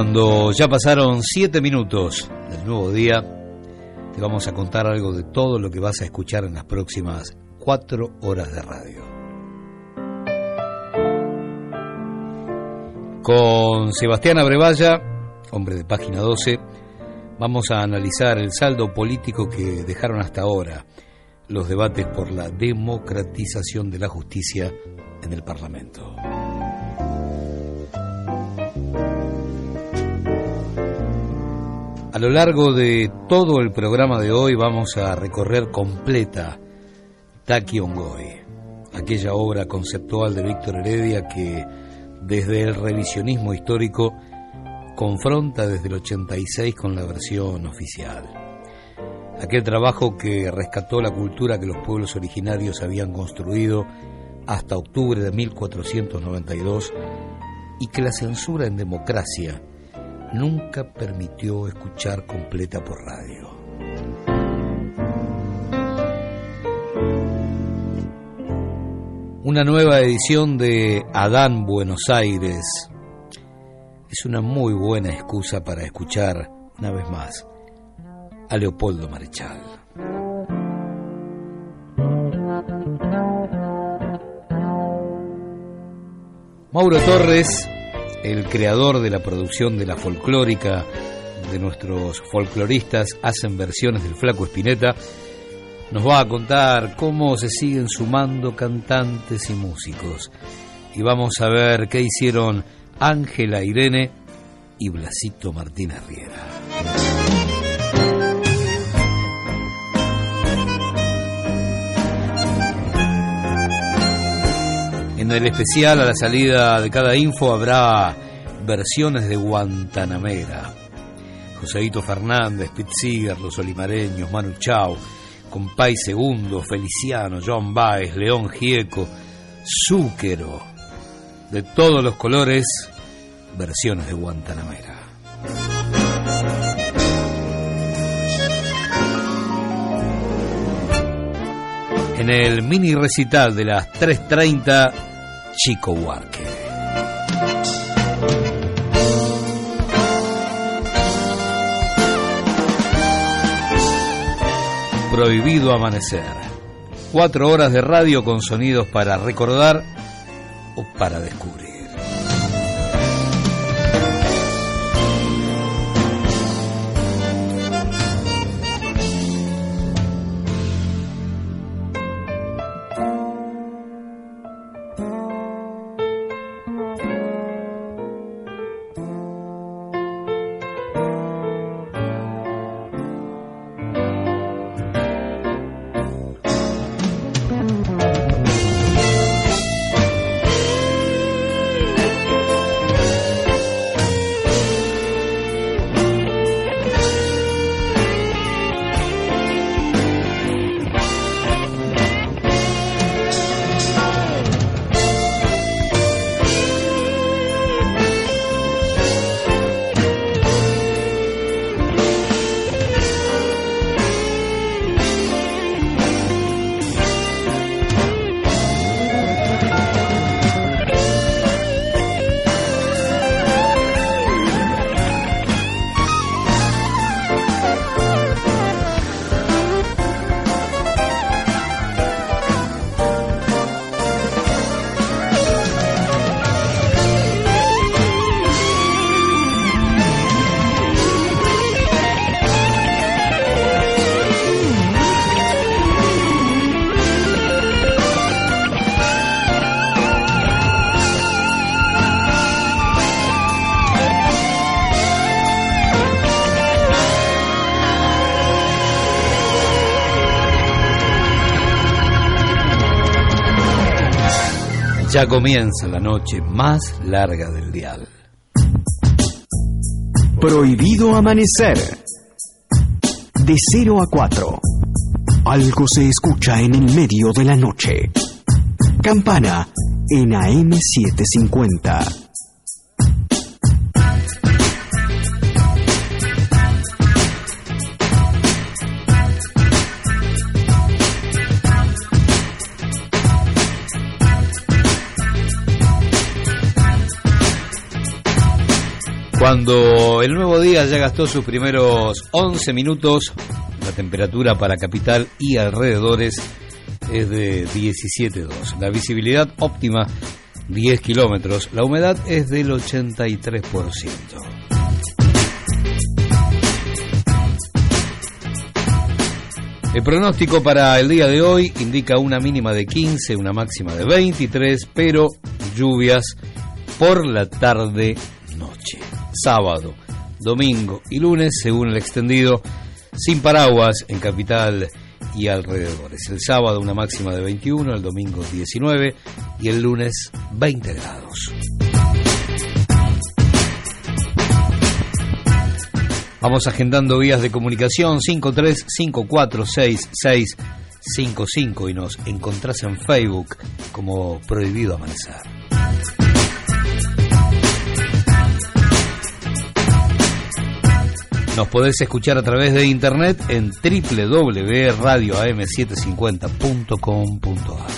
Cuando ya pasaron siete minutos del nuevo día, te vamos a contar algo de todo lo que vas a escuchar en las próximas cuatro horas de radio. Con Sebastián Abrevaya, hombre de página 12, vamos a analizar el saldo político que dejaron hasta ahora los debates por la democratización de la justicia en el Parlamento. Lo largo de todo el programa de hoy vamos a recorrer completa Taki Ongoy, aquella obra conceptual de Víctor Heredia que desde el revisionismo histórico confronta desde el 86 con la versión oficial. Aquel trabajo que rescató la cultura que los pueblos originarios habían construido hasta octubre de 1492 y que la censura en democracia nunca permitió escuchar completa por radio. Una nueva edición de Adán Buenos Aires es una muy buena excusa para escuchar una vez más a Leopoldo Marechal. Mauro Torres, el creador de la producción de la folclórica de nuestros folcloristas, hacen versiones del Flaco Espineta, nos va a contar cómo se siguen sumando cantantes y músicos. Y vamos a ver qué hicieron Ángela Irene y Blasito Martínez Riera. En el especial a la salida de cada info habrá versiones de Guantanamera. Joseito Fernández, Pitziger, Los Olimareños, Manu Chao, Compay Segundo, Feliciano, John Baez, León Gieco, Zúquero, de todos los colores, versiones de Guantanamera. En el mini recital de las 3.30, Chico Huarque. Prohibido Amanecer. Cuatro horas de radio con sonidos para recordar o para descubrir. Comienza la noche más larga del dial. Prohibido amanecer. De 0 a 4. Algo se escucha en el medio de la noche. Campana en AM750. Cuando el nuevo día ya gastó sus primeros 11 minutos, la temperatura para capital y alrededores es de 17.2. La visibilidad óptima 10 kilómetros. La humedad es del 83%. El pronóstico para el día de hoy indica una mínima de 15, una máxima de 23, pero lluvias por la tarde-noche. Sábado, domingo y lunes, según el extendido, sin paraguas en capital y alrededores. El sábado una máxima de 21, el domingo 19 y el lunes 20 grados. Vamos agendando vías de comunicación 53546655 y nos encontrás en Facebook como Prohibido Amanecer. Nos podés escuchar a través de internet en www.radioam750.com.ar.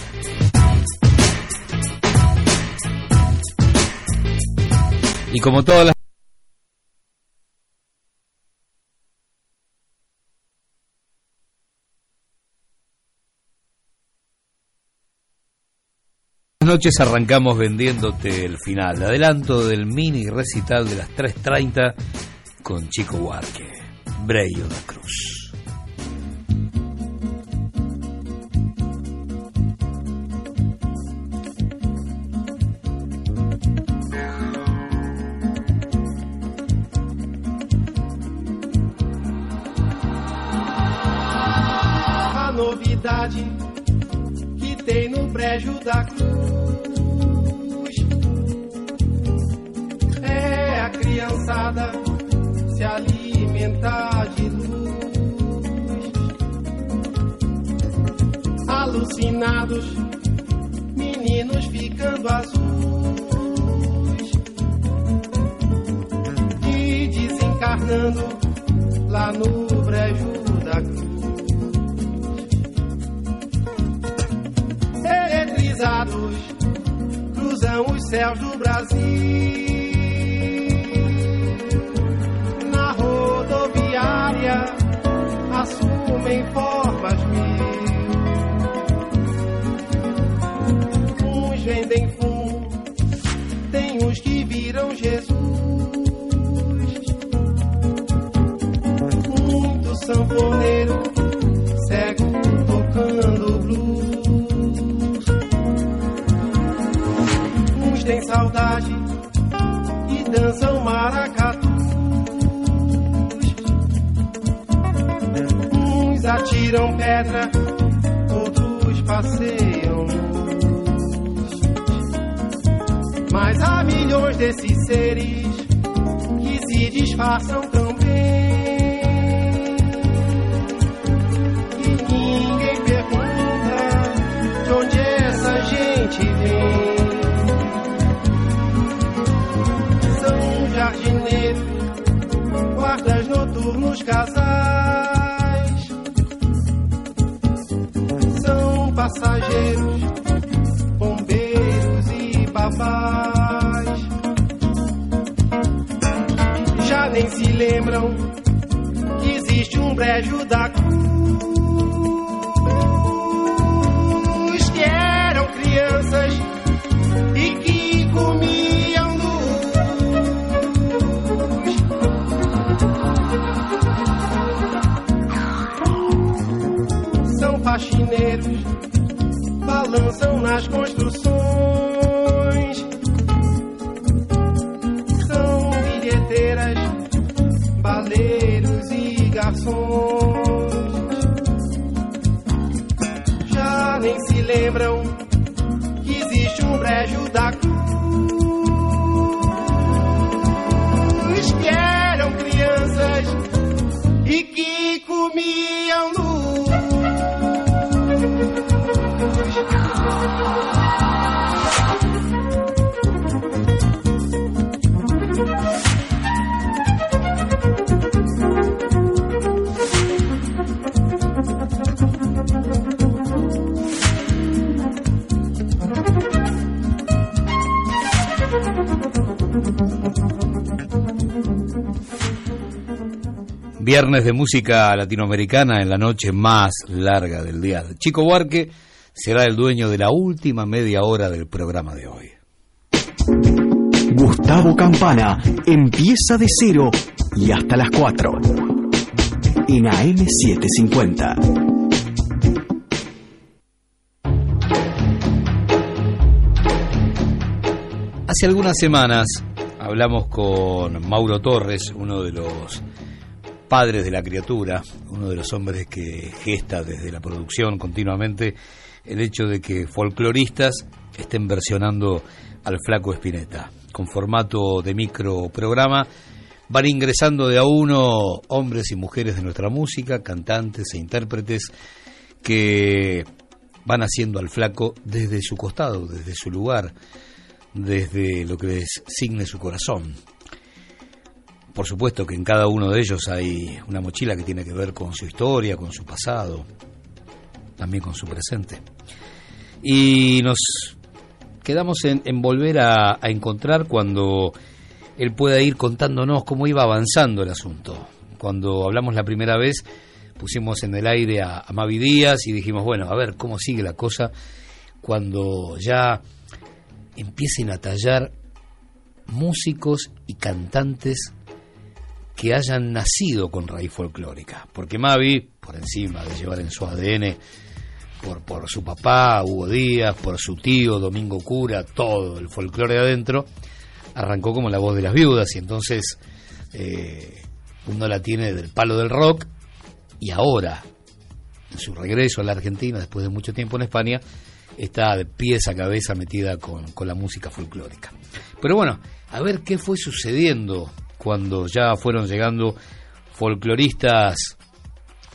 Y como todas las noches arrancamos vendiéndote el final, adelanto del mini recital de las 3.30 con Chico Huarque, Breyo da Cruz. A novidade que tem no brejo da cruz é a criançada se alimentar de luz. Alucinados, meninos ficando azuis e desencarnando lá no brejo da cruz. Eletrizados cruzam os céus do Brasil. Uns atiram pedra, outros passeiam. Mas há milhões desses seres que se disfarçam tão bem. E ninguém pergunta de onde essa gente vem. São jardineiros, guardas noturnos, casais. Passageiros, bombeiros e babás. Já nem se lembram que existe um brejo da cruz nas construções. Viernes de música latinoamericana en la noche más larga del día. Chico Buarque será el dueño de la última media hora del programa de hoy. Gustavo Campana empieza de cero y hasta las 4 en AM750. Hace algunas semanas hablamos con Mauro Torres, uno de los padres de la criatura, uno de los hombres que gesta desde la producción continuamente el hecho de que folcloristas estén versionando al flaco Espineta. Con formato de micro programa van ingresando de a uno hombres y mujeres de nuestra música, cantantes e intérpretes que van haciendo al flaco desde su costado, desde su lugar, desde lo que les signe su corazón. Por supuesto que en cada uno de ellos hay una mochila que tiene que ver con su historia, con su pasado, también con su presente. Y nos quedamos en, volver a, encontrar cuando él pueda ir contándonos cómo iba avanzando el asunto. Cuando hablamos la primera vez, pusimos en el aire a, a Mavi Díaz y dijimos, bueno, a ver cómo sigue la cosa cuando ya empiecen a tallar músicos y cantantes que hayan nacido con raíz folclórica. Porque Mavi, por encima de llevar en su ADN, por, por su papá, Hugo Díaz, por su tío, Domingo Cura, todo el folclore adentro, arrancó como la voz de las viudas y entonces eh, uno la tiene del palo del rock y ahora, en su regreso a la Argentina, después de mucho tiempo en España, está de pies a cabeza metida con, con la música folclórica. Pero bueno, a ver qué fue sucediendo cuando ya fueron llegando folcloristas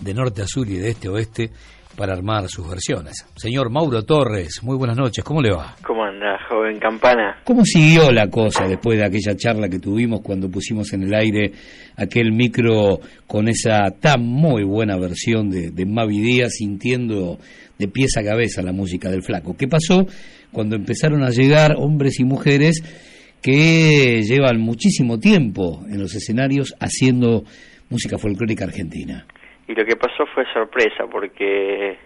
de norte a sur y de este a oeste para armar sus versiones. Señor Mauro Torres, muy buenas noches, ¿cómo le va? ¿Cómo anda, joven Campana? ¿Cómo siguió la cosa después de aquella charla que tuvimos cuando pusimos en el aire aquel micro con esa tan muy buena versión de, de Mavi Díaz sintiendo de pies a cabeza la música del flaco? ¿Qué pasó cuando empezaron a llegar hombres y mujeres que llevan muchísimo tiempo en los escenarios haciendo música folclórica argentina. Y lo que pasó fue sorpresa porque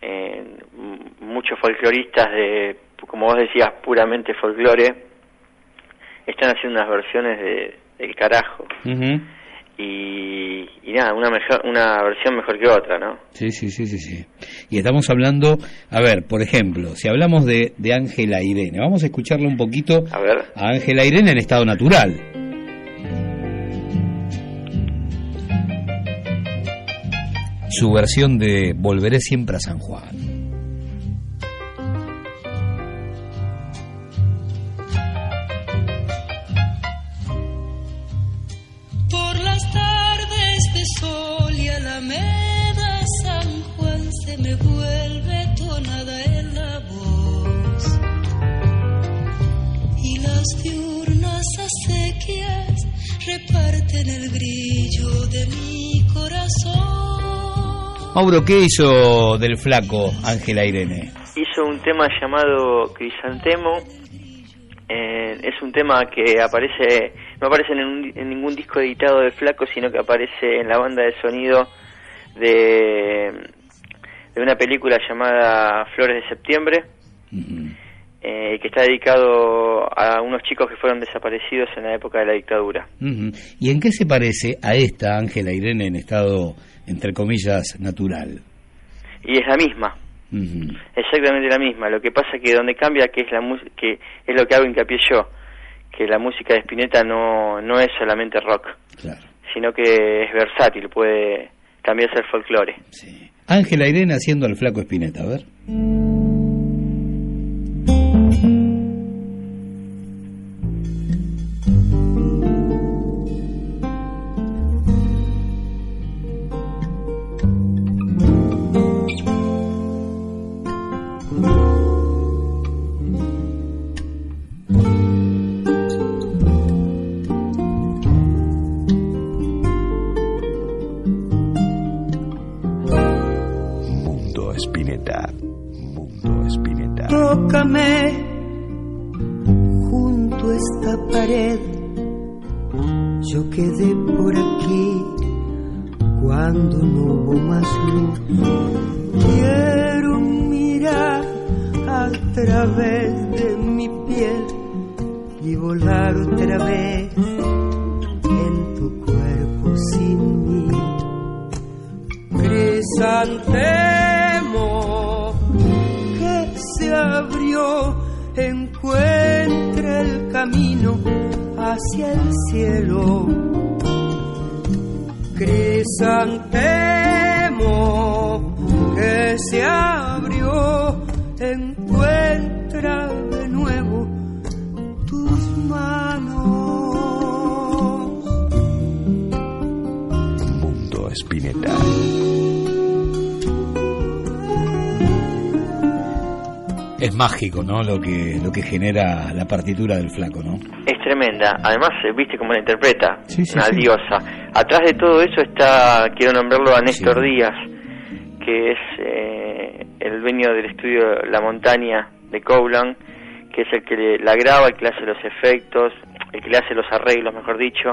eh, muchos folcloristas de, como vos decías, puramente folclore, están haciendo unas versiones de, del carajo y, nada, una, mejor, una versión mejor que otra, ¿no? Sí, sí, sí, sí, sí. Y estamos hablando, a ver, por ejemplo, si hablamos de, de Ángela Irene, vamos a escucharle un poquito a, ver. a Ángela Irene en estado natural. Su versión de Volveré siempre a San Juan. Reparten el brillo de mi corazón. Mauro, ¿qué hizo del flaco Ángela Irene? Hizo un tema llamado Crisantemo. Eh, es un tema que aparece, no aparece en, ningún disco editado de Flaco, sino que aparece en la banda de sonido de, de una película llamada Flores de Septiembre. Eh, que está dedicado a unos chicos que fueron desaparecidos en la época de la dictadura. ¿Y en qué se parece a esta Ángela Irene en estado, entre comillas, natural? Y es la misma. Exactamente la misma. Lo que pasa que donde cambia que es la que es lo que hago hincapié yo, que la música de Spinetta no no es solamente rock, sino que es versátil, puede cambiarse el folclore. Ángela Irene haciendo al flaco Spinetta, a ver. ¿No? Lo que, lo que genera la partitura del flaco, ¿no? Es tremenda. Además, eh, viste cómo la interpreta. Sí, sí, Una sí. diosa. Atrás de todo eso está, quiero nombrarlo a Néstor Sí. Díaz, que es eh, el dueño del estudio La Montaña de Cowland, que es el que le- la graba, el que le hace los efectos, el que le hace los arreglos, mejor dicho,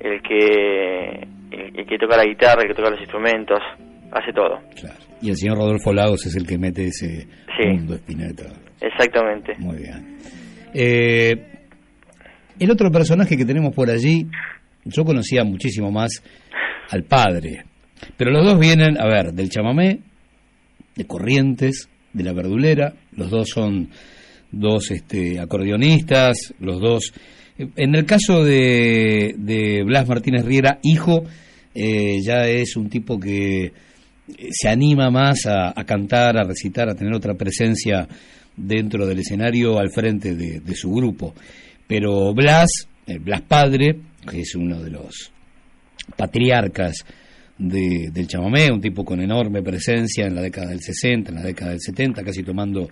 el que el, el que toca la guitarra, el que toca los instrumentos, hace todo. claro. Y el señor Rodolfo Lagos es el que mete ese Sí. mundo Spinetta. Exactamente. Muy bien. Eh, el otro personaje que tenemos por allí, yo conocía muchísimo más al padre, pero los dos vienen, a ver, del chamamé, de Corrientes, de la Verdulera, los dos son dos este, acordeonistas, los dos... En el caso de, de Blas Martínez Riera, hijo, eh, ya es un tipo que eh, se anima más a cantar, a recitar, a tener otra presencia dentro del escenario al frente de, su grupo. Pero Blas, el Blas Padre, que es uno de los patriarcas de- del chamamé, un tipo con enorme presencia en la década del 60, en la década del 70, casi tomando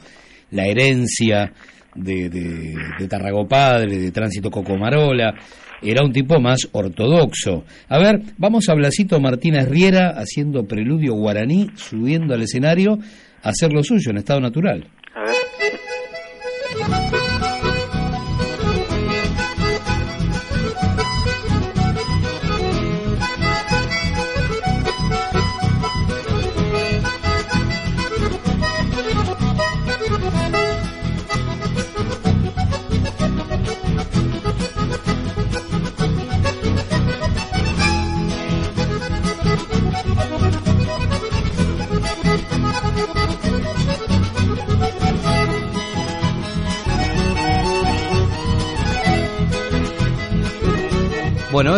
la herencia de, de, de Tarrago Padre, de Tránsito Cocomarola, era un tipo más ortodoxo. A ver, vamos a Blasito Martínez Riera haciendo preludio guaraní, subiendo al escenario a hacer lo suyo en estado natural. A.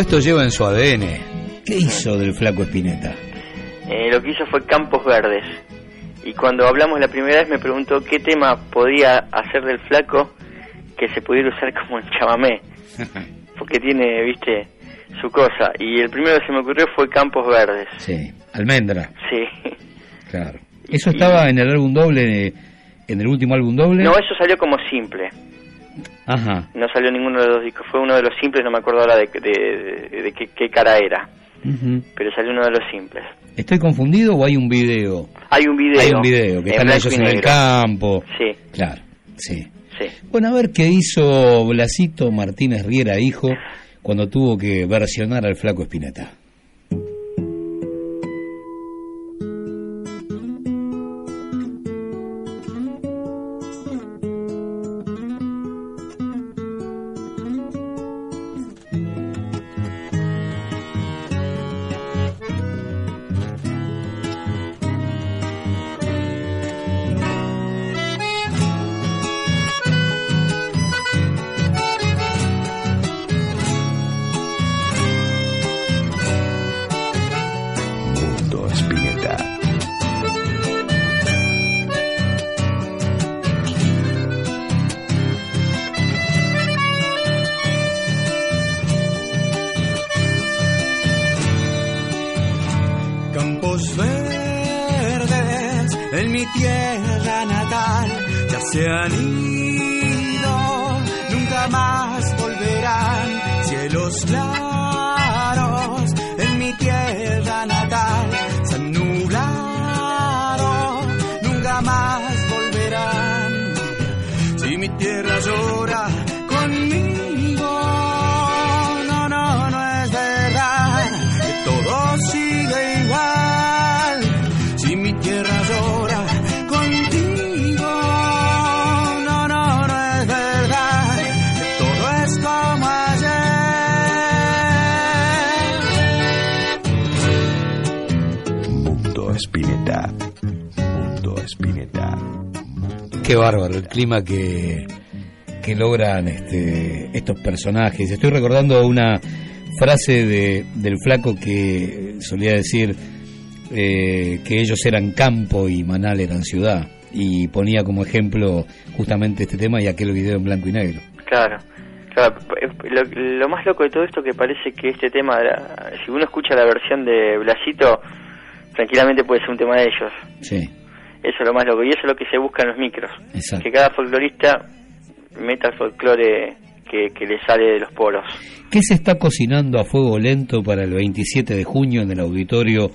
esto lleva en su ADN. ¿Qué hizo del flaco Espineta? Eh, lo que hizo fue Campos Verdes. Y cuando hablamos la primera vez me preguntó qué tema podía hacer del flaco que se pudiera usar como en chamamé. Porque tiene, viste, su cosa. Y el primero que se me ocurrió fue Campos Verdes. Sí, Almendra, Sí. claro. ¿Eso estaba en el álbum doble, en el último álbum doble? No, eso salió como simple. Ajá. No salió ninguno de los dos discos. Fue uno de los simples, no me acuerdo ahora de, de, de- de qué, qué cara era. Pero salió uno de los simples. ¿Estoy confundido o hay un video? Hay un video. Hay un video, que en están ellos en el campo. Sí, Claro, sí. sí. Bueno, a ver qué hizo Blasito Martínez Riera, hijo, cuando tuvo que versionar al flaco Espineta. Qué bárbaro el clima que, que logran este, estos personajes. Estoy recordando una frase de, del flaco que solía decir eh, que ellos eran campo y Manal eran ciudad. Y ponía como ejemplo justamente este tema y aquel video en blanco y negro. Claro, claro. Lo, lo más loco de todo esto que parece que este tema, si uno escucha la versión de Blasito, tranquilamente puede ser un tema de ellos. Sí, Eso es lo más loco. Y eso es lo que se busca en los micros. exacto. Que cada folclorista meta el folclore que, que le sale de los poros. ¿Qué se está cocinando a fuego lento para el 27 de junio en el auditorio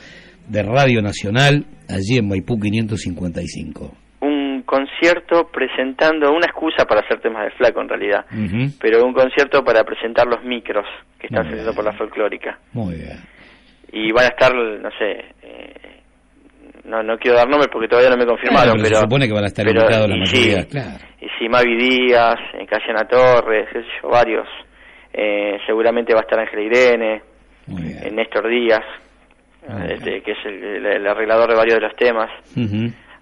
de Radio Nacional, allí en Maipú 555? Un concierto presentando una excusa para hacer temas de flaco en realidad. Pero un concierto para presentar los micros que están bien. por la folclórica. Muy bien. Y van a estar, no sé, eh, no no quiero dar nombres porque todavía no me confirmaron, Bueno, pero, se supone que van a estar pero- invitados la mayoría, sí, claro. Y sí, Mavi Díaz, eh, Casiana Torres, qué sé yo, varios. Eh, seguramente va a estar Ángel Irene, eh, Néstor Díaz, Muy bien. este, que es el, el- el arreglador de varios de los temas.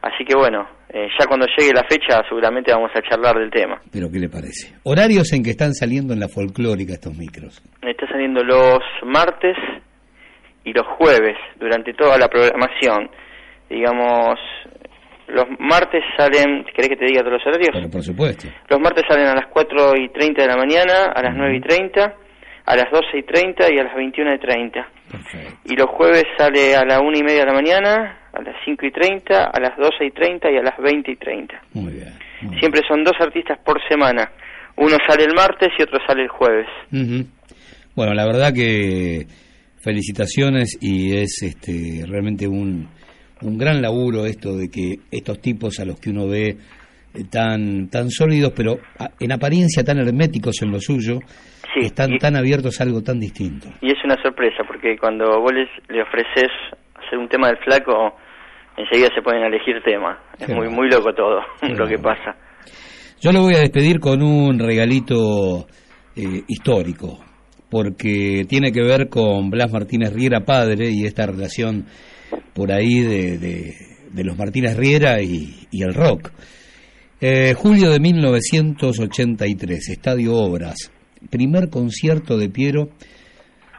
Así que bueno, eh, ya cuando llegue la fecha seguramente vamos a charlar del tema. Pero ¿qué le parece? Horarios en que están saliendo en la folclórica estos micros. Está saliendo los martes y los jueves durante toda la programación. Digamos, los martes salen, ¿querés que te diga todos los horarios? Pero por supuesto. Los martes salen a las 4 y 30 de la mañana, a las 9 y 30, a las 12 y 30 y a las 21 y 30. Perfecto. Y los jueves sale a la 1 y media de la mañana, a las 5 y 30, a las 12 y 30 y a las 20 y 30. Muy bien. muy bien. Siempre son dos artistas por semana. Uno sale el martes y otro sale el jueves. Ujú. Bueno, la verdad que felicitaciones y es este realmente un, un gran laburo esto de que estos tipos a los que uno ve eh, tan tan sólidos, pero en apariencia tan herméticos en lo suyo, Sí, están y- tan abiertos a algo tan distinto. Y es una sorpresa, porque cuando vos les, le ofreces hacer un tema del flaco, enseguida se a elegir tema. Es muy muy loco todo lo que pasa. Yo lo voy a despedir con un regalito eh, histórico, porque tiene que ver con Blas Martínez Riera padre y esta relación por ahí de, de- los Martínez Riera y, el rock. Eh, julio de 1983, Estadio Obras, primer concierto de Piero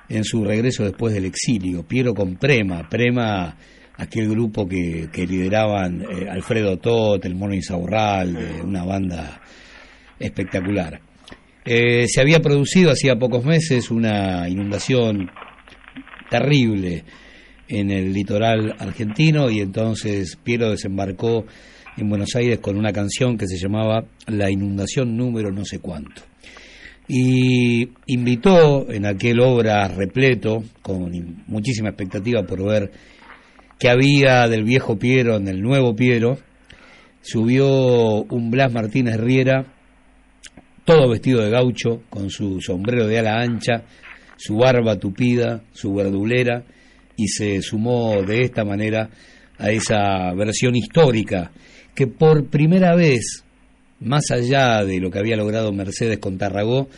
en su regreso después del exilio. Piero con Prema, Prema, aquel grupo que, que lideraban eh, Alfredo Tot, el Mono Insaurralde, una banda espectacular. Eh, se había producido hacía pocos meses una inundación terrible en el litoral argentino y entonces Piero desembarcó en Buenos Aires con una canción que se llamaba La inundación número no sé cuánto. Y invitó en aquel obra repleto, con muchísima expectativa por ver qué había del viejo Piero en el nuevo Piero, subió un Blas Martínez Riera, todo vestido de gaucho, con su sombrero de ala ancha, su barba tupida, su verdulera, y se sumó de esta manera a esa versión histórica que por primera vez más allá de lo que había logrado Mercedes con Tarragó,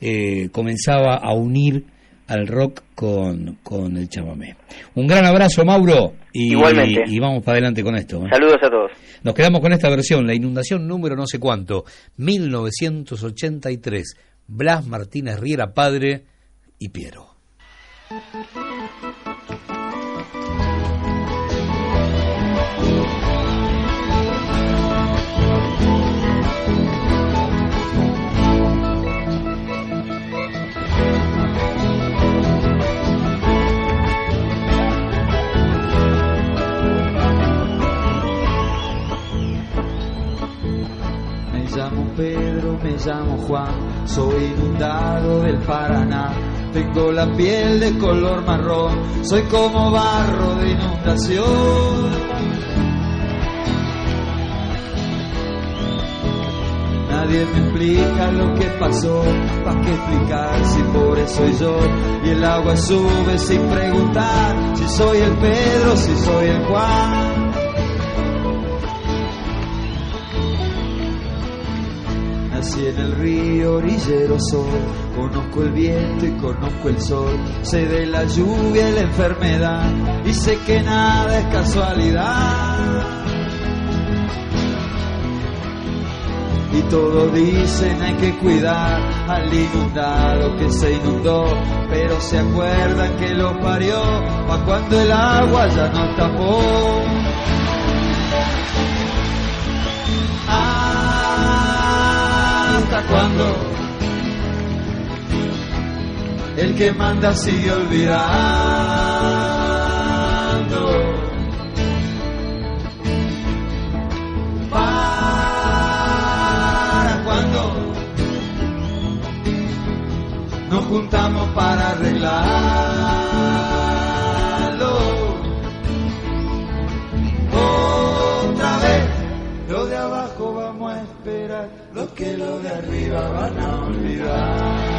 eh, comenzaba a unir al rock con, con el chamamé. Un gran abrazo, Mauro, y, Igualmente. y vamos para adelante con esto. ¿eh? Saludos a todos. Nos quedamos con esta versión, la inundación número no sé cuánto, 1983, Blas Martínez Riera Padre y Piero. Me llamo Juan, soy inundado del Paraná. Tengo la piel de color marrón, soy como barro de inundación. Nadie me explica lo que pasó, ¿para qué explicar si por eso soy yo? Y el agua sube sin preguntar si soy el Pedro, si soy el Juan. Nací en el río, orillero soy, conozco el viento y conozco el sol, sé de la lluvia y la enfermedad, y sé que nada es casualidad. y todos dicen hay que cuidar al inundado que se inundó, pero se acuerdan que lo parió pa' cuando el agua ya no tapó. ¿Hasta cuando El que manda sigue olvidando. ¿Para cuando Nos juntamos para arreglarlo. Otra vez, lo de abajo vamos a esperar, lo que lo de arriba van a olvidar.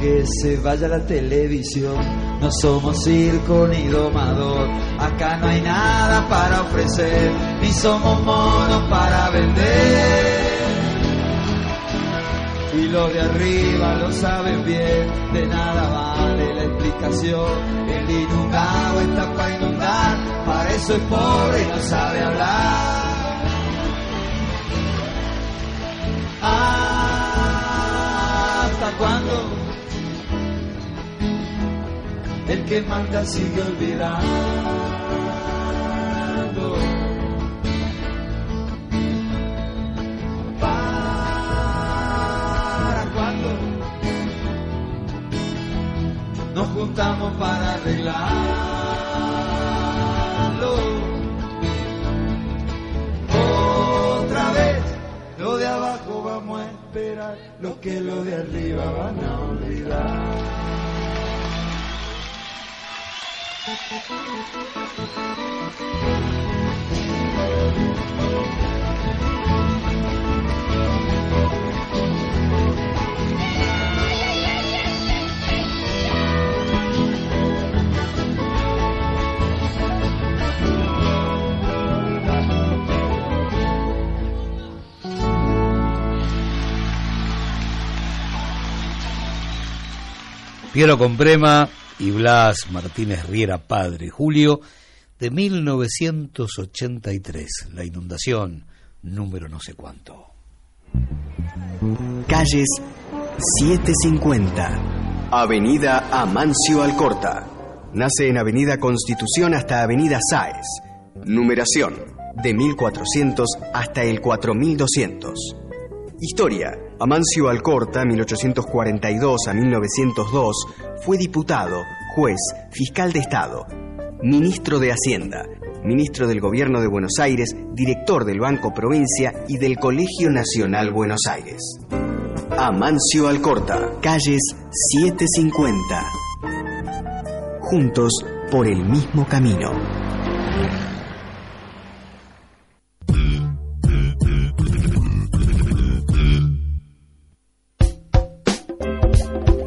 Que se vaya la televisión. No somos circo ni domador, acá no hay nada para ofrecer, ni somos monos para vender. Y los de arriba lo saben bien, de nada vale la explicación. El inundado está para inundar, para eso es pobre y no sabe hablar. ¿Hasta cuándo? El que manda sigue olvidando. ¿Para cuándo? Nos juntamos para arreglarlo. Otra vez, lo de abajo vamos a esperar, lo que lo de arriba van a olvidar. Piero Comprema y Blas Martínez Riera Padre, julio de 1983, la inundación número no sé cuánto. Calles 750. Avenida Amancio Alcorta. Nace en Avenida Constitución hasta Avenida Sáez. Numeración de 1400 hasta el 4200. Historia. Amancio Alcorta, 1842 a 1902, fue diputado, juez, fiscal de Estado, ministro de Hacienda, ministro del Gobierno de Buenos Aires, director del Banco Provincia y del Colegio Nacional Buenos Aires. Amancio Alcorta, calles 750. Juntos por el mismo camino.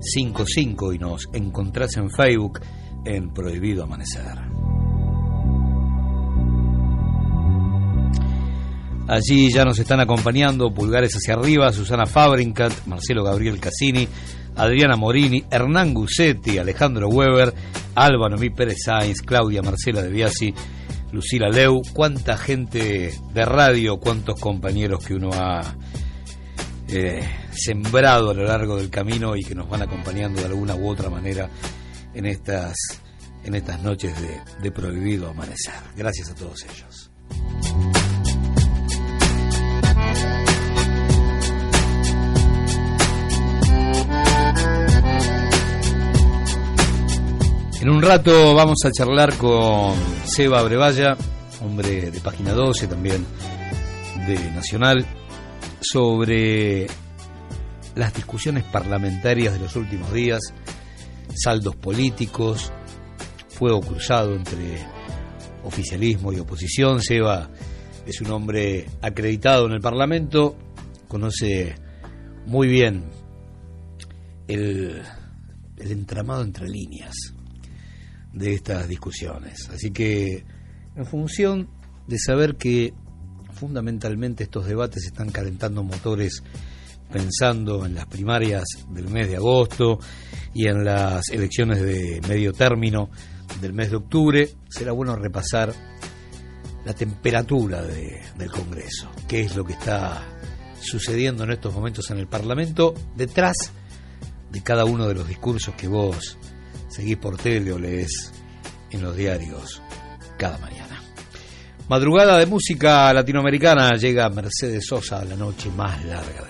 53546655 y nos encontrás en Facebook en Prohibido Amanecer. Allí ya nos están acompañando Pulgares hacia arriba, Susana Fabrincat, Marcelo Gabriel Cassini, Adriana Morini, Hernán Gussetti, Alejandro Weber, Alba Noemí Pérez Sainz, Claudia Marcela de Biasi, Lucila Leu, cuánta gente de radio, cuántos compañeros que uno ha eh, sembrado a lo largo del camino y que nos van acompañando de alguna u otra manera en estas, en estas noches de, prohibido amanecer. Gracias a todos ellos. En un rato vamos a charlar con Seba Brevalla, hombre de Página 12, también de Nacional, sobre las discusiones parlamentarias de los últimos días, saldos políticos, fuego cruzado entre oficialismo y oposición. Seba es un hombre acreditado en el Parlamento, conoce muy bien el, el entramado entre líneas de estas discusiones. Así que, en función de saber que fundamentalmente estos debates están calentando motores pensando en las primarias del mes de agosto y en las elecciones de medio término del mes de octubre, será bueno repasar la temperatura de- del Congreso, qué es lo que está sucediendo en estos momentos en el Parlamento, detrás de cada uno de los discursos que vos seguís por tele o lees en los diarios cada mañana. Madrugada de música latinoamericana llega Mercedes Sosa a la noche más larga del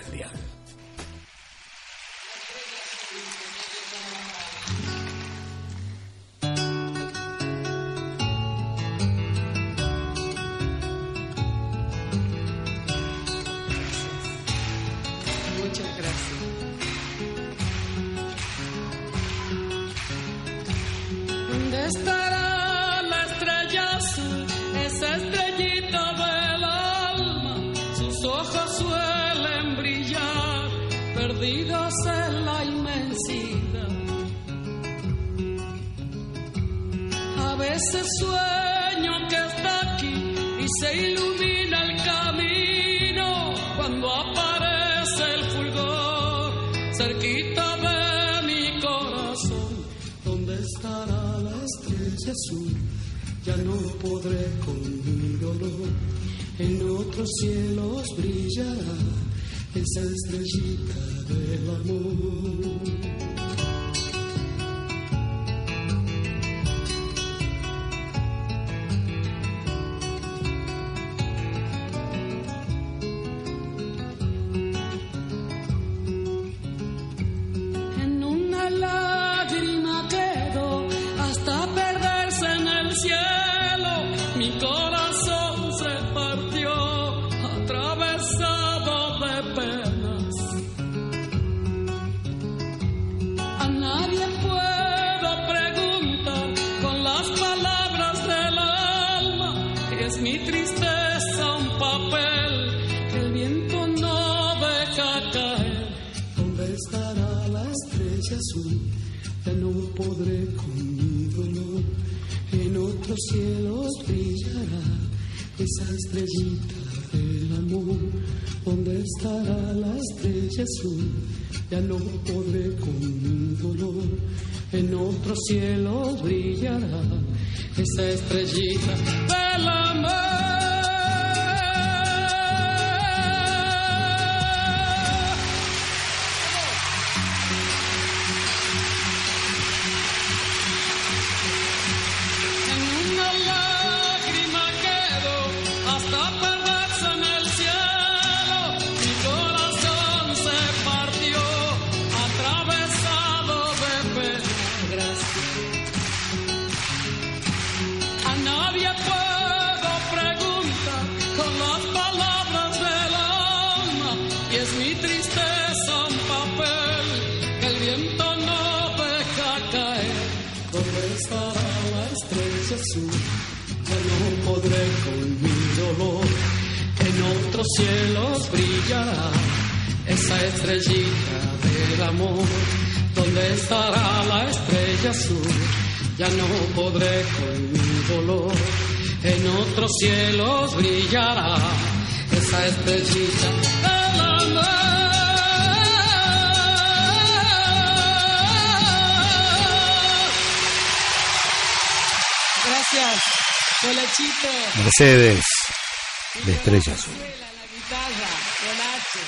En otros cielos brillará esa estrellita del amor. Gracias, Colechito. Mercedes de Estrella Azul. La guitarra, con H.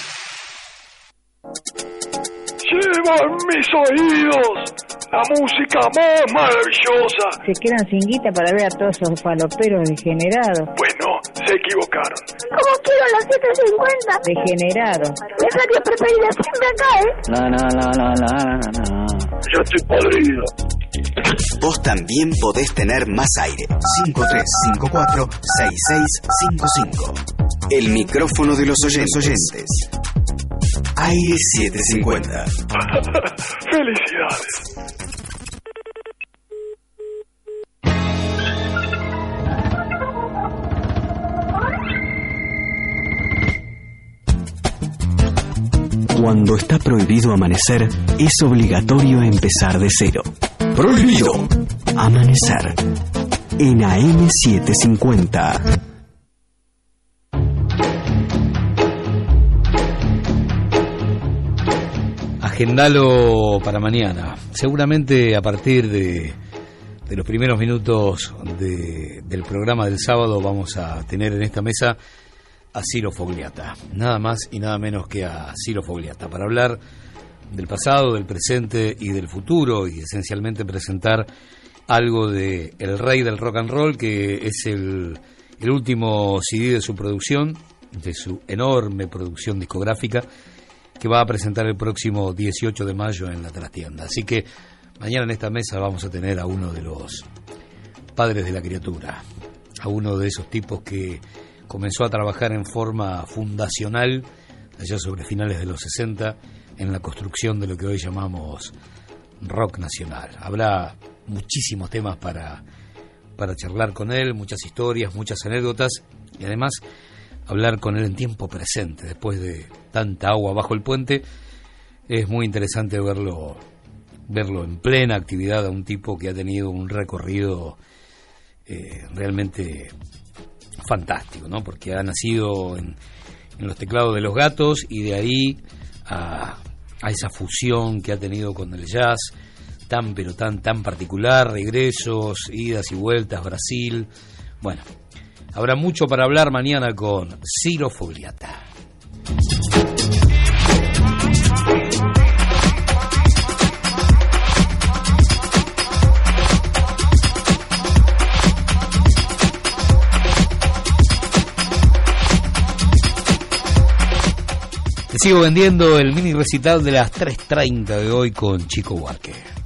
Lleva en mis oídos la música más maravillosa. Se quedan sin guita para ver a todos esos faloperos degenerados. Bueno, se equivocaron. ¿Cómo quiero las 750? Degenerados. Mi radio preferida siempre acá, ¿eh? Yo estoy podrido. Vos también podés tener más aire. 5354-6655. El micrófono de los oyentes. Aire 750. Felicidades. Cuando está prohibido amanecer, es obligatorio empezar de cero. Prohibido. Amanecer. En AM750. Agendalo para mañana. Seguramente a partir de, los primeros minutos de- del programa del sábado vamos a tener en esta mesa a Ciro Fogliata. Nada más y nada menos que a Ciro Fogliata. Para hablar del pasado, del presente y del futuro y esencialmente presentar algo de El Rey del Rock and Roll, que es el, el último CD de su producción, de su enorme producción discográfica, que va a presentar el próximo 18 de mayo en la trastienda. Así que mañana en esta mesa vamos a tener a uno de los padres de la criatura, a uno de esos tipos que comenzó a trabajar en forma fundacional allá sobre finales de los 60 en la construcción de lo que hoy llamamos rock nacional. Habrá muchísimos temas para, para charlar con él, muchas historias, muchas anécdotas y además hablar con él en tiempo presente, después de tanta agua bajo el puente. Es muy interesante verlo, verlo en plena actividad a un tipo que ha tenido un recorrido eh, realmente fantástico, ¿no? Porque ha nacido en, en los teclados de los gatos y de ahí a, a esa fusión que ha tenido con el jazz tan pero tan tan particular, regresos, idas y vueltas, Brasil. Bueno, habrá mucho para hablar mañana con Ciro Fogliata. Te sigo vendiendo el mini recital de las 3.30 de hoy con Chico Huarque.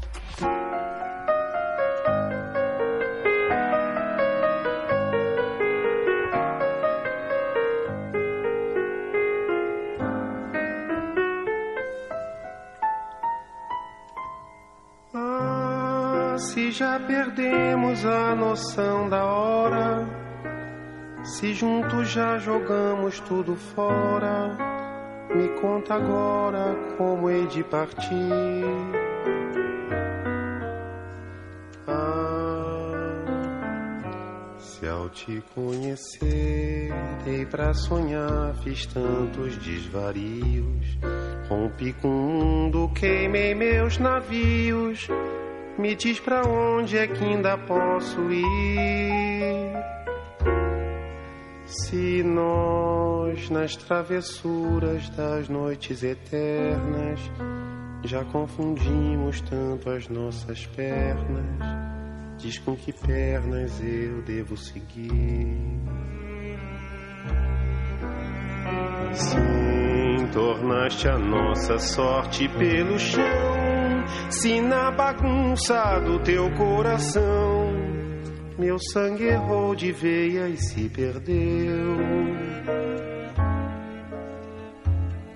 Perdemos a noção da hora, se juntos já jogamos tudo fora, me conta agora como hei de partir. Ah, se ao te conhecer, dei pra sonhar, fiz tantos desvarios. Rompi com o mundo, queimei meus navios. Me diz pra onde é que ainda posso ir? Se nós, nas travessuras das noites eternas, já confundimos tanto as nossas pernas, diz com que pernas eu devo seguir. Sim, tornaste a nossa sorte pelo chão, se na bagunça do teu coração meu sangue errou de veia e se perdeu.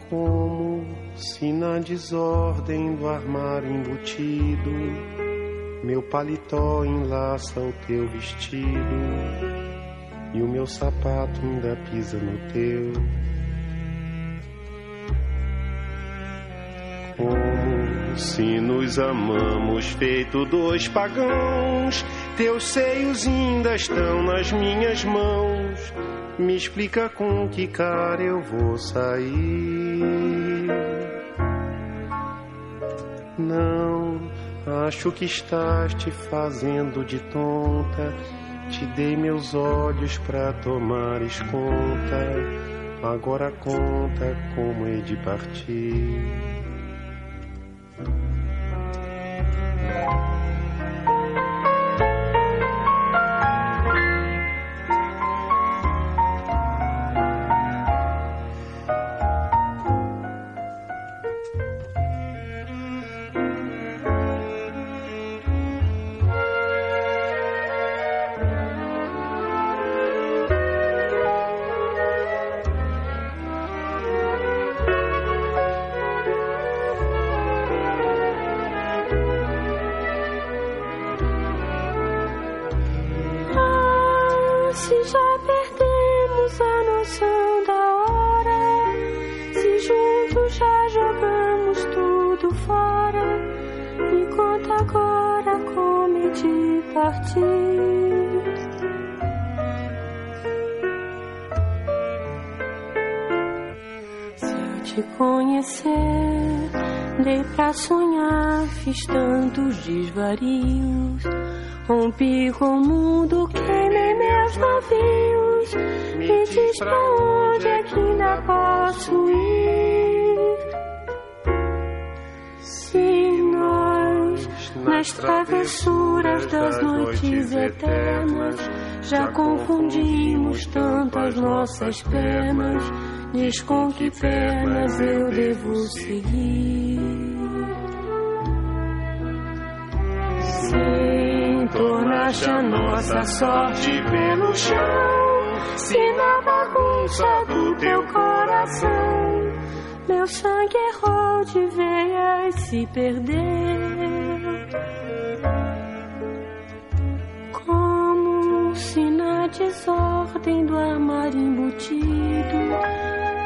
Como se na desordem do armário embutido, meu paletó enlaça o teu vestido e o meu sapato ainda pisa no teu. Como se nos amamos feito dois pagãos, teus seios ainda estão nas minhas mãos. Me explica com que cara eu vou sair. Não, acho que estás te fazendo de tonta. Te dei meus olhos pra tomares conta. Agora conta como hei de partir. Partir. Dei pra sonhar, fiz tantos desvarios. Rompi com o mundo, queimei meus navios. Me diz pra onde é que ainda posso ir. Se nós, nas travessuras das noites eternas, já confundimos tantas nossas penas, diz com que pernas eu devo seguir. Se tornaste a nossa sorte pelo chão, se na bagunça do teu coração meu sangue errou de veias se perdeu. Se na desordem do armário embutido,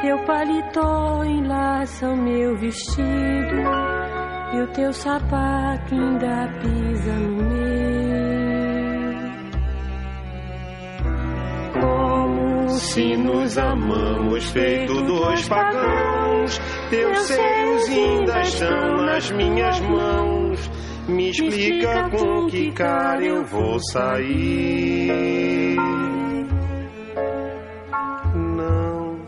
teu paletó enlaça o meu vestido e o teu sapato ainda pisa no meu. Como Se nos amamos feito dois pagãos, teus seios ainda estão nas minhas mãos. Me explica com que cara eu vou sair. Não,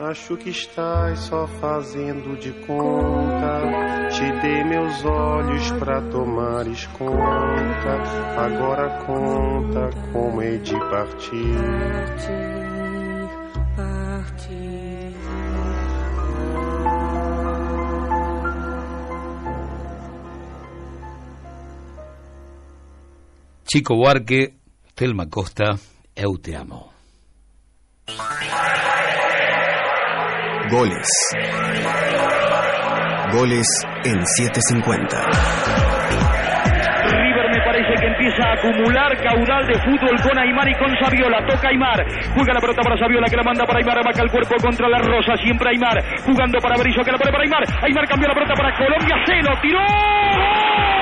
acho que estás só fazendo de conta. Te dei meus olhos pra tomares conta. Agora conta como hei de partir. Chico Buarque, Telma Costa, Eu te amo. Goles. Goles en 750. River me parece que empieza a acumular caudal de fútbol con Aymar y con Saviola. Toca Aymar. Juega la pelota para Saviola que la manda para Aymar. Amaca el cuerpo contra la Rosa. Siempre Aymar. Jugando para Berizzo que la pone para Aymar. Aymar cambió la pelota para Colombia. Se lo tiró. ¡Gol!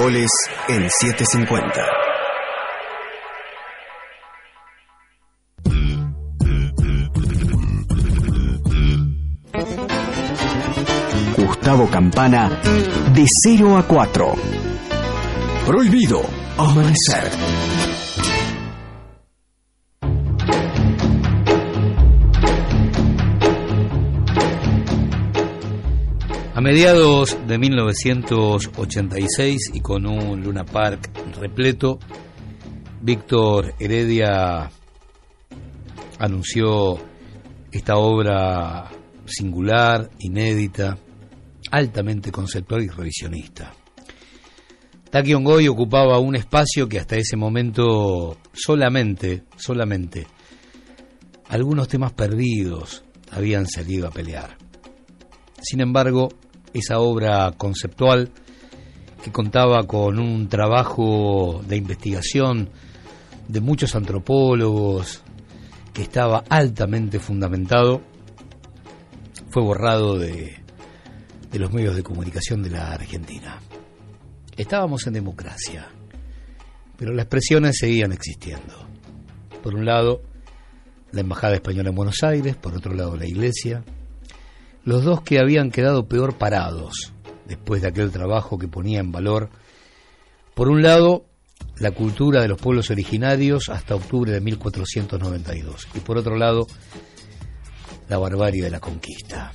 Goles en 750. Gustavo Campana, de 0 a 4. Prohibido amanecer. A mediados de 1986 y con un Luna Park repleto, Víctor Heredia anunció esta obra singular, inédita, altamente conceptual y revisionista. Taki Ongoy ocupaba un espacio que hasta ese momento solamente, solamente, algunos temas perdidos habían salido a pelear. Sin embargo, esa obra conceptual que contaba con un trabajo de investigación de muchos antropólogos, que estaba altamente fundamentado, fue borrado de, de los medios de comunicación de la Argentina. Estábamos en democracia, pero las presiones seguían existiendo. Por un lado, la Embajada Española en Buenos Aires, por otro lado, la Iglesia, los dos que habían quedado peor parados después de aquel trabajo que ponía en valor, por un lado, la cultura de los pueblos originarios hasta octubre de 1492 y por otro lado, la barbarie de la conquista.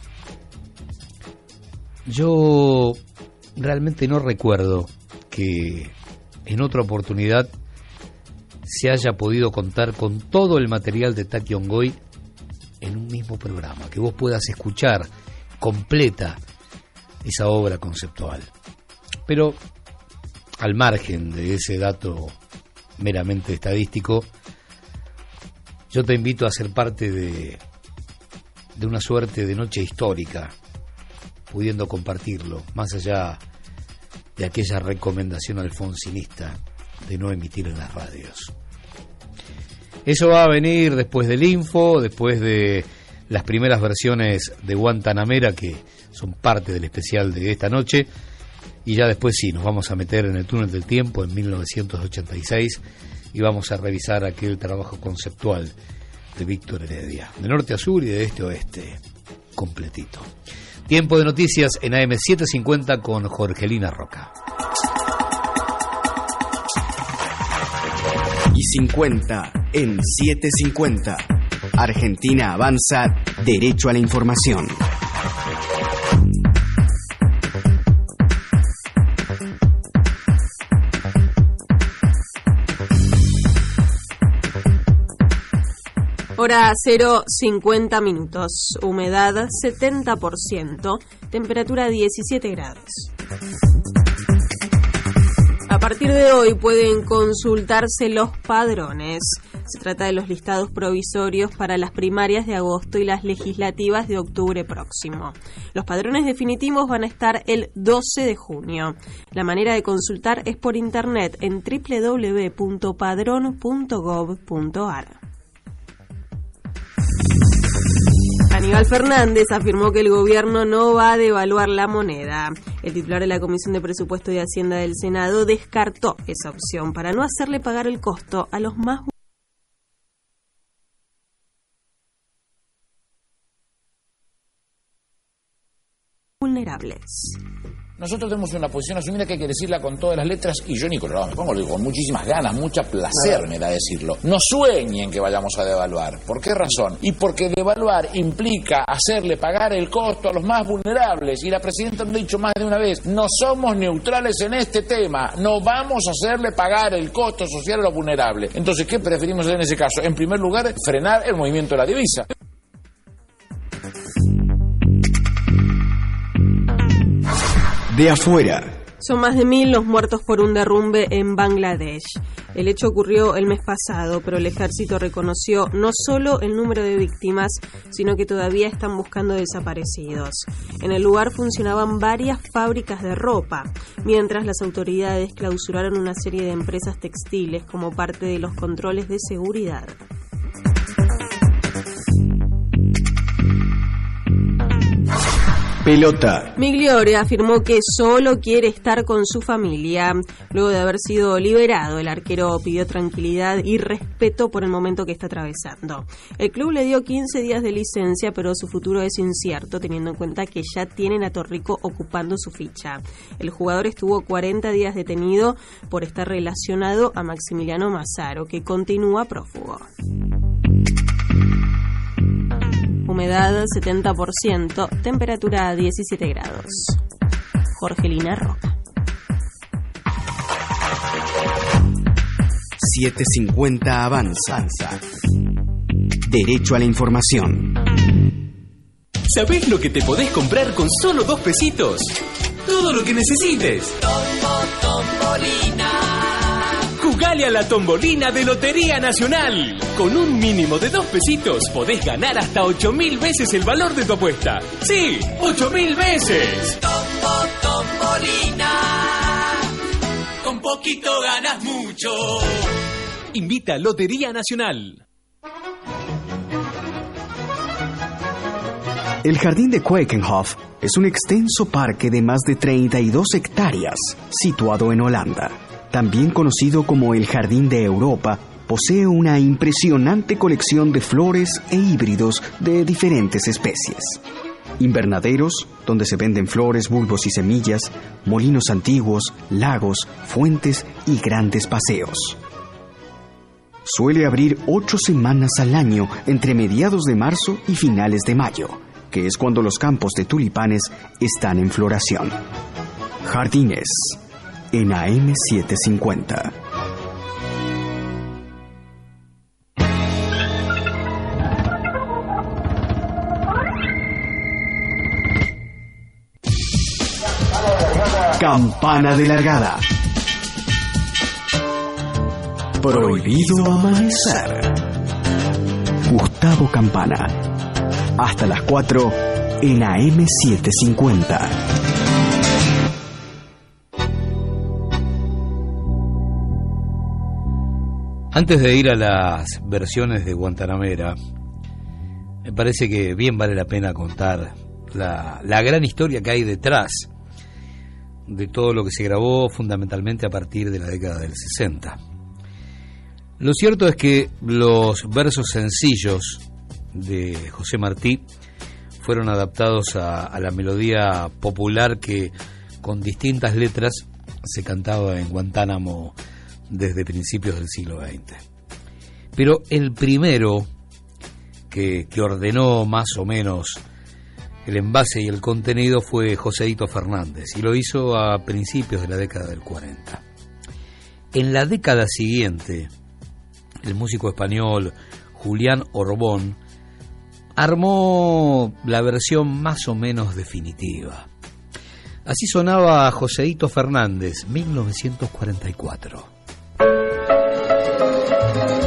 Yo realmente no recuerdo que en otra oportunidad se haya podido contar con todo el material de Taki en un mismo programa, que vos puedas escuchar completa esa obra conceptual. Pero al margen de ese dato meramente estadístico, yo te invito a ser parte de, de una suerte de noche histórica, pudiendo compartirlo, más allá de aquella recomendación alfonsinista de no emitir en las radios. Eso va a venir después del Info, después de las primeras versiones de Guantanamera que son parte del especial de esta noche. Y ya después sí, nos vamos a meter en el túnel del tiempo en 1986 y vamos a revisar aquel trabajo conceptual de Víctor Heredia, de norte a sur y de este a oeste, completito. Tiempo de noticias en AM750 con Jorgelina Roca. Y 50 en 750. Argentina avanza derecho a la información. Hora 0, 50 minutos. Humedad 70%. Temperatura 17 grados. A partir de hoy pueden consultarse los padrones. Se trata de los listados provisorios para las primarias de agosto y las legislativas de octubre próximo. Los padrones definitivos van a estar el 12 de junio. La manera de consultar es por internet en www.padrón.gov.ar. Aníbal Fernández afirmó que el gobierno no va a devaluar la moneda. El titular de la Comisión de Presupuesto y Hacienda del Senado descartó esa opción para no hacerle pagar el costo a los más vulnerables. Nosotros tenemos una posición asumida que hay que decirla con todas las letras y yo, Nicolás, me pongo lo digo con muchísimas ganas, mucha placer me da decirlo. No sueñen que vayamos a devaluar. ¿Por qué razón? Y porque devaluar implica hacerle pagar el costo a los más vulnerables. Y la presidenta lo ha dicho más de una vez, no somos neutrales en este tema, no vamos a hacerle pagar el costo social a los vulnerables. Entonces, ¿qué preferimos hacer en ese caso? En primer lugar, frenar el movimiento de la divisa. De afuera. Son más de mil los muertos por un derrumbe en Bangladesh. El hecho ocurrió el mes pasado, pero el ejército reconoció no solo el número de víctimas, sino que todavía están buscando desaparecidos. En el lugar funcionaban varias fábricas de ropa, mientras las autoridades clausuraron una serie de empresas textiles como parte de los controles de seguridad. Pelota. Migliore afirmó que solo quiere estar con su familia. Luego de haber sido liberado, el arquero pidió tranquilidad y respeto por el momento que está atravesando. El club le dio 15 días de licencia, pero su futuro es incierto, teniendo en cuenta que ya tienen a Torrico ocupando su ficha. El jugador estuvo 40 días detenido por estar relacionado a Maximiliano Mazzaro, que continúa prófugo. Humedad 70%, temperatura 17 grados. Jorgelina Roca. 750 avanza. Derecho a la información. ¿Sabés lo que te podés comprar con solo dos pesitos? Todo lo que necesites. Jugale a la tombolina de Lotería Nacional. Con un mínimo de dos pesitos podés ganar hasta 8 mil veces el valor de tu apuesta. Sí, 8 mil veces. tombolina. Con poquito ganas mucho. Invita a Lotería Nacional. El jardín de Quakenhof es un extenso parque de más de 32 hectáreas, situado en Holanda. También conocido como el Jardín de Europa, posee una impresionante colección de flores e híbridos de diferentes especies. Invernaderos, donde se venden flores, bulbos y semillas, molinos antiguos, lagos, fuentes y grandes paseos. Suele abrir ocho semanas al año entre mediados de marzo y finales de mayo, que es cuando los campos de tulipanes están en floración. Jardines en AM750. Campana de largada. Prohibido amanecer. Gustavo Campana. Hasta las 4 en AM750. Antes de ir a las versiones de Guantanamera, me parece que bien vale la pena contar la, gran historia que hay detrás de todo lo que se grabó fundamentalmente a partir de la década del 60. Lo cierto es que los versos sencillos de José Martí fueron adaptados a la melodía popular que con distintas letras se cantaba en Guantánamo desde principios del siglo XX. Pero el primero que, que ordenó más o menos el envase y el contenido fue Joséito Fernández y lo hizo a principios de la década del 40. En la década siguiente, el músico español Julián Orbón armó la versión más o menos definitiva. Así sonaba Joséito Fernández, 1944. Guantanamera,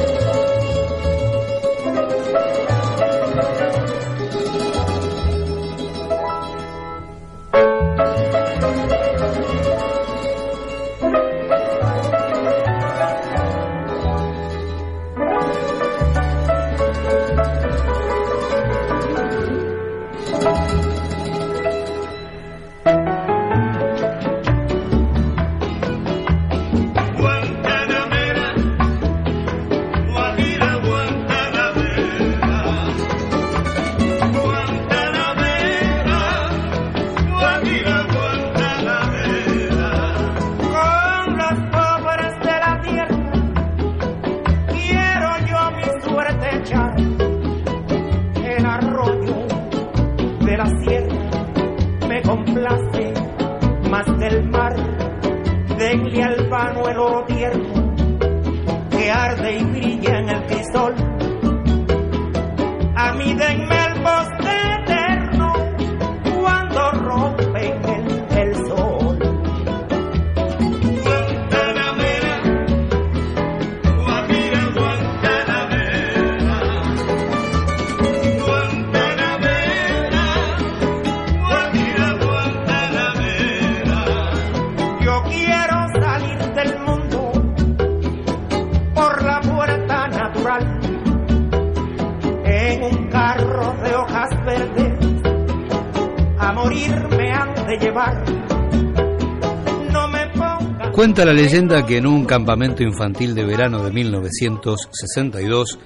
Cuenta la leyenda que en un campamento infantil de verano de 1962,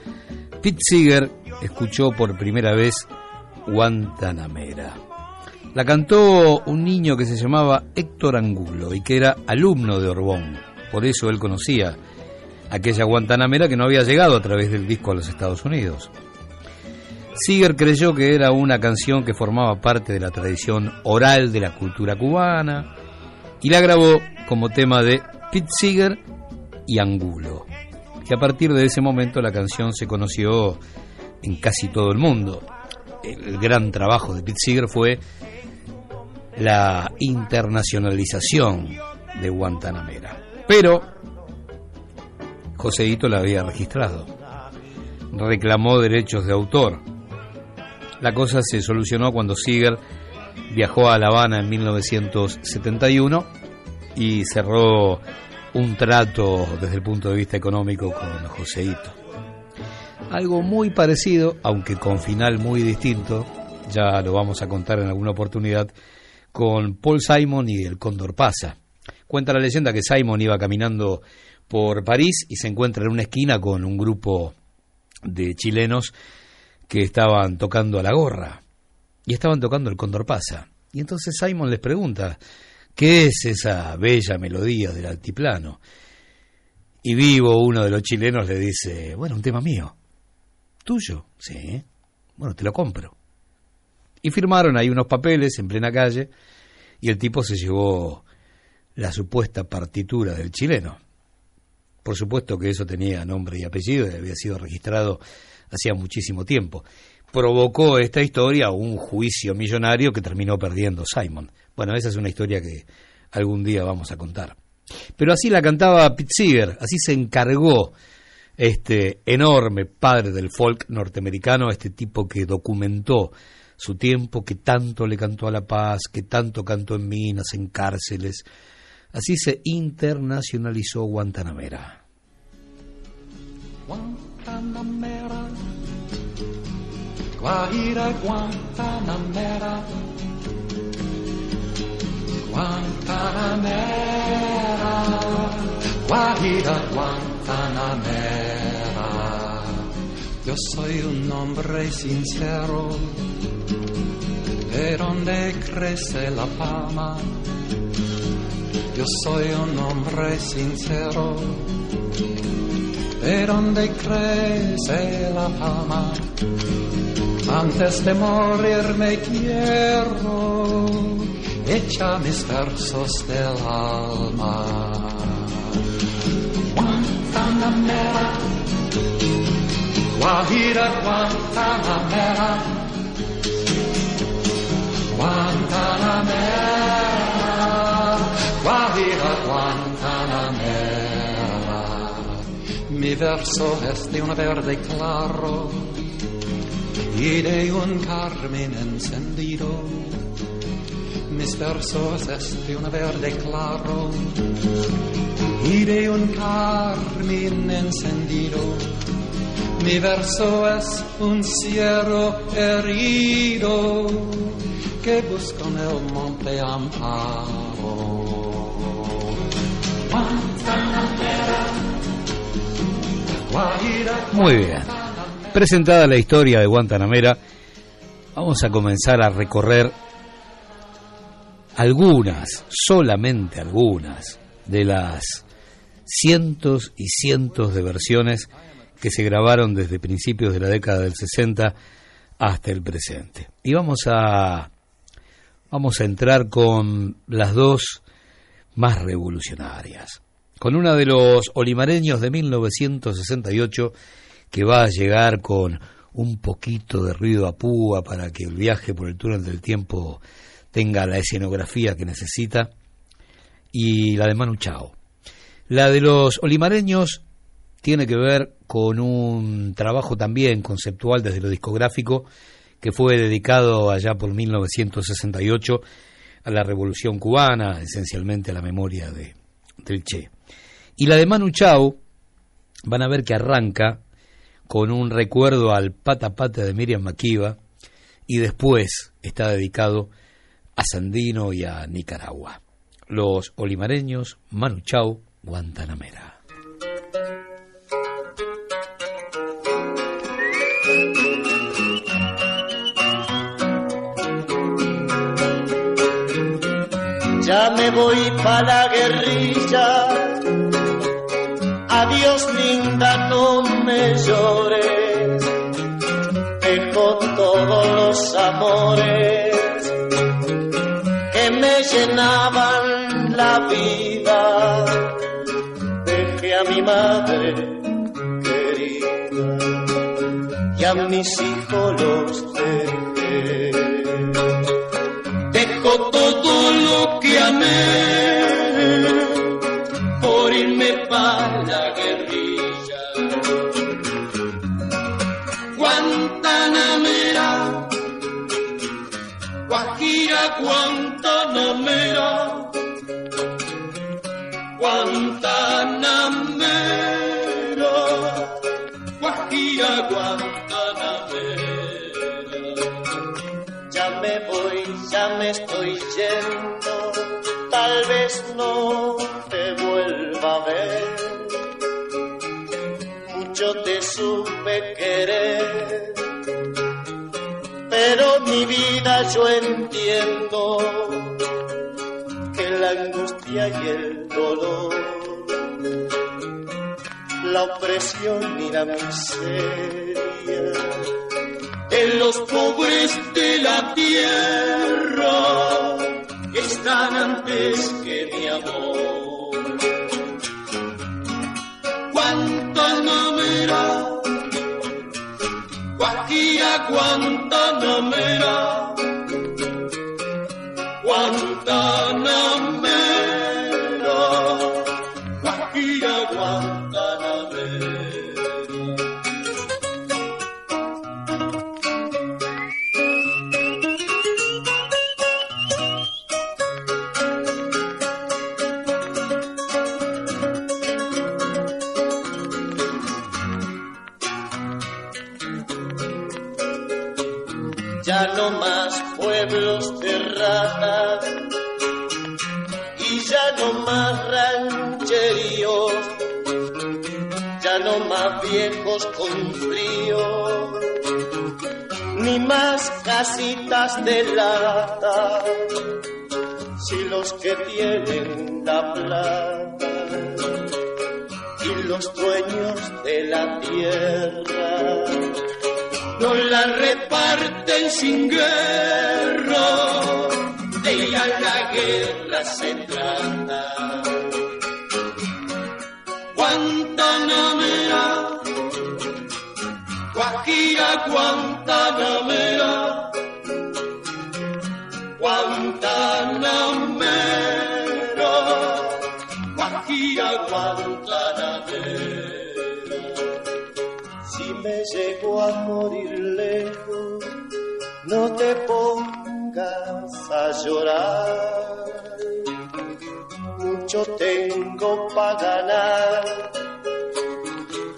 Pete Seeger escuchó por primera vez Guantanamera. La cantó un niño que se llamaba Héctor Angulo y que era alumno de Orbón. Por eso él conocía aquella Guantanamera que no había llegado a través del disco a los Estados Unidos. Seeger creyó que era una canción que formaba parte de la tradición oral de la cultura cubana y la grabó como tema de Pete Seeger y Angulo. Y a partir de ese momento la canción se conoció en casi todo el mundo. El gran trabajo de Pete Seeger fue la internacionalización de Guantanamera. Pero Joseito la había registrado. Reclamó derechos de autor. La cosa se solucionó cuando Seeger viajó a La Habana en 1971 y cerró un trato desde el punto de vista económico con Joseito. Algo muy parecido, aunque con final muy distinto, ya lo vamos a contar en alguna oportunidad, con Paul Simon y el Cóndor Pasa. Cuenta la leyenda que Simon iba caminando por París y se encuentra en una esquina con un grupo de chilenos que estaban tocando a la gorra y estaban tocando el Cóndor Pasa. Y entonces Simon les pregunta, ¿qué es esa bella melodía del altiplano? Y vivo uno de los chilenos le dice, bueno, un tema mío. ¿Tuyo? Sí. Bueno, te lo compro. Y firmaron ahí unos papeles en plena calle y el tipo se llevó la supuesta partitura del chileno. Por supuesto que eso tenía nombre y apellido y había sido registrado hacía muchísimo tiempo. Provocó esta historia un juicio millonario que terminó perdiendo Simon. Bueno, esa es una historia que algún día vamos a contar. Pero así la cantaba Pete Seeger, así se encargó este enorme padre del folk norteamericano, este tipo que documentó su tiempo, que tanto le cantó a la paz, que tanto cantó en minas, en cárceles. Así se internacionalizó Guantanamera. Guajira, Guantanamera, Guantanamera, Guajira, Guantanamera. Yo soy un hombre sincero, de donde crece la fama. Yo soy un hombre sincero, de donde crece la fama. Antes de morir me quiero, echa mis versos del alma. Guantanamera, Guajira, Guantanamera, Guantanamera, Guajira, Guantanamera. Mi verso es de un verde claro y de un carmen encendido. Mis versos es de un verde claro y de un carmen encendido. Mi verso es un cielo herido que busca en el monte amparo. Muy bien. Presentada la historia de Guantanamera, vamos a comenzar a recorrer algunas, solamente algunas, de las cientos y cientos de versiones que se grabaron desde principios de la década del 60 hasta el presente. Y vamos a vamos a entrar con las dos más revolucionarias. Con una de los olimareños de 1968 que va a llegar con un poquito de ruido a púa para que el viaje por el túnel del tiempo tenga la escenografía que necesita, y la de Manu Chao. La de los olimareños tiene que ver con un trabajo también conceptual desde lo discográfico que fue dedicado allá por 1968 a la Revolución Cubana, esencialmente a la memoria de, del Che. Y la de Manu Chao, van a ver que arranca con un recuerdo al pata pata de Miriam Makiba y después está dedicado a Sandino y a Nicaragua. Los olimareños, Manu Chao, Guantanamera. Ya me voy pa' la guerrilla. Adiós, linda, no me llores. Dejo todos los amores que me llenaban la vida. Dejé a mi madre querida y a mis hijos los dejé. Dejo todo lo que amé por irme para la guerrilla. Guantanamera, Guantanamera, Guajira, Guantanamera. Ya me voy, ya me estoy yendo, tal vez no te vuelva a ver. Mucho te supe querer, pero mi vida yo entiendo que la angustia y el dolor, la opresión y la miseria en los pobres de la tierra están antes que mi amor. Guantanamera, Guajira, Guantanamera, Guantanamera, con frío, ni más casitas de lata, si los que tienen la plata y los dueños de la tierra no la reparten sin guerra, de ir a la guerra se trata. Guantanamera, Guajira Guantanamera, Guantanamera, Guajira Guantanamera. Si me llego a morir lejos, no te pongas a llorar. Mucho tengo para ganar,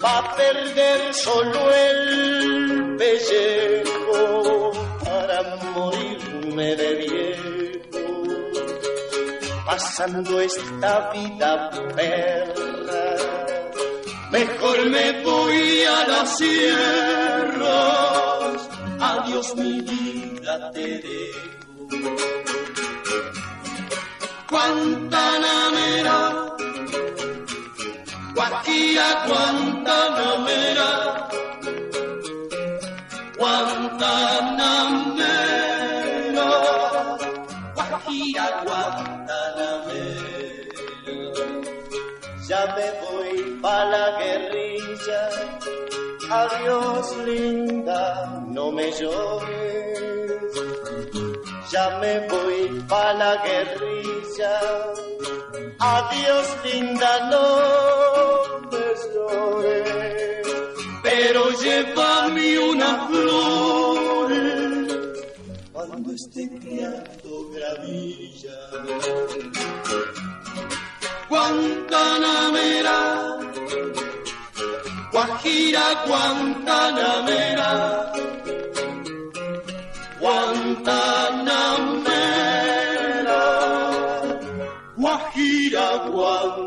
pa' perder solo el pellejo, para morirme de viejo, pasando esta vida perra Mejor me voy a las sierras. Adiós mi vida te dejo. Guantanamera, Guajira Guantanamera, Guantanamera, Guajira Guantanamera. Ya me voy pa' la guerrilla. Adiós, linda, no me llores. Ya me voy pa' la guerrilla. Adiós, linda, no cuando esté criando gravilla. Guantanamera, Guajira Guantanamera, Guantanamera, Guajira Guantanamera.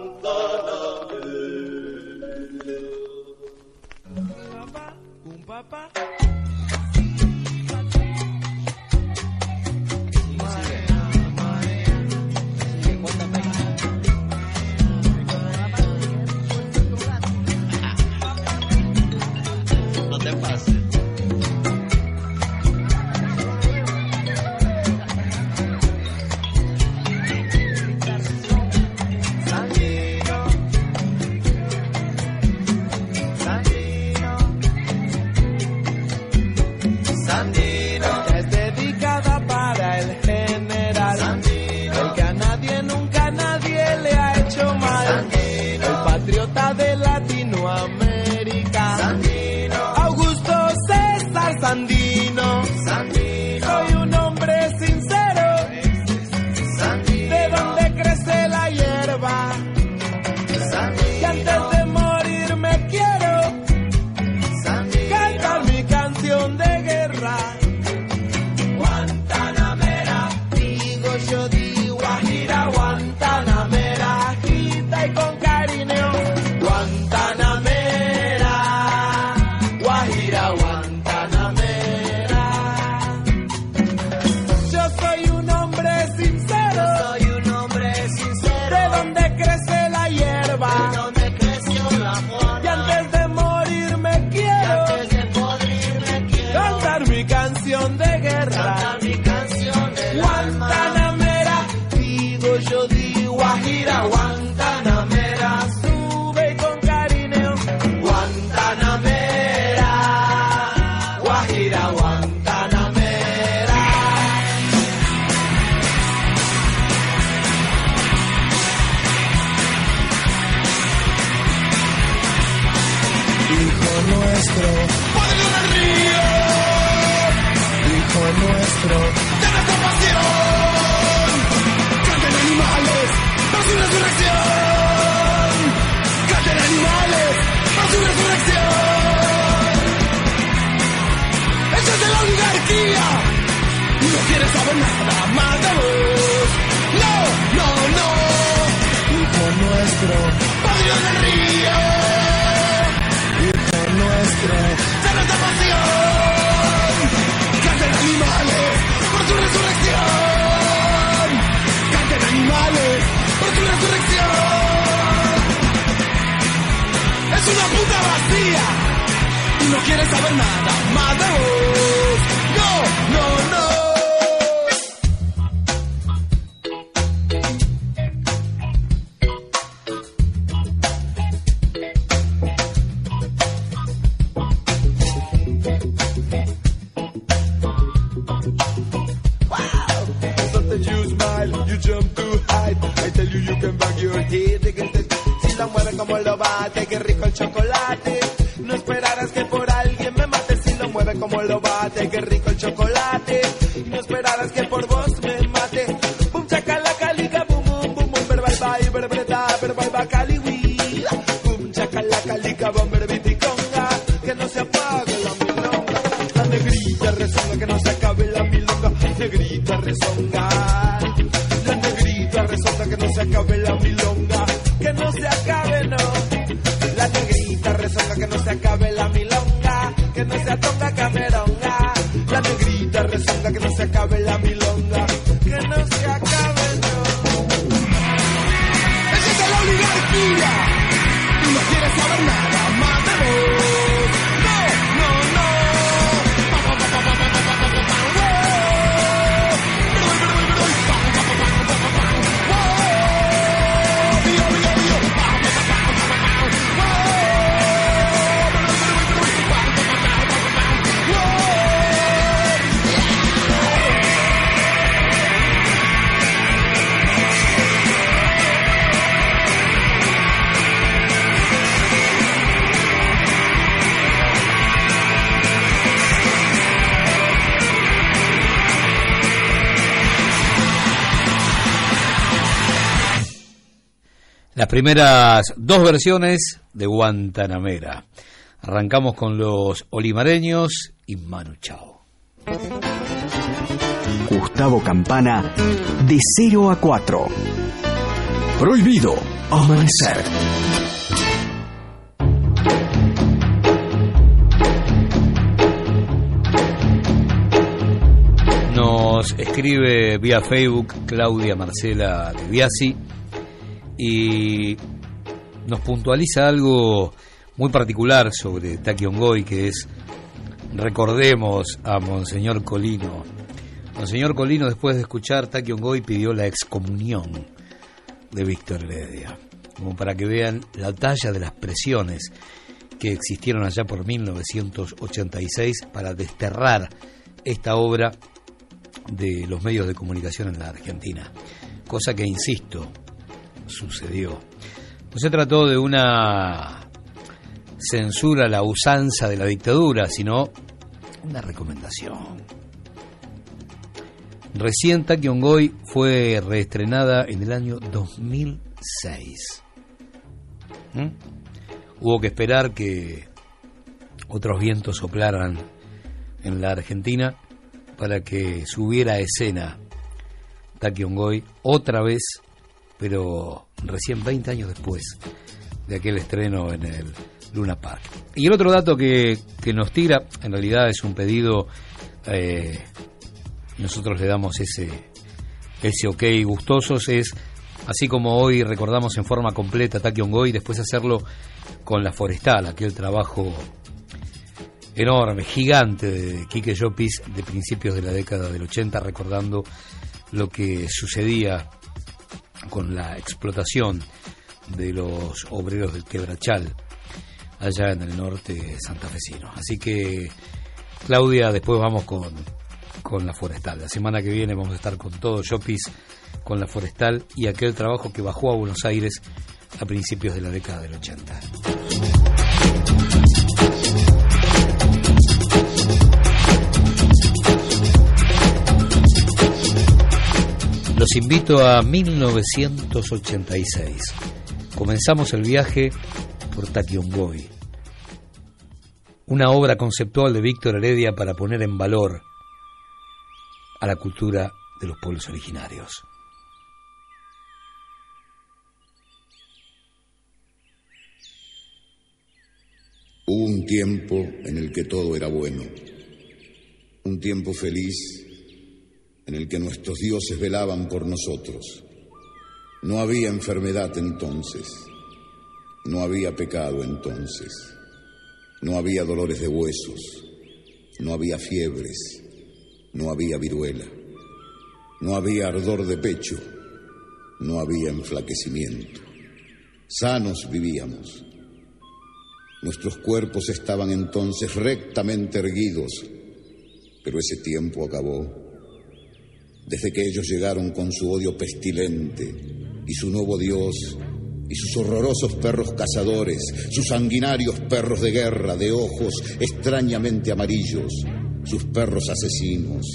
Primeras dos versiones de Guantanamera. Arrancamos con los olimareños y Manu Chao. Gustavo Campana, de 0 a 4. Prohibido amanecer. Nos escribe vía Facebook Claudia Marcela de Biasi y nos puntualiza algo muy particular sobre Taquiongoy, que es, recordemos a Monseñor Colino. Monseñor Colino, después de escuchar Taquiongoy, pidió la excomunión de Víctor Heredia, como para que vean la talla de las presiones que existieron allá por 1986 para desterrar esta obra de los medios de comunicación en la Argentina. Cosa que, insisto, sucedió. No se trató de una censura a la usanza de la dictadura, sino una recomendación. Recién Taquiongoy fue reestrenada en el año 2006. ¿Mm? Hubo que esperar que otros vientos soplaran en la Argentina para que subiera a escena Taquiongoy otra vez, pero recién 20 años después de aquel estreno en el Luna Park. Y el otro dato que, que nos tira, en realidad es un pedido, eh, nosotros le damos ese, ese ok gustosos, es así como hoy recordamos en forma completa Taquiongoy, después hacerlo con la forestal, aquel trabajo enorme, gigante de Quique Llopis de principios de la década del 80, recordando lo que sucedía con la explotación de los obreros del quebrachal allá en el norte santafesino. Así que, Claudia, después vamos con, con la forestal. La semana que viene vamos a estar con todo Llopis, con la forestal y aquel trabajo que bajó a Buenos Aires a principios de la década del 80. Los invito a 1986. Comenzamos el viaje por Taquiongoy. Una obra conceptual de Víctor Heredia para poner en valor a la cultura de los pueblos originarios. Hubo un tiempo en el que todo era bueno, un tiempo feliz en el que nuestros dioses velaban por nosotros. No había enfermedad entonces, no había pecado entonces, no había dolores de huesos, no había fiebres, no había viruela, no había ardor de pecho, no había enflaquecimiento. Sanos vivíamos. Nuestros cuerpos estaban entonces rectamente erguidos, pero ese tiempo acabó. Desde que ellos llegaron con su odio pestilente y su nuevo Dios y sus horrorosos perros cazadores, sus sanguinarios perros de guerra de ojos extrañamente amarillos, sus perros asesinos,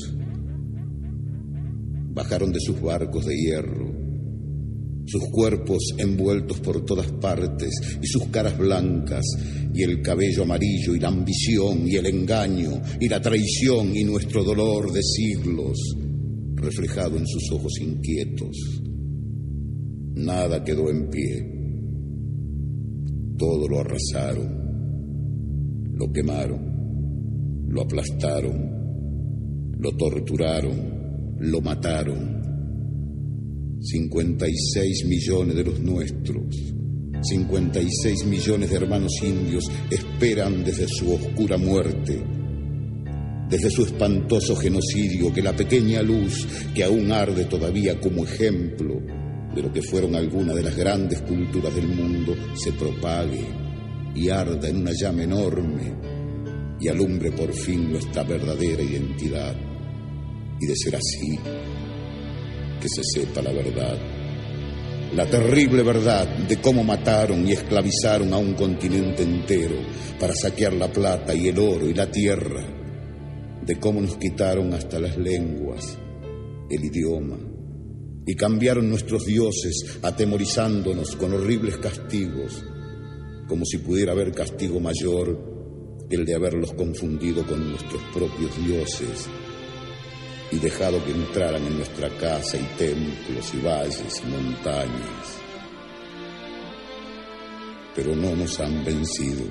bajaron de sus barcos de hierro, sus cuerpos envueltos por todas partes y sus caras blancas y el cabello amarillo y la ambición y el engaño y la traición y nuestro dolor de siglos reflejado en sus ojos inquietos. Nada quedó en pie. Todo lo arrasaron, lo quemaron, lo aplastaron, lo torturaron, lo mataron. 56 millones de los nuestros, 56 millones de hermanos indios esperan desde su oscura muerte desde su espantoso genocidio, que la pequeña luz que aún arde todavía como ejemplo de lo que fueron algunas de las grandes culturas del mundo se propague y arda en una llama enorme y alumbre por fin nuestra verdadera identidad. Y de ser así, que se sepa la verdad, la terrible verdad de cómo mataron y esclavizaron a un continente entero para saquear la plata y el oro y la tierra de cómo nos quitaron hasta las lenguas, el idioma, y cambiaron nuestros dioses atemorizándonos con horribles castigos, como si pudiera haber castigo mayor que el de haberlos confundido con nuestros propios dioses y dejado que entraran en nuestra casa y templos y valles y montañas. Pero no nos han vencido.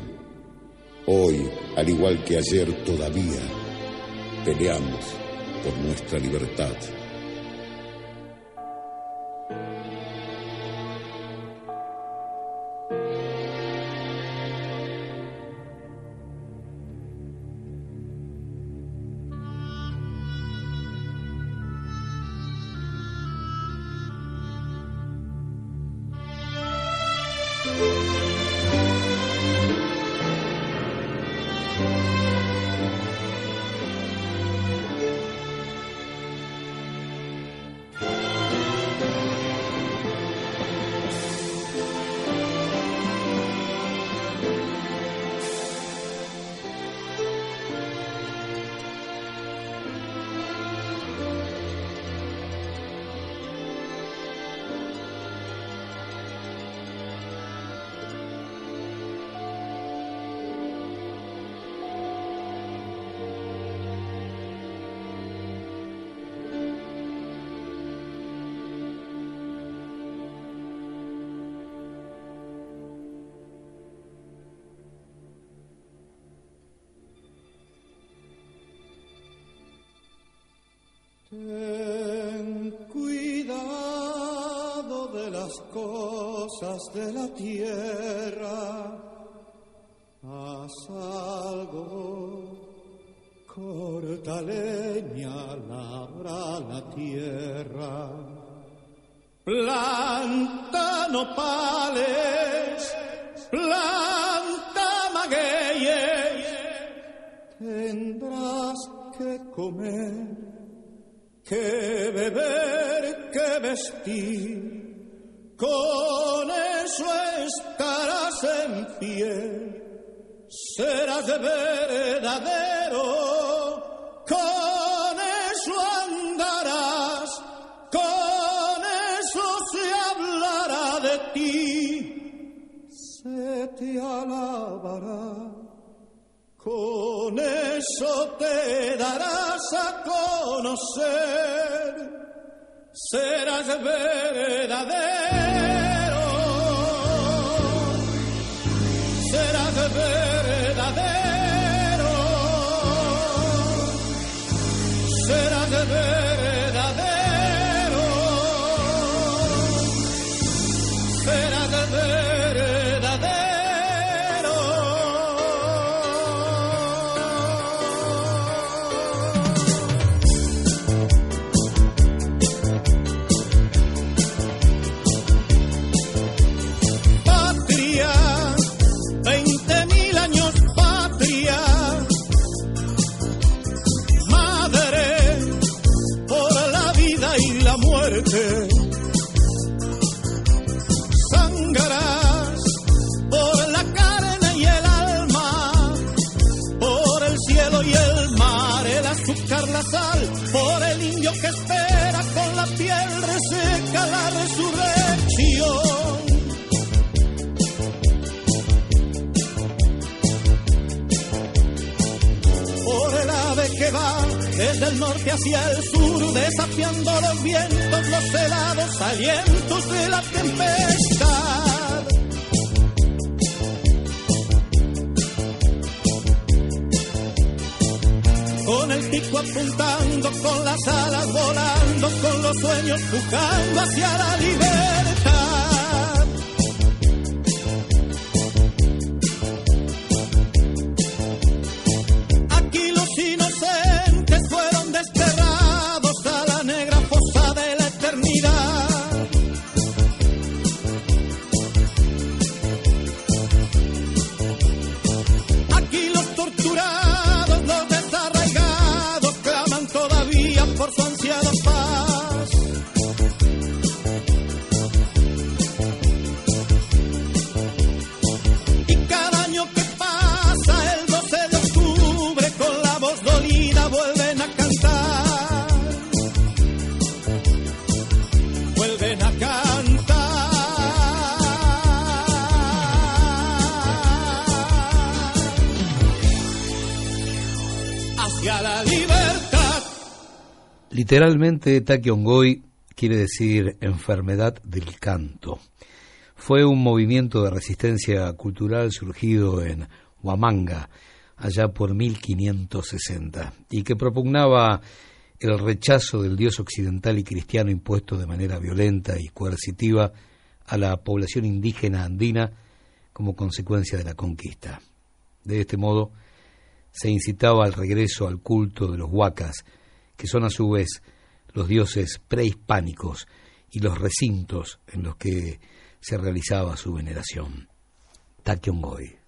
Hoy, al igual que ayer todavía, peleamos por nuestra libertad. Desde el norte hacia el sur, desafiando los vientos, los helados alientos de la tempestad. Con el pico apuntando, con las alas volando, con los sueños pujando hacia la libertad. Literalmente, Takyongoy quiere decir enfermedad del canto. Fue un movimiento de resistencia cultural surgido en Huamanga, allá por 1560, y que propugnaba el rechazo del dios occidental y cristiano impuesto de manera violenta y coercitiva a la población indígena andina como consecuencia de la conquista. De este modo, se incitaba al regreso al culto de los huacas, que son a su vez los dioses prehispánicos y los recintos en los que se realizaba su veneración. Takyongoy.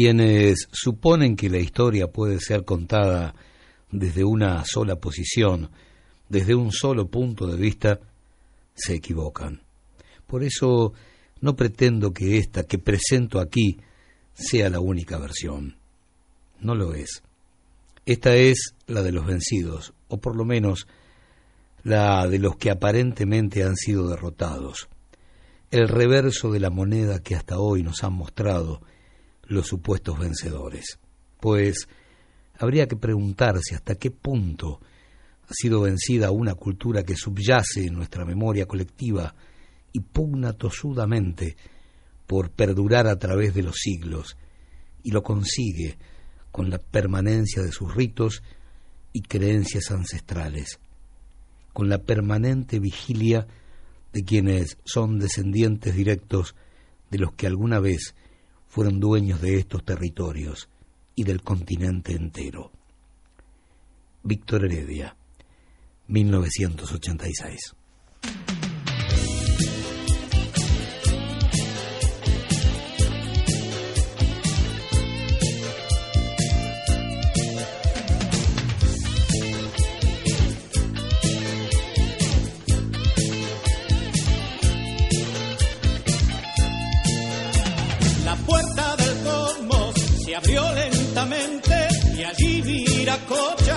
Quienes suponen que la historia puede ser contada desde una sola posición, desde un solo punto de vista, se equivocan. Por eso no pretendo que esta que presento aquí sea la única versión. No lo es. Esta es la de los vencidos, o por lo menos la de los que aparentemente han sido derrotados. El reverso de la moneda que hasta hoy nos han mostrado los supuestos vencedores. Pues habría que preguntarse hasta qué punto ha sido vencida una cultura que subyace en nuestra memoria colectiva y pugna tosudamente por perdurar a través de los siglos, y lo consigue con la permanencia de sus ritos y creencias ancestrales, con la permanente vigilia de quienes son descendientes directos de los que alguna vez fueron dueños de estos territorios y del continente entero. Víctor Heredia, 1986. Viracocha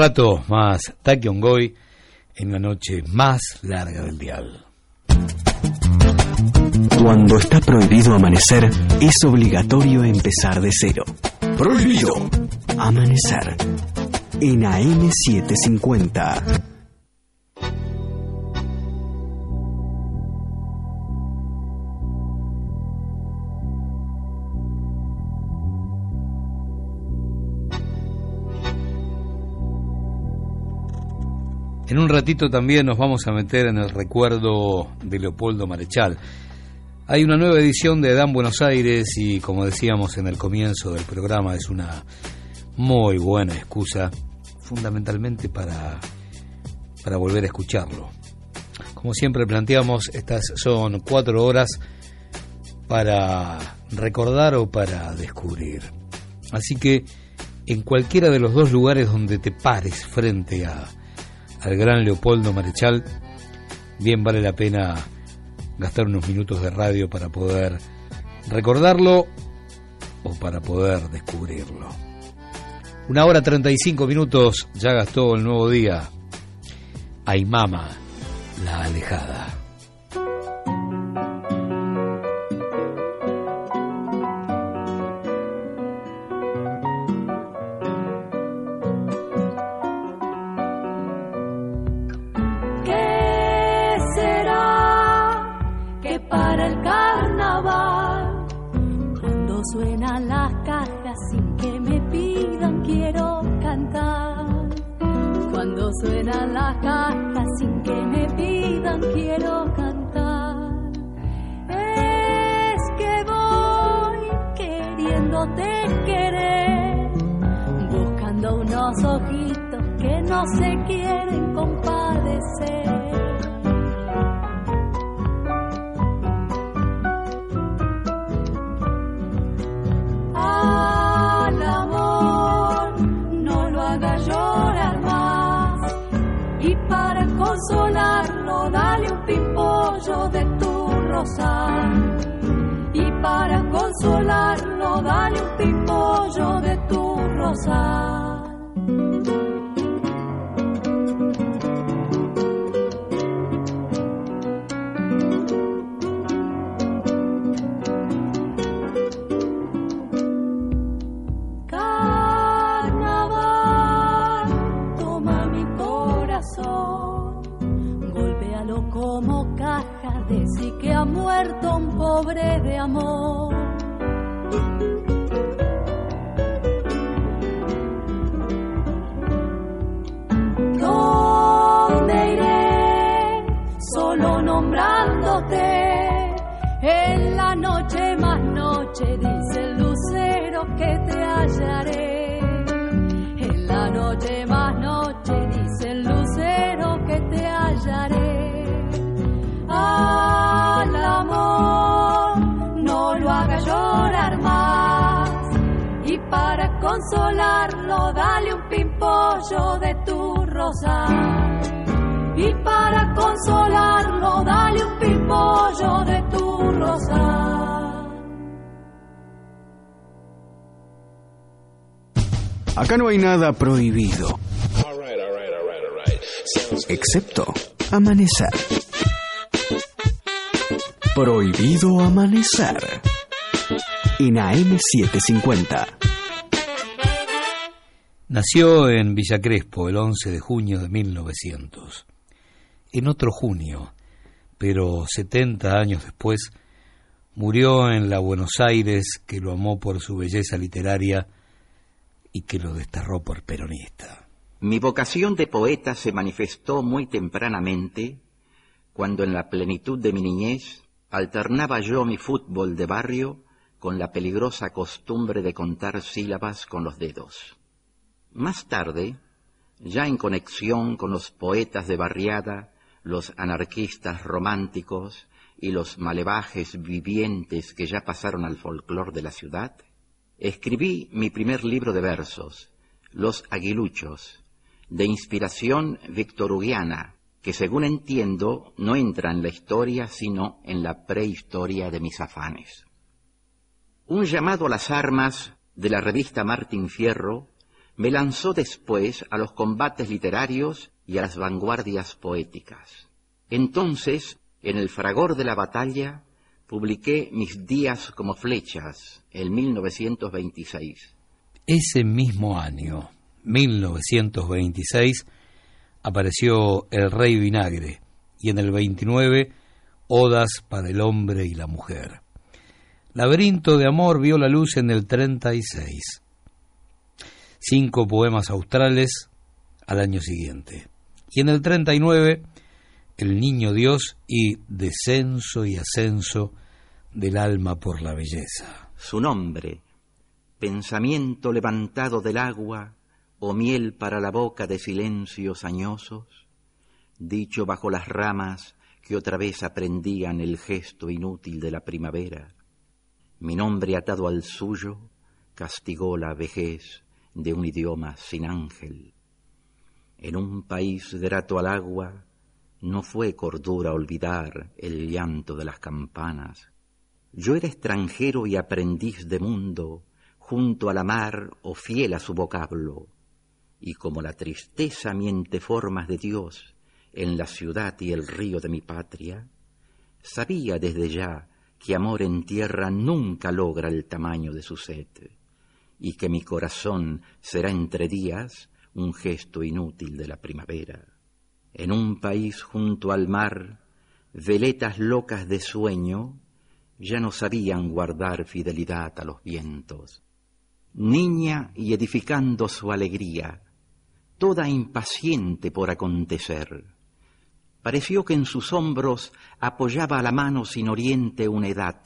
rato más, Taki Ongoy en la noche más larga del dial. Cuando está prohibido amanecer, es obligatorio empezar de cero. Prohibido. Amanecer. En AM750. En un ratito también nos vamos a meter en el recuerdo de Leopoldo Marechal. Hay una nueva edición de Dan Buenos Aires y como decíamos en el comienzo del programa es una muy buena excusa fundamentalmente para, para volver a escucharlo. Como siempre planteamos, estas son cuatro horas para recordar o para descubrir. Así que en cualquiera de los dos lugares donde te pares frente a, al gran Leopoldo Marechal, bien vale la pena gastar unos minutos de radio para poder recordarlo o para poder descubrirlo. Una hora 35 minutos ya gastó el nuevo día. Ay mama, la alejada. Cuando suenan las cajas sin que me pidan, quiero cantar. Es que voy queriéndote querer, buscando unos ojitos que no se quieren compadecer. De tu rosal y para consolarlo dale un pimpollo de tu rosal. Acá no hay nada prohibido. Excepto amanecer. Prohibido amanecer. En AM750. Nació en Villa Crespo el 11 de junio de 1900. En otro junio, pero 70 años después, murió en la Buenos Aires que lo amó por su belleza literaria y que lo desterró por peronista. Mi vocación de poeta se manifestó muy tempranamente cuando en la plenitud de mi niñez alternaba yo mi fútbol de barrio con la peligrosa costumbre de contar sílabas con los dedos. Más tarde, ya en conexión con los poetas de barriada, los anarquistas románticos y los malevajes vivientes que ya pasaron al folclor de la ciudad, escribí mi primer libro de versos, Los Aguiluchos, de inspiración victorugiana, que según entiendo no entra en la historia sino en la prehistoria de mis afanes. Un llamado a las armas de la revista Martín Fierro me lanzó después a los combates literarios y a las vanguardias poéticas. Entonces, en el fragor de la batalla, publiqué Mis días como flechas, en 1926. Ese mismo año, 1926, apareció El Rey Vinagre y en el 29, Odas para el hombre y la mujer. Laberinto de Amor vio la luz en el 36. Cinco poemas australes al año siguiente. Y en el 39, El Niño Dios y Descenso y Ascenso del Alma por la Belleza. Su nombre, pensamiento levantado del agua o miel para la boca de silencios añosos, dicho bajo las ramas que otra vez aprendían el gesto inútil de la primavera. Mi nombre atado al suyo castigó la vejez de un idioma sin ángel. En un país grato al agua no fue cordura olvidar el llanto de las campanas. Yo era extranjero y aprendiz de mundo, junto a la mar o fiel a su vocablo, y como la tristeza miente formas de Dios en la ciudad y el río de mi patria, sabía desde ya que amor en tierra nunca logra el tamaño de su sed, y que mi corazón será entre días un gesto inútil de la primavera. En un país junto al mar, veletas locas de sueño ya no sabían guardar fidelidad a los vientos. Niña y edificando su alegría, toda impaciente por acontecer, pareció que en sus hombros apoyaba la mano sin oriente una edad,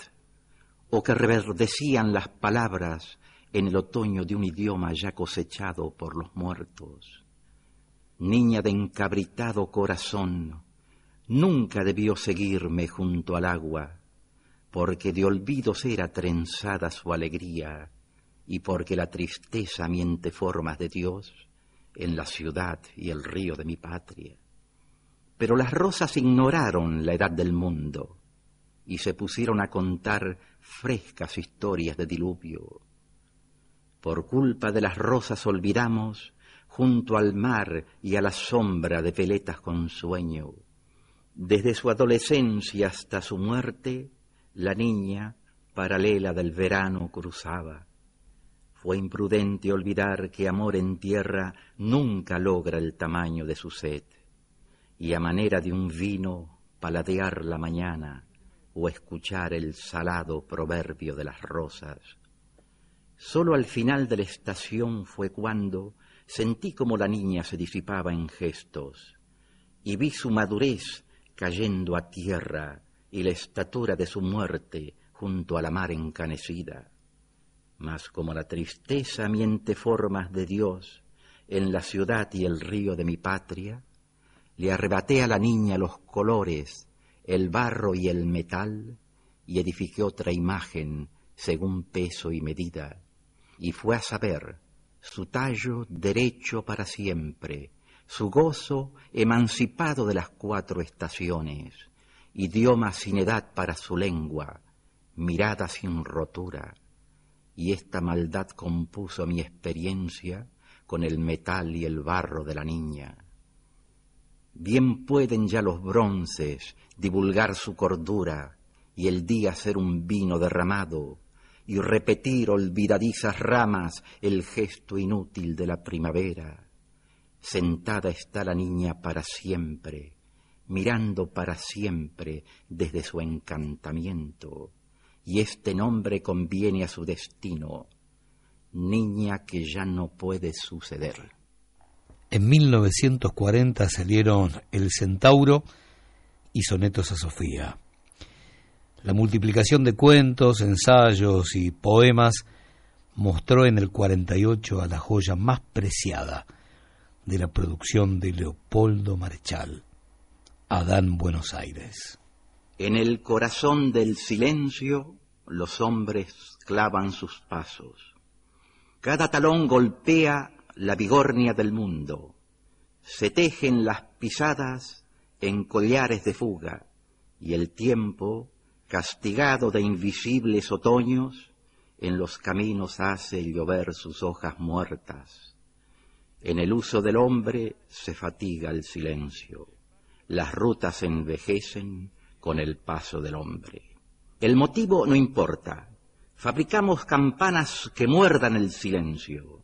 o que reverdecían las palabras en el otoño de un idioma ya cosechado por los muertos. Niña de encabritado corazón, nunca debió seguirme junto al agua, porque de olvidos era trenzada su alegría, y porque la tristeza miente formas de Dios en la ciudad y el río de mi patria. Pero las rosas ignoraron la edad del mundo y se pusieron a contar frescas historias de diluvio. Por culpa de las rosas olvidamos, junto al mar y a la sombra de veletas con sueño, desde su adolescencia hasta su muerte, la niña, paralela del verano, cruzaba. Fue imprudente olvidar que amor en tierra nunca logra el tamaño de su sed, y a manera de un vino paladear la mañana o escuchar el salado proverbio de las rosas. Solo al final de la estación fue cuando sentí como la niña se disipaba en gestos y vi su madurez cayendo a tierra y la estatura de su muerte junto a la mar encanecida. Mas como la tristeza miente formas de Dios en la ciudad y el río de mi patria, le arrebaté a la niña los colores, el barro y el metal, y edifiqué otra imagen según peso y medida, y fue a saber su tallo derecho para siempre, su gozo emancipado de las cuatro estaciones, idioma sin edad para su lengua, mirada sin rotura, y esta maldad compuso mi experiencia con el metal y el barro de la niña. Bien pueden ya los bronces divulgar su cordura y el día ser un vino derramado y repetir olvidadizas ramas el gesto inútil de la primavera. Sentada está la niña para siempre, mirando para siempre desde su encantamiento, y este nombre conviene a su destino, niña que ya no puede suceder. En 1940 salieron El Centauro y Sonetos a Sofía. La multiplicación de cuentos, ensayos y poemas mostró en el 48 a la joya más preciada de la producción de Leopoldo Marechal, Adán Buenos Aires. En el corazón del silencio los hombres clavan sus pasos. Cada talón golpea la vigornia del mundo. Se tejen las pisadas en collares de fuga y el tiempo, castigado de invisibles otoños, en los caminos hace llover sus hojas muertas. En el uso del hombre se fatiga el silencio. Las rutas envejecen con el paso del hombre. El motivo no importa. Fabricamos campanas que muerdan el silencio.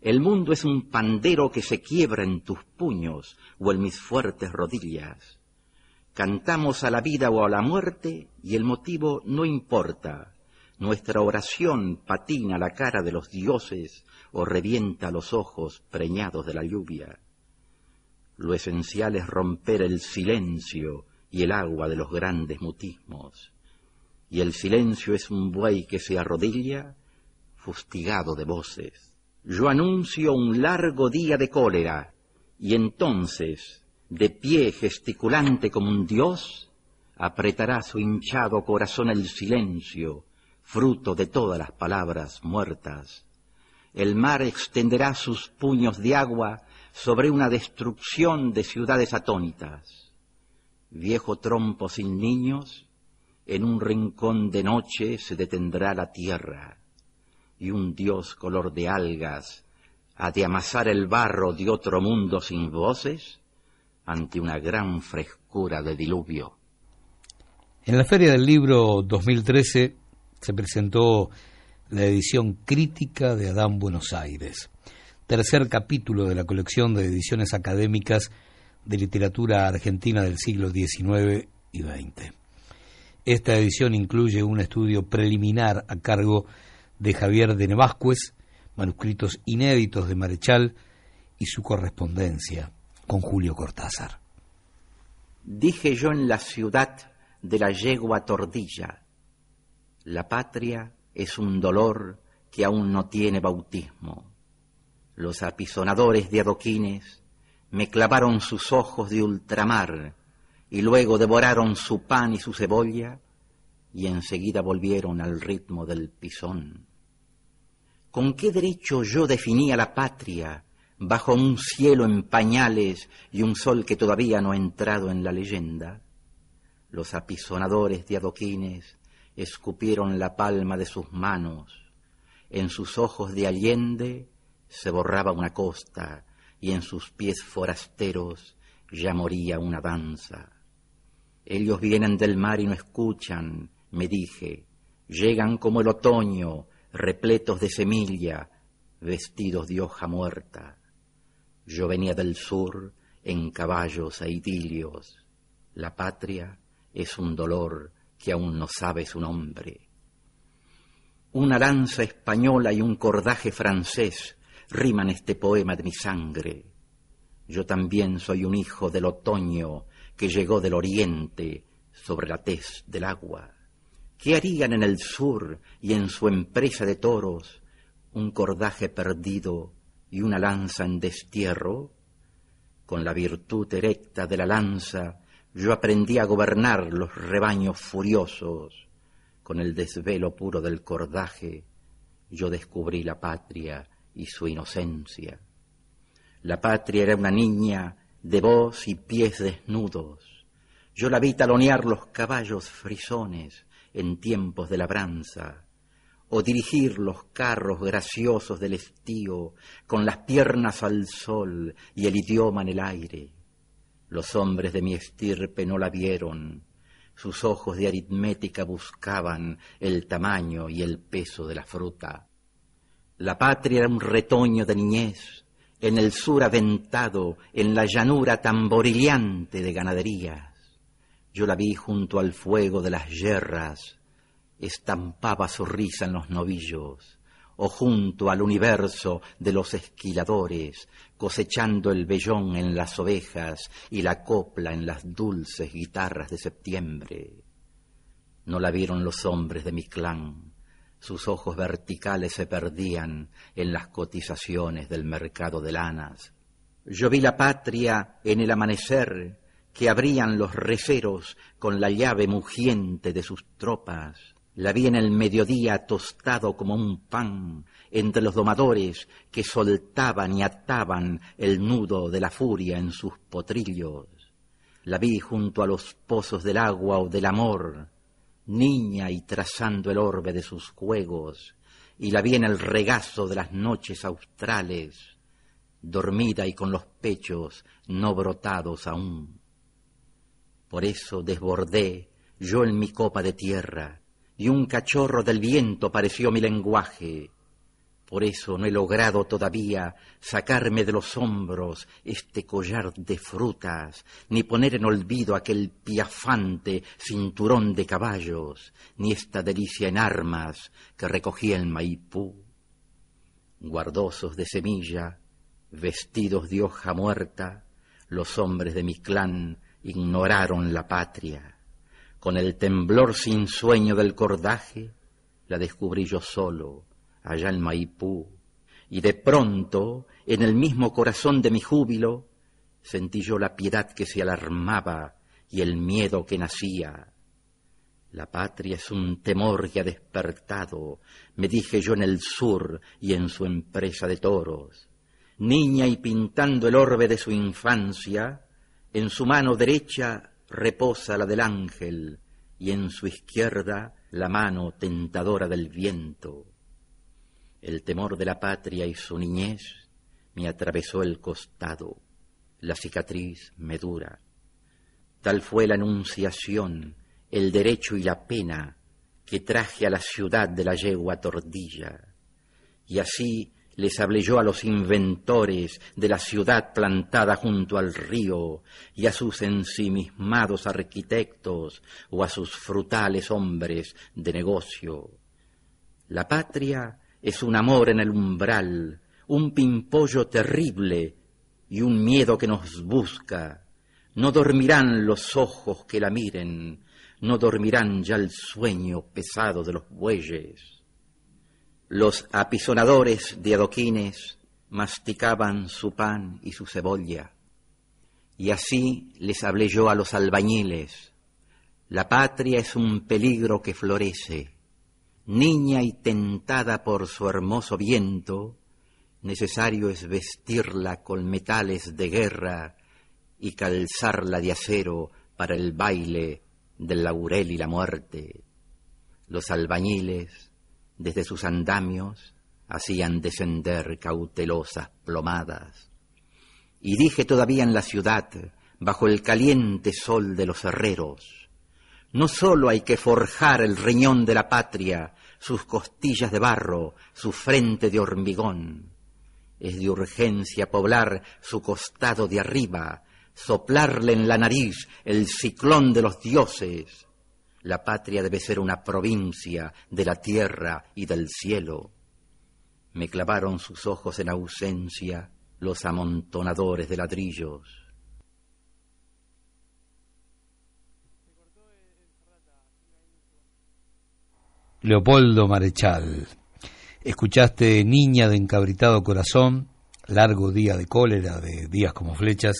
El mundo es un pandero que se quiebra en tus puños o en mis fuertes rodillas. Cantamos a la vida o a la muerte y el motivo no importa. Nuestra oración patina la cara de los dioses o revienta los ojos preñados de la lluvia. Lo esencial es romper el silencio y el agua de los grandes mutismos. Y el silencio es un buey que se arrodilla, fustigado de voces yo anuncio un largo día de cólera, y entonces, de pie gesticulante como un dios, apretará su hinchado corazón el silencio, fruto de todas las palabras muertas. El mar extenderá sus puños de agua sobre una destrucción de ciudades atónitas. Viejo trompo sin niños, en un rincón de noche se detendrá la tierra y un dios color de algas ha de amasar el barro de otro mundo sin voces ante una gran frescura de diluvio. En la Feria del Libro 2013 se presentó la edición crítica de Adán Buenos Aires, tercer capítulo de la colección de ediciones académicas de literatura argentina del siglo XIX y XX. Esta edición incluye un estudio preliminar a cargo de Javier de Nevascuez, manuscritos inéditos de Marechal y su correspondencia con Julio Cortázar. Dije yo en la ciudad de la yegua tordilla, la patria es un dolor que aún no tiene bautismo. Los apisonadores de adoquines me clavaron sus ojos de ultramar y luego devoraron su pan y su cebolla y enseguida volvieron al ritmo del pisón. ¿Con qué derecho yo definía la patria bajo un cielo en pañales y un sol que todavía no ha entrado en la leyenda? Los apisonadores de adoquines escupieron la palma de sus manos. En sus ojos de Allende se borraba una costa y en sus pies forasteros ya moría una danza. Ellos vienen del mar y no escuchan, me dije, llegan como el otoño, repletos de semilla, vestidos de hoja muerta. Yo venía del sur en caballos idilios. La patria es un dolor que aún no sabe su nombre. Una lanza española y un cordaje francés riman este poema de mi sangre. Yo también soy un hijo del otoño que llegó del oriente sobre la tez del agua ¿Qué harían en el sur y en su empresa de toros un cordaje perdido y una lanza en destierro? Con la virtud erecta de la lanza yo aprendí a gobernar los rebaños furiosos. Con el desvelo puro del cordaje yo descubrí la patria y su inocencia. La patria era una niña de voz y pies desnudos. Yo la vi talonear los caballos frisones en tiempos de labranza, o dirigir los carros graciosos del estío con las piernas al sol y el idioma en el aire. Los hombres de mi estirpe no la vieron, sus ojos de aritmética buscaban el tamaño y el peso de la fruta. La patria era un retoño de niñez, en el sur aventado, en la llanura tamborillante de ganaderías. Yo la vi junto al fuego de las yerras, estampaba su risa en los novillos, o junto al universo de los esquiladores, cosechando el vellón en las ovejas y la copla en las dulces guitarras de septiembre. No la vieron los hombres de mi clan, sus ojos verticales se perdían en las cotizaciones del mercado de lanas. Yo vi la patria en el amanecer que abrían los receros con la llave mugiente de sus tropas. La vi en el mediodía tostado como un pan entre los domadores que soltaban y ataban el nudo de la furia en sus potrillos. La vi junto a los pozos del agua o del amor, niña y trazando el orbe de sus juegos, y la vi en el regazo de las noches australes, dormida y con los pechos no brotados aún. Por eso desbordé yo en mi copa de tierra, y un cachorro del viento pareció mi lenguaje. Por eso no he logrado todavía sacarme de los hombros este collar de frutas, ni poner en olvido aquel piafante cinturón de caballos, ni esta delicia en armas que recogí en Maipú. Guardosos de semilla, vestidos de hoja muerta, los hombres de mi clan ignoraron la patria. Con el temblor sin sueño del cordaje, la descubrí yo solo, allá en Maipú, y de pronto, en el mismo corazón de mi júbilo, sentí yo la piedad que se alarmaba y el miedo que nacía. La patria es un temor que ha despertado, me dije yo en el sur y en su empresa de toros. Niña y pintando el orbe de su infancia, en su mano derecha reposa la del ángel y en su izquierda la mano tentadora del viento. El temor de la patria y su niñez me atravesó el costado, la cicatriz me dura. Tal fue la anunciación, el derecho y la pena que traje a la ciudad de la yegua tordilla. Y así les hablé yo a los inventores de la ciudad plantada junto al río y a sus ensimismados arquitectos o a sus frutales hombres de negocio. La patria es un amor en el umbral, un pimpollo terrible y un miedo que nos busca. No dormirán los ojos que la miren, no dormirán ya el sueño pesado de los bueyes. Los apisonadores de adoquines masticaban su pan y su cebolla. Y así les hablé yo a los albañiles. La patria es un peligro que florece. Niña y tentada por su hermoso viento, necesario es vestirla con metales de guerra y calzarla de acero para el baile del laurel y la muerte. Los albañiles desde sus andamios hacían descender cautelosas plomadas. Y dije todavía en la ciudad, bajo el caliente sol de los herreros, no sólo hay que forjar el riñón de la patria, sus costillas de barro, su frente de hormigón, es de urgencia poblar su costado de arriba, soplarle en la nariz el ciclón de los dioses, la patria debe ser una provincia de la tierra y del cielo. Me clavaron sus ojos en ausencia los amontonadores de ladrillos. Leopoldo Marechal. Escuchaste Niña de encabritado corazón, Largo día de cólera de Días como flechas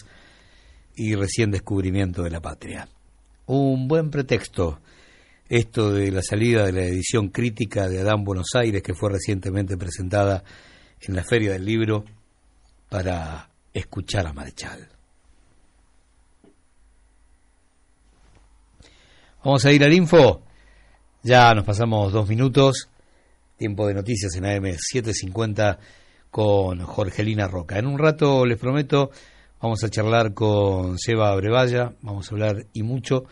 y Recién descubrimiento de la patria. Un buen pretexto esto de la salida de la edición crítica de Adán Buenos Aires que fue recientemente presentada en la Feria del Libro para escuchar a Marechal. Vamos a ir al info. Ya nos pasamos dos minutos. Tiempo de noticias en AM 750 con Jorgelina Roca. En un rato, les prometo, vamos a charlar con Seba Brevalla. Vamos a hablar y mucho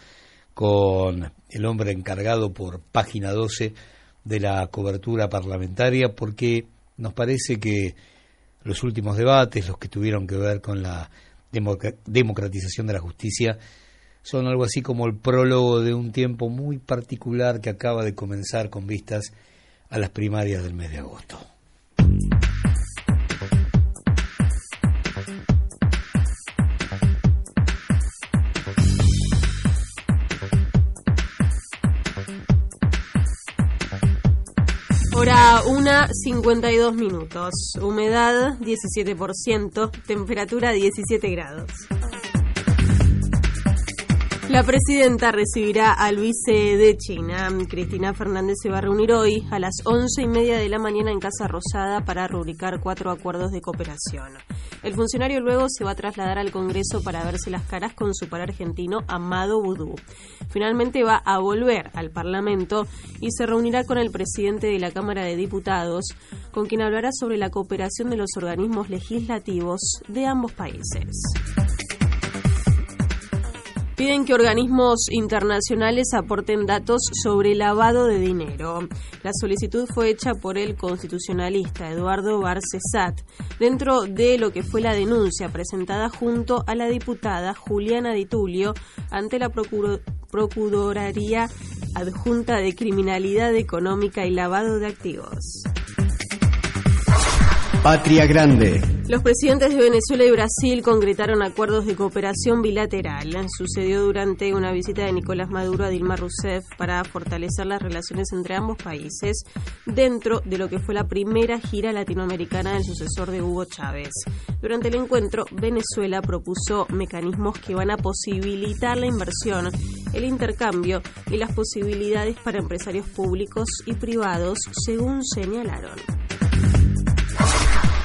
con el hombre encargado por página 12 de la cobertura parlamentaria, porque nos parece que los últimos debates, los que tuvieron que ver con la democratización de la justicia, son algo así como el prólogo de un tiempo muy particular que acaba de comenzar con vistas a las primarias del mes de agosto. Hora 1, 52 minutos. Humedad 17%, temperatura 17 grados. La presidenta recibirá al vice de China. Cristina Fernández se va a reunir hoy a las once y media de la mañana en Casa Rosada para rubricar cuatro acuerdos de cooperación. El funcionario luego se va a trasladar al Congreso para verse las caras con su par argentino Amado Vudú. Finalmente va a volver al Parlamento y se reunirá con el presidente de la Cámara de Diputados, con quien hablará sobre la cooperación de los organismos legislativos de ambos países. Piden que organismos internacionales aporten datos sobre lavado de dinero. La solicitud fue hecha por el constitucionalista Eduardo Barcesat dentro de lo que fue la denuncia presentada junto a la diputada Juliana Di Tulio ante la Procuraduría Adjunta de Criminalidad Económica y Lavado de Activos. Patria Grande. Los presidentes de Venezuela y Brasil concretaron acuerdos de cooperación bilateral. Sucedió durante una visita de Nicolás Maduro a Dilma Rousseff para fortalecer las relaciones entre ambos países dentro de lo que fue la primera gira latinoamericana del sucesor de Hugo Chávez. Durante el encuentro, Venezuela propuso mecanismos que van a posibilitar la inversión, el intercambio y las posibilidades para empresarios públicos y privados, según señalaron.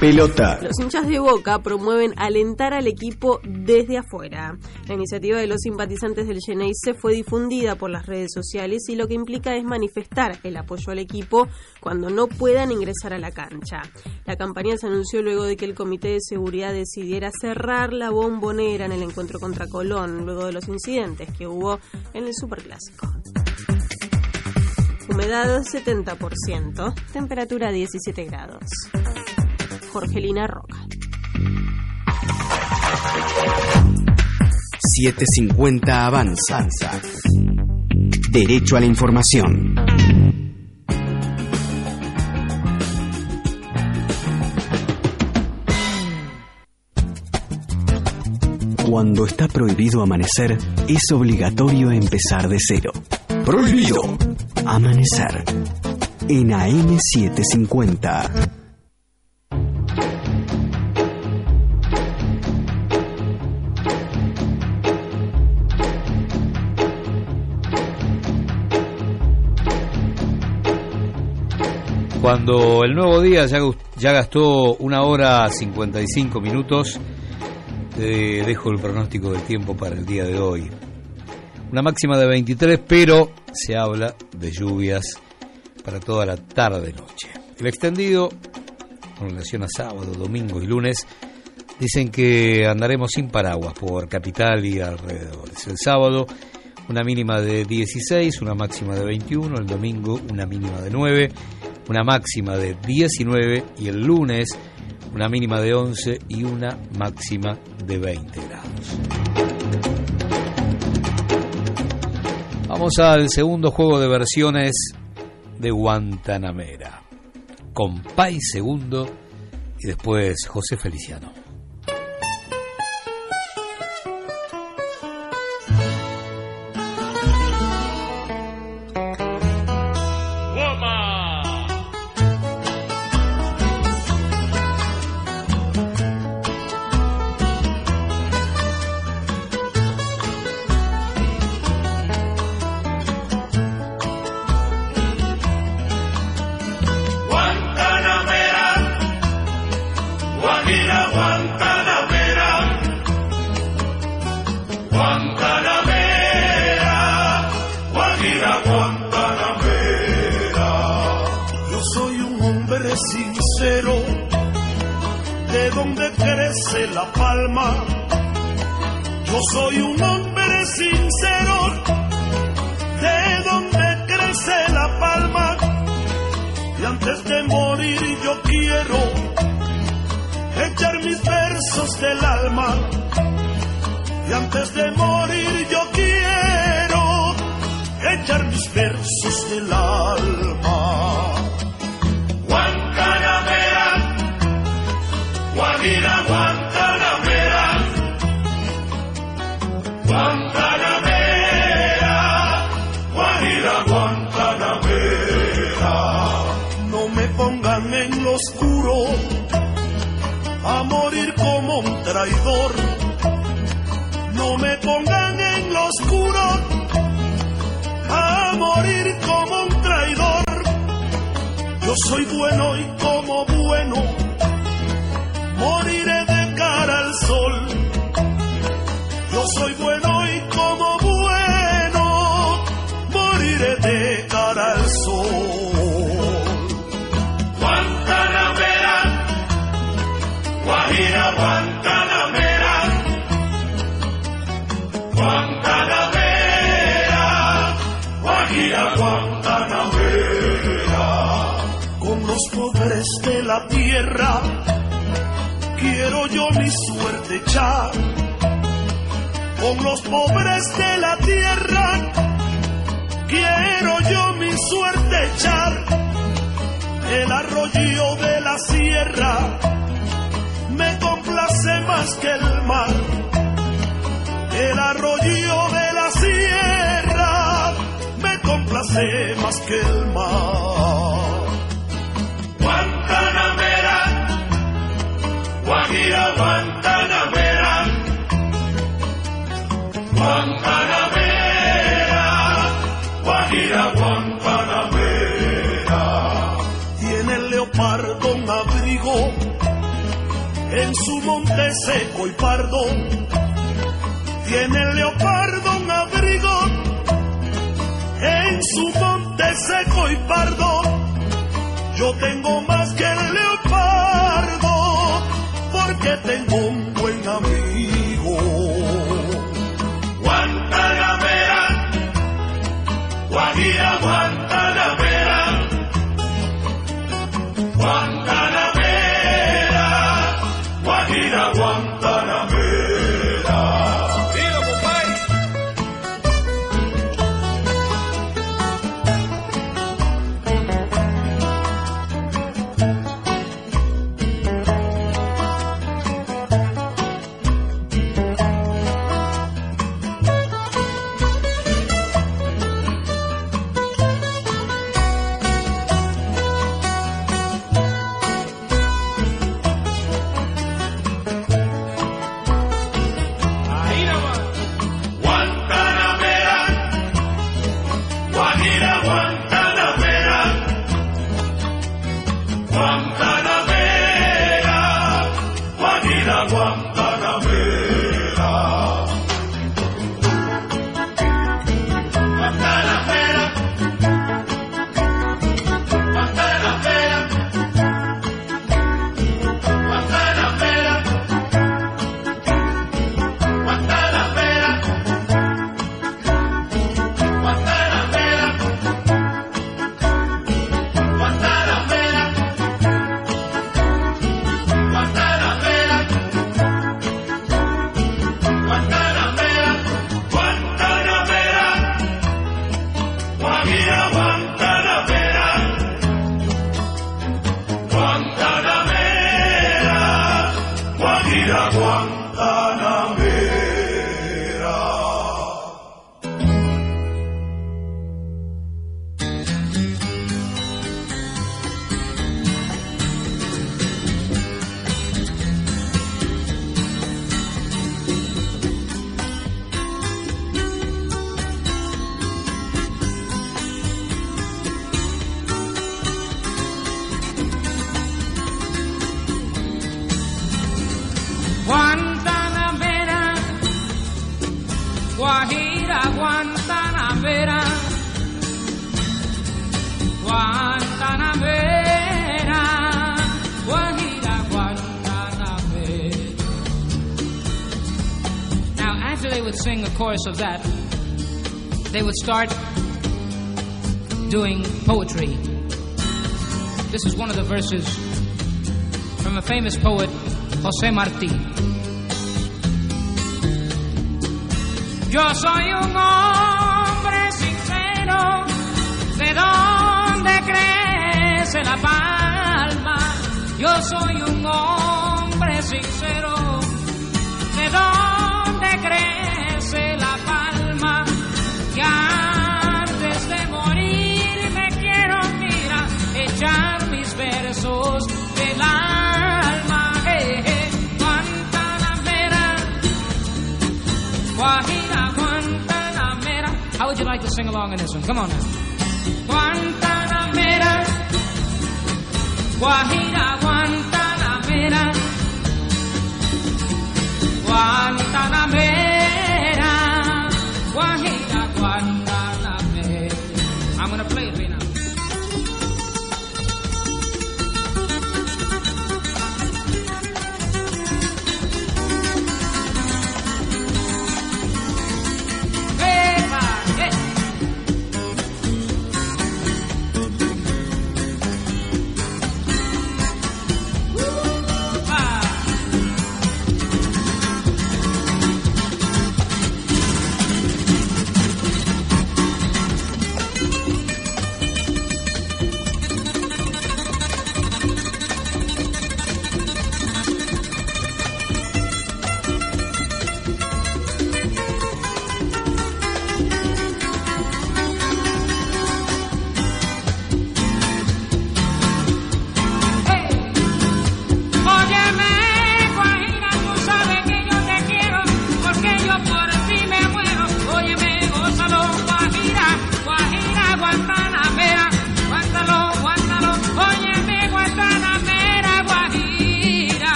Pelota. Los hinchas de Boca promueven alentar al equipo desde afuera. La iniciativa de los simpatizantes del Geneise fue difundida por las redes sociales y lo que implica es manifestar el apoyo al equipo cuando no puedan ingresar a la cancha. La campaña se anunció luego de que el Comité de Seguridad decidiera cerrar la bombonera en el encuentro contra Colón, luego de los incidentes que hubo en el Superclásico. Humedad 70%, temperatura 17 grados. Jorgelina Roca. 750 Avanza. Derecho a la información. Cuando está prohibido amanecer, es obligatorio empezar de cero. Prohibido. Amanecer. En AM750. Cuando el nuevo día ya, gastó una hora 55 minutos, te dejo el pronóstico del tiempo para el día de hoy. Una máxima de 23, pero se habla de lluvias para toda la tarde-noche. El extendido, con relación a sábado, domingo y lunes, dicen que andaremos sin paraguas por capital y alrededores. El sábado, una mínima de 16, una máxima de 21, el domingo, una mínima de 9 una máxima de 19 y el lunes una mínima de 11 y una máxima de 20 grados. Vamos al segundo juego de versiones de Guantanamera, con Pai segundo y después José Feliciano. Sincero, de donde crece la palma. Yo soy un hombre sincero, de donde crece la palma. Y antes de morir yo quiero echar mis versos del alma. Y antes de morir yo quiero echar mis versos del alma. Guajira, Guantanamera, Guantanamera, Guajira, Guantanamera. No me pongan en lo oscuro a morir como un traidor. No me pongan en lo oscuro a morir como un traidor. Yo soy bueno y sol. Yo soy bueno y como bueno moriré de cara al sol. Guantanamera, Guajira, Guantanamera, Guantanamera, Guajira, Guantanamera. Con los pobres de la tierra quiero yo mi suerte echar. Con los pobres de la tierra quiero yo mi suerte echar. El arroyo de la sierra me complace más que el mar. El arroyo de la sierra me complace más que el mar. Guajira, Guantanamera, Guantanamera, Guajira, Guantanamera. Tiene el leopardo un abrigo en su monte seco y pardo. Tiene el leopardo un abrigo en su monte seco y pardo. Yo tengo más que el leopardo porque tengo un buen amigo. Chorus of that, they would start doing poetry. This is one of the verses from a famous poet, José Martí. Yo soy un hombre sincero, ¿de dónde crece la palma? Yo soy un hombre sincero, sing along in this one? Come on now. Guantanamera, Guajira, Guantanamera, Guantanamera,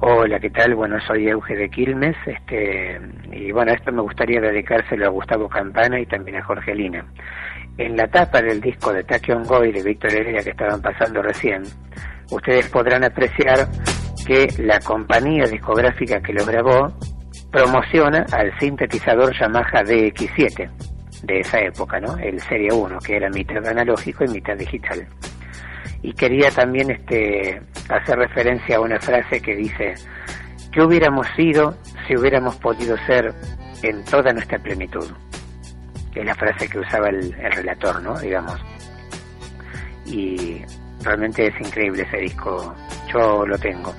Hola, ¿qué tal? Bueno, soy Euge de Quilmes, este, y bueno, esto me gustaría dedicárselo a Gustavo Campana y también a Jorgelina. En la tapa del disco de Takion Goy de Víctor Heredia que estaban pasando recién, ustedes podrán apreciar que la compañía discográfica que lo grabó promociona al sintetizador Yamaha DX7 de esa época, ¿no? El Serie 1, que era mitad analógico y mitad digital. Y quería también este, hacer referencia a una frase que dice, ¿qué hubiéramos sido si hubiéramos podido ser en toda nuestra plenitud? Es la frase que usaba el, el relator, ¿no? Digamos. Y realmente es increíble ese disco, yo lo tengo.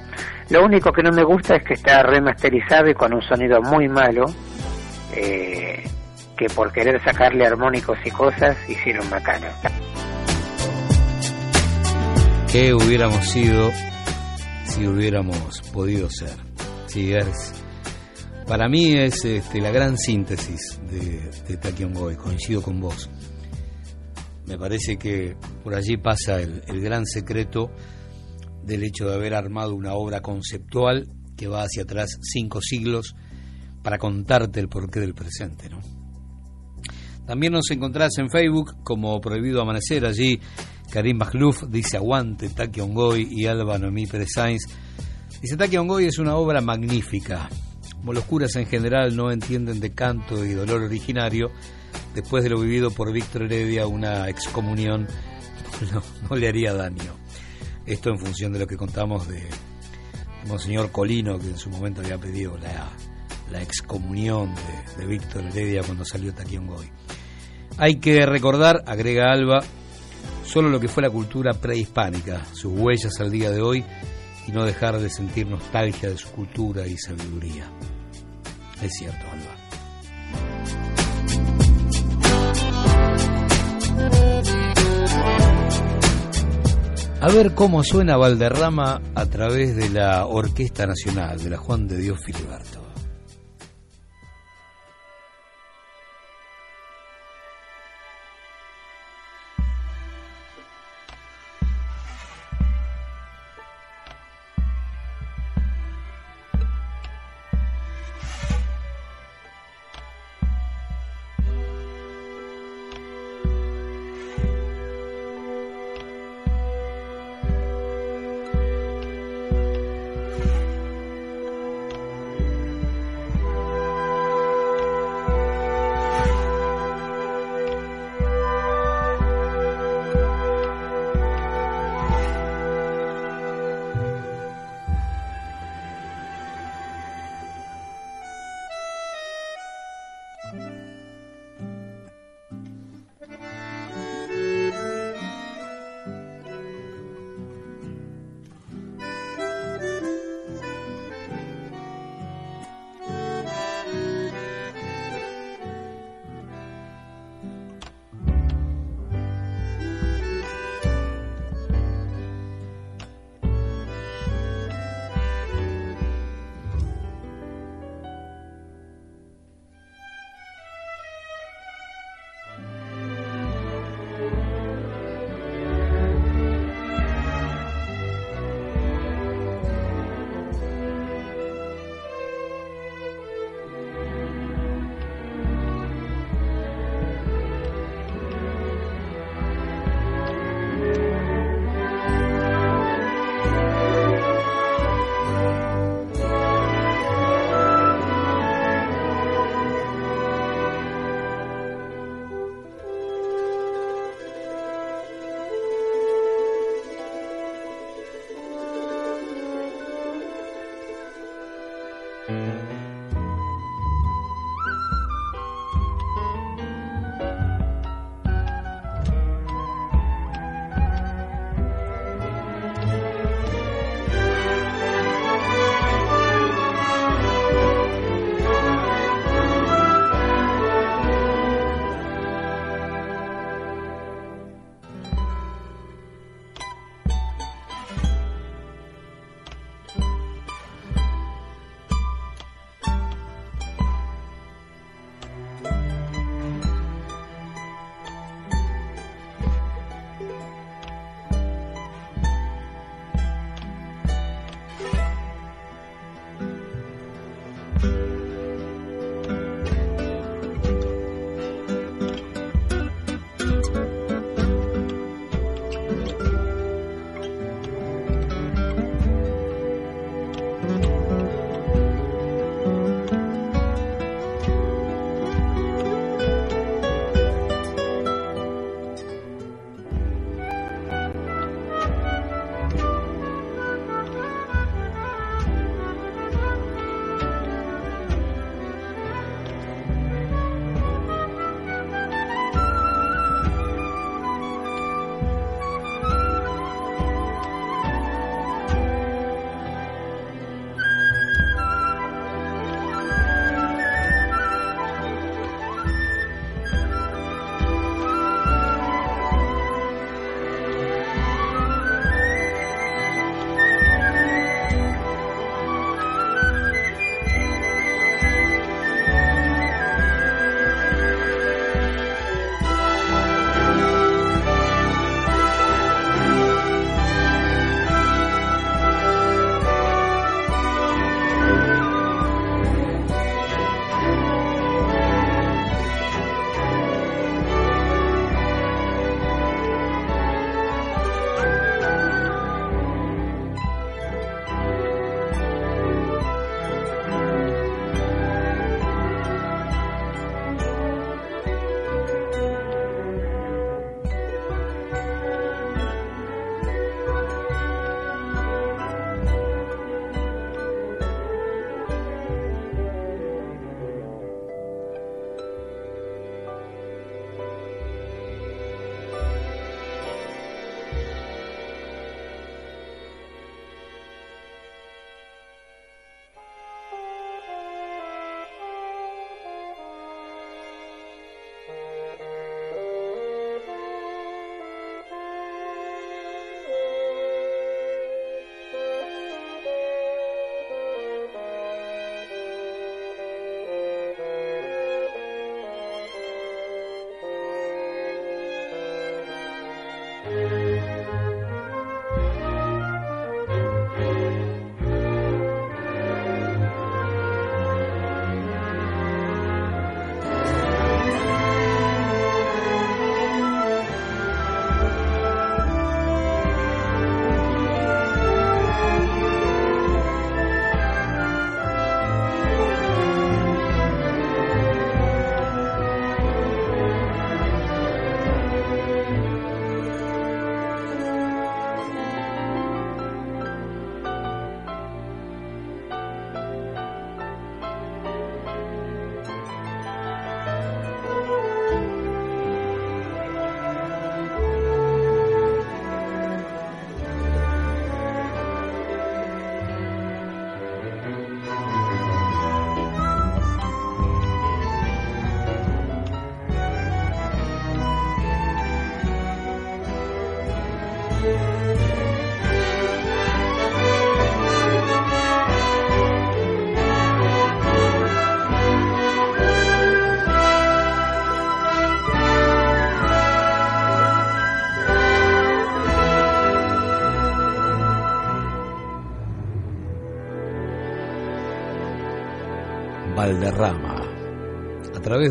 Lo único que no me gusta es que está remasterizado y con un sonido muy malo, eh, que por querer sacarle armónicos y cosas hicieron macana. ¿Qué hubiéramos sido si hubiéramos podido ser? Sí, es, para mí es este, la gran síntesis de, de Takion Goy, coincido con vos. Me parece que por allí pasa el, el gran secreto del hecho de haber armado una obra conceptual que va hacia atrás cinco siglos para contarte el porqué del presente, ¿no? También nos encontrás en Facebook como Prohibido Amanecer, allí Karim Magluf dice aguante Taki Ongoy y Alba Noemí Pérez Sainz. Dice Taki Ongoy es una obra magnífica. Como los curas en general no entienden de canto y dolor originario, después de lo vivido por Víctor Heredia, una excomunión no, le haría daño. Esto en función de lo que contamos de Monseñor Colino, que en su momento había pedido la, la excomunión de, Víctor Heredia cuando salió Taquiongoy. Hay que recordar, agrega Alba, solo lo que fue la cultura prehispánica, sus huellas al día de hoy y no dejar de sentir nostalgia de su cultura y sabiduría. Es cierto, Alba. A ver cómo suena Valderrama a través de la Orquesta Nacional, de la Juan de Dios Filiberto.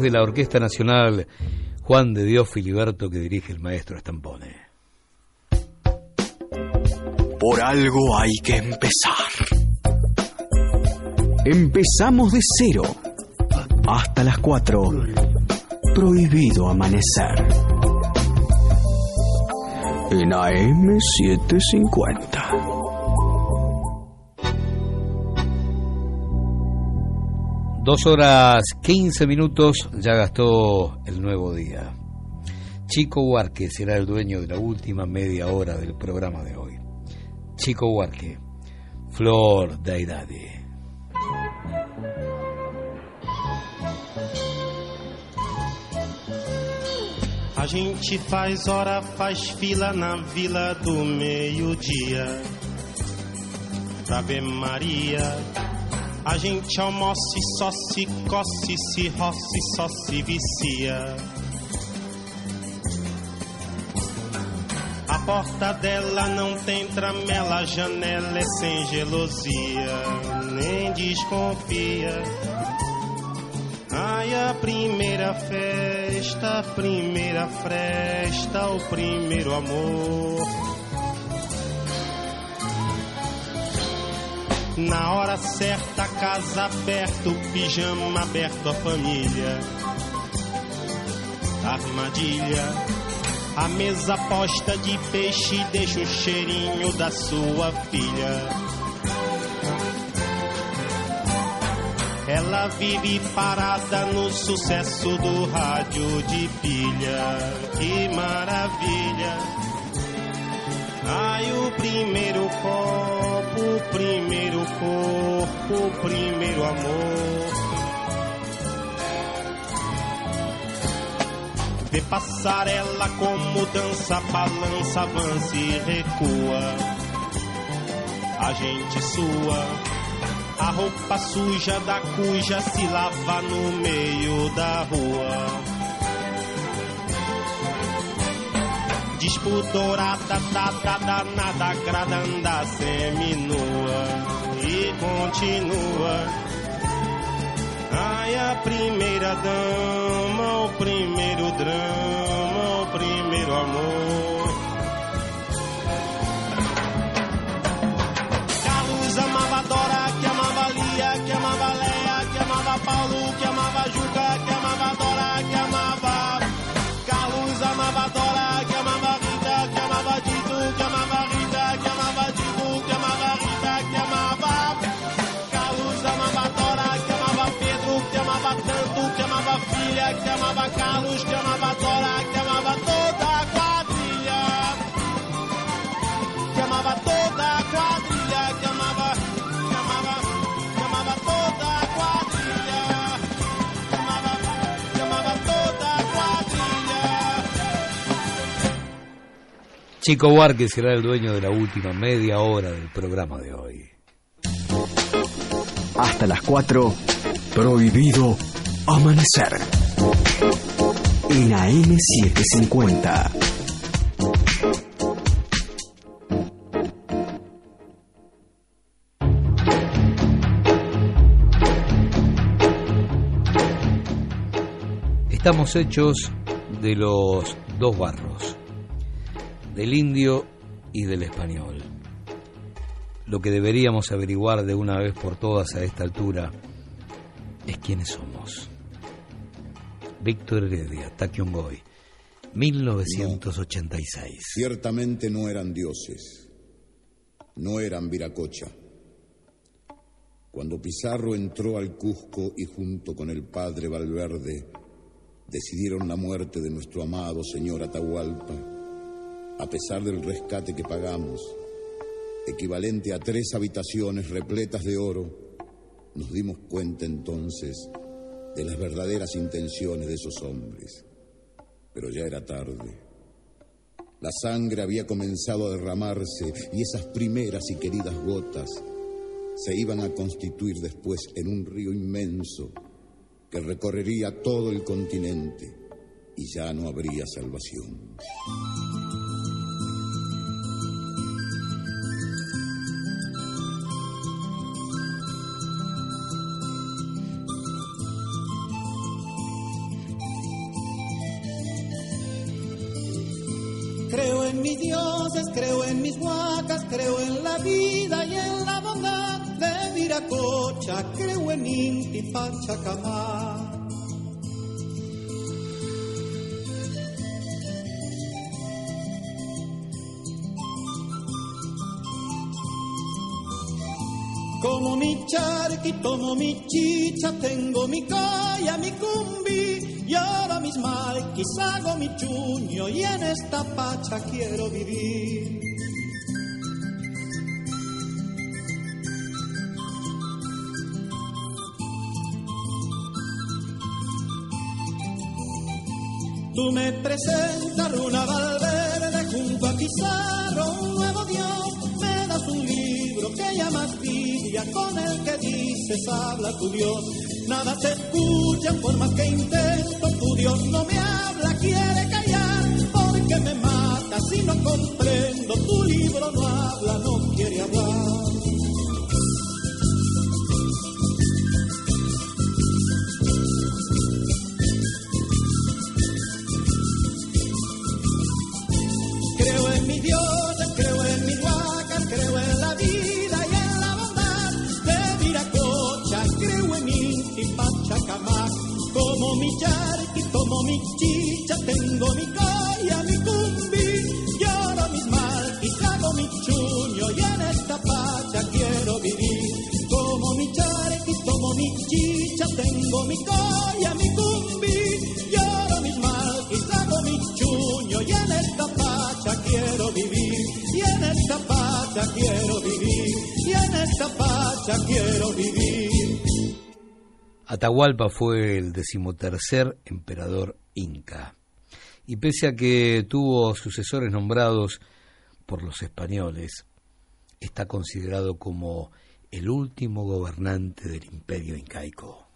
De la Orquesta Nacional Juan de Dios Filiberto que dirige el maestro Estampone. Por algo hay que empezar. Empezamos de cero. Hasta las 4. Prohibido amanecer. En AM750. Dos horas 15 minutos ya gastó el nuevo día. Chico Huarque será el dueño de la última media hora del programa de hoy. Chico Huarque, Flor da Idade. A gente faz hora, faz fila na vila do meio-dia. Pra ver Maria. A gente almoça e só se coce, se roce, só se vicia. A porta dela não tem tramela, a janela é sem gelosia, nem desconfia. Ai, a primeira festa, a primeira fresta, o primeiro amor. Na hora certa, casa aberta, pijama aberto, a família. Armadilha. A mesa posta de peixe deixa o cheirinho da sua filha. Ela vive parada no sucesso do rádio de pilha. Que maravilha! Ai, o primeiro copo, o primeiro corpo, o primeiro amor. Vê passarela como dança, balança, avança e recua. A gente sua. A roupa suja da cuja se lava no meio da rua. Despudorada, dada, danada, grada, anda seminua e continua. Ai, a primeira dama, o primeiro drama, o primeiro amor. Chico Huarque será el dueño de la última media hora del programa de hoy. Hasta las 4. Prohibido amanecer. En AM750. Estamos hechos de los dos barros, del indio y del español. Lo que deberíamos averiguar de una vez por todas a esta altura es quiénes somos. Víctor Heredia, Taquiongoy, 1986. Ciertamente no eran dioses, no eran Viracocha. Cuando Pizarro entró al Cusco y junto con el padre Valverde decidieron la muerte de nuestro amado señor Atahualpa, a pesar del rescate que pagamos, equivalente a tres habitaciones repletas de oro, nos dimos cuenta entonces de las verdaderas intenciones de esos hombres. Pero ya era tarde. La sangre había comenzado a derramarse y esas primeras y queridas gotas se iban a constituir después en un río inmenso que recorrería todo el continente y ya no habría salvación. Creo en mis huacas, creo en la vida y en la bondad de Viracocha, creo en Inti Pachacamá. Como mi charqui, tomo mi chicha, tengo mi calla, mi cumbi, y ahora mis marquis hago mi chuño, y en esta pacha quiero vivir. Tú me presentas Runa Valverde junto a Pizarro, un nuevo Dios, me das un libro que llamas Biblia, con el que dices habla tu Dios. Nada se escucha por más que intento, tu Dios no me habla, quiere callar, porque me mata si no comprendo, tu libro no habla, no quiere hablar. Mi charqui, como mi chicha, tengo mi colla, mi cumbi, lloro mis marquis, hago mi chuño y en esta pacha quiero vivir. Como mi charqui, como mi chicha, tengo mi colla, mi cumbi, lloro mis marquis, hago mi chuño y en esta pacha quiero vivir, y en esta pacha quiero vivir, y en esta pacha quiero vivir. Atahualpa fue el decimotercer emperador inca. Y pese a que tuvo sucesores nombrados por los españoles, está considerado como el último gobernante del imperio incaico.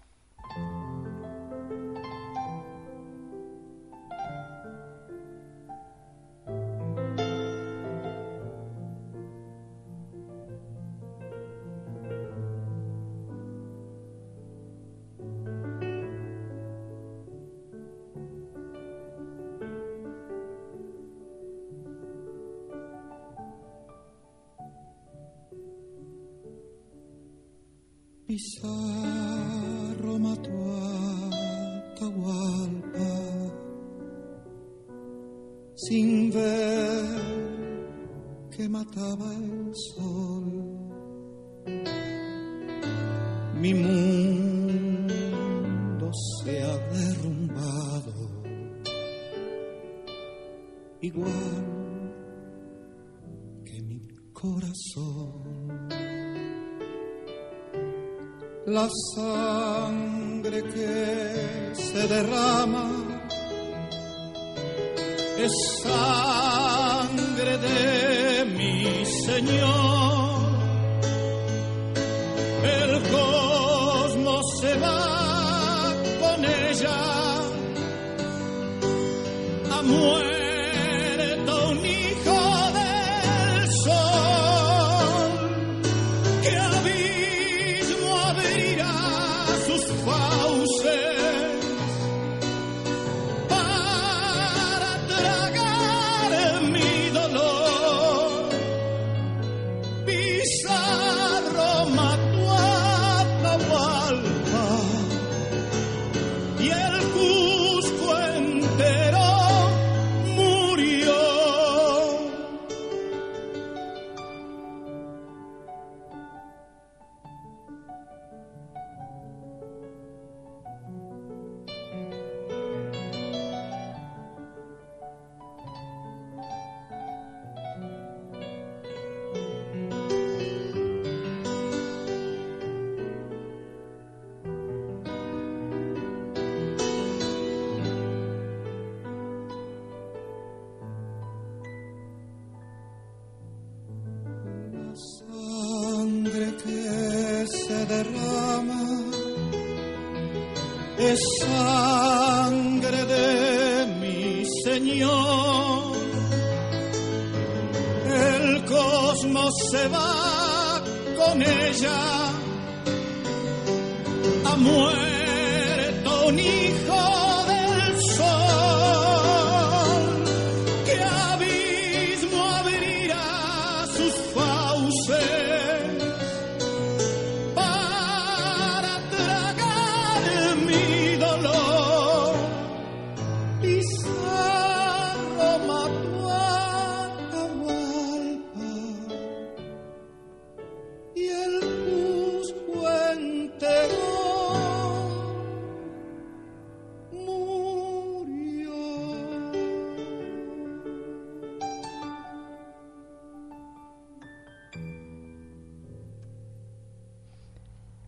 Pizarro mató a Atahualpa sin ver que mataba el sol. Mi mundo se ha derrumbado igual que mi corazón. La sangre que se derrama es sangre de mi Señor. El cosmos se va con ella a muerto se va con ella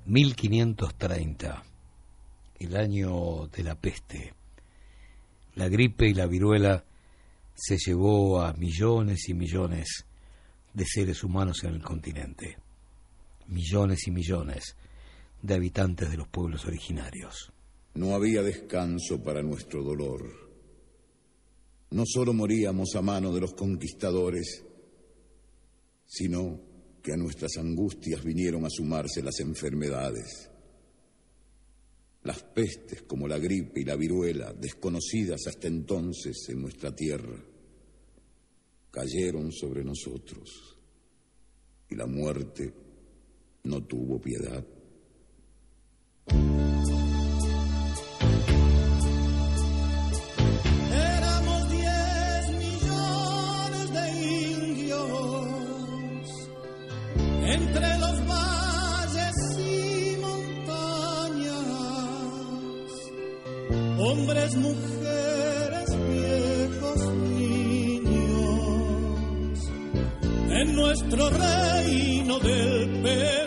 1530, el año de la peste. La gripe y la viruela se llevó a millones y millones de seres humanos en el continente, millones y millones de habitantes de los pueblos originarios. No había descanso para nuestro dolor. No solo moríamos a mano de los conquistadores, sino que a nuestras angustias vinieron a sumarse las enfermedades. Las pestes como la gripe y la viruela, desconocidas hasta entonces en nuestra tierra, cayeron sobre nosotros y la muerte no tuvo piedad. Mujeres, viejos, niños, en nuestro reino del Perú.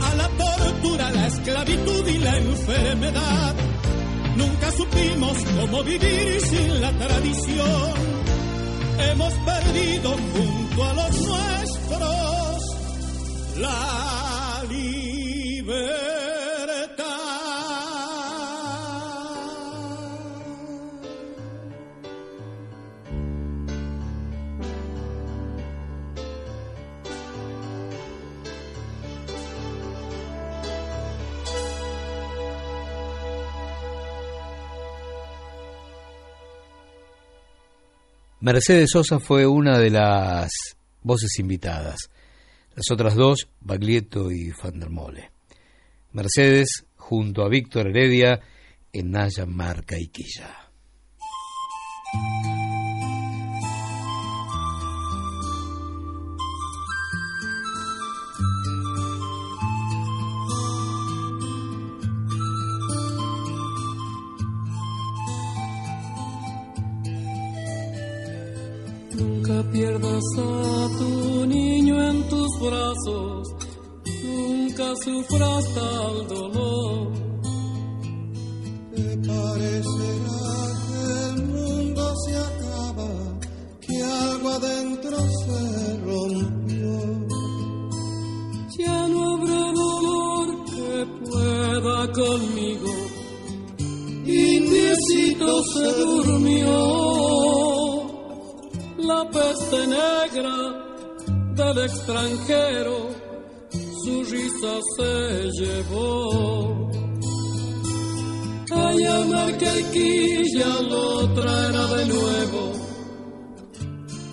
A la tortura, la esclavitud y la enfermedad. Nunca supimos cómo vivir sin la tradición. Hemos perdido junto a los nuestros la Mercedes Sosa fue una de las voces invitadas. Las otras dos, Baglietto y Fandermole. Mercedes junto a Víctor Heredia en Naya Marca y pierdas a tu niño en tus brazos, nunca sufras tal dolor. ¿Te parecerá que el mundo se acaba, que algo adentro se rompió? Ya no habrá dolor que pueda conmigo. Indiecito se durmió. La peste negra del extranjero, su risa se llevó. Ay, Marquequilla lo traerá de nuevo,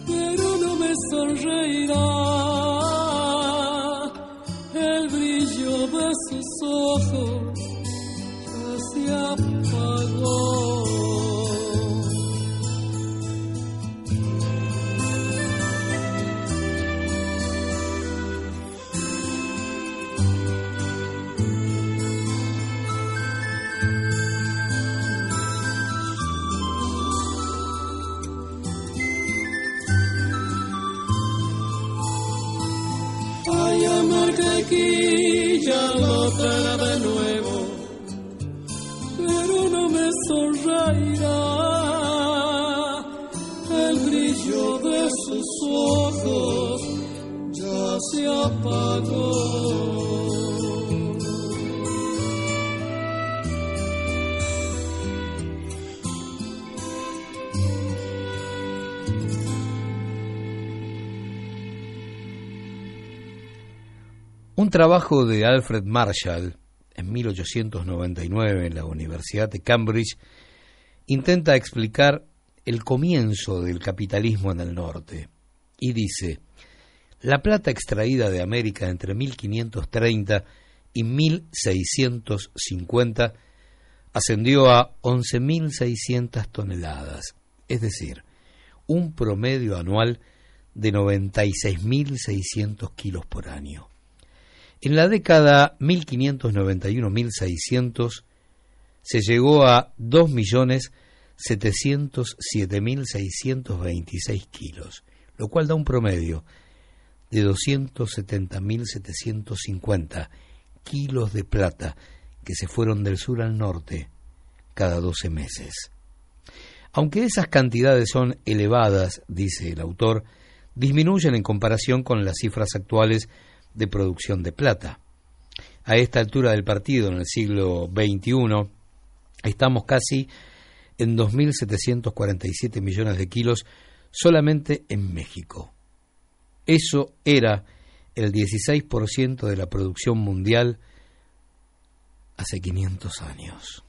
pero no me sonreirá el brillo de sus ojos ya se apagó. Marquequilla lo de nuevo, pero no me sonreirá el brillo de sus ojos ya se apagó. Un trabajo de Alfred Marshall en 1899 en la Universidad de Cambridge intenta explicar el comienzo del capitalismo en el norte y dice, la plata extraída de América entre 1530 y 1650 ascendió a 11.600 toneladas, es decir, un promedio anual de 96.600 kilos por año. En la década 1591-1600 se llegó a 2.707.626 kilos, lo cual da un promedio de 270.750 kilos de plata que se fueron del sur al norte cada 12 meses. Aunque esas cantidades son elevadas, dice el autor, disminuyen en comparación con las cifras actuales de producción de plata. A esta altura del partido, en el siglo XXI, estamos casi en 2.747 millones de kilos solamente en México. Eso era el 16% de la producción mundial hace 500 años.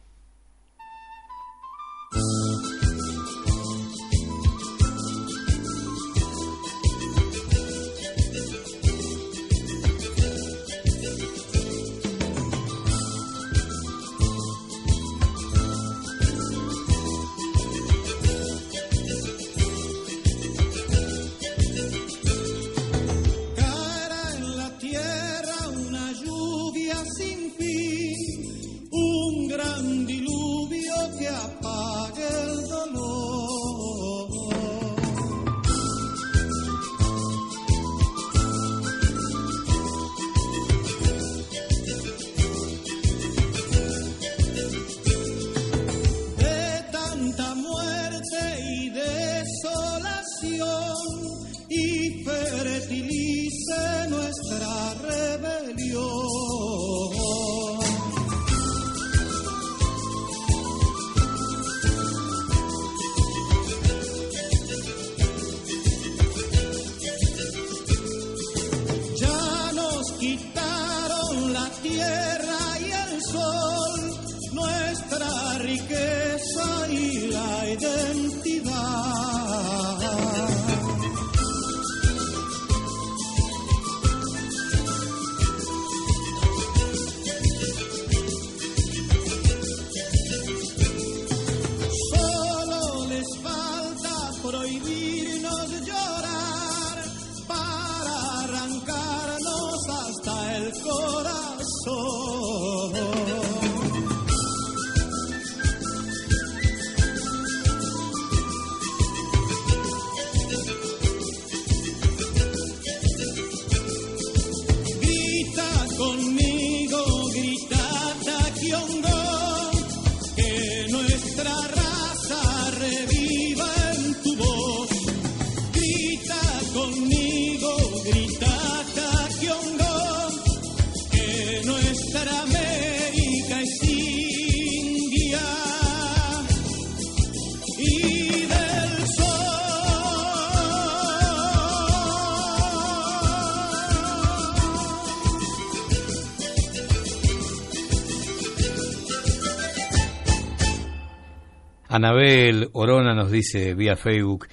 Anabel Orona nos dice vía Facebook,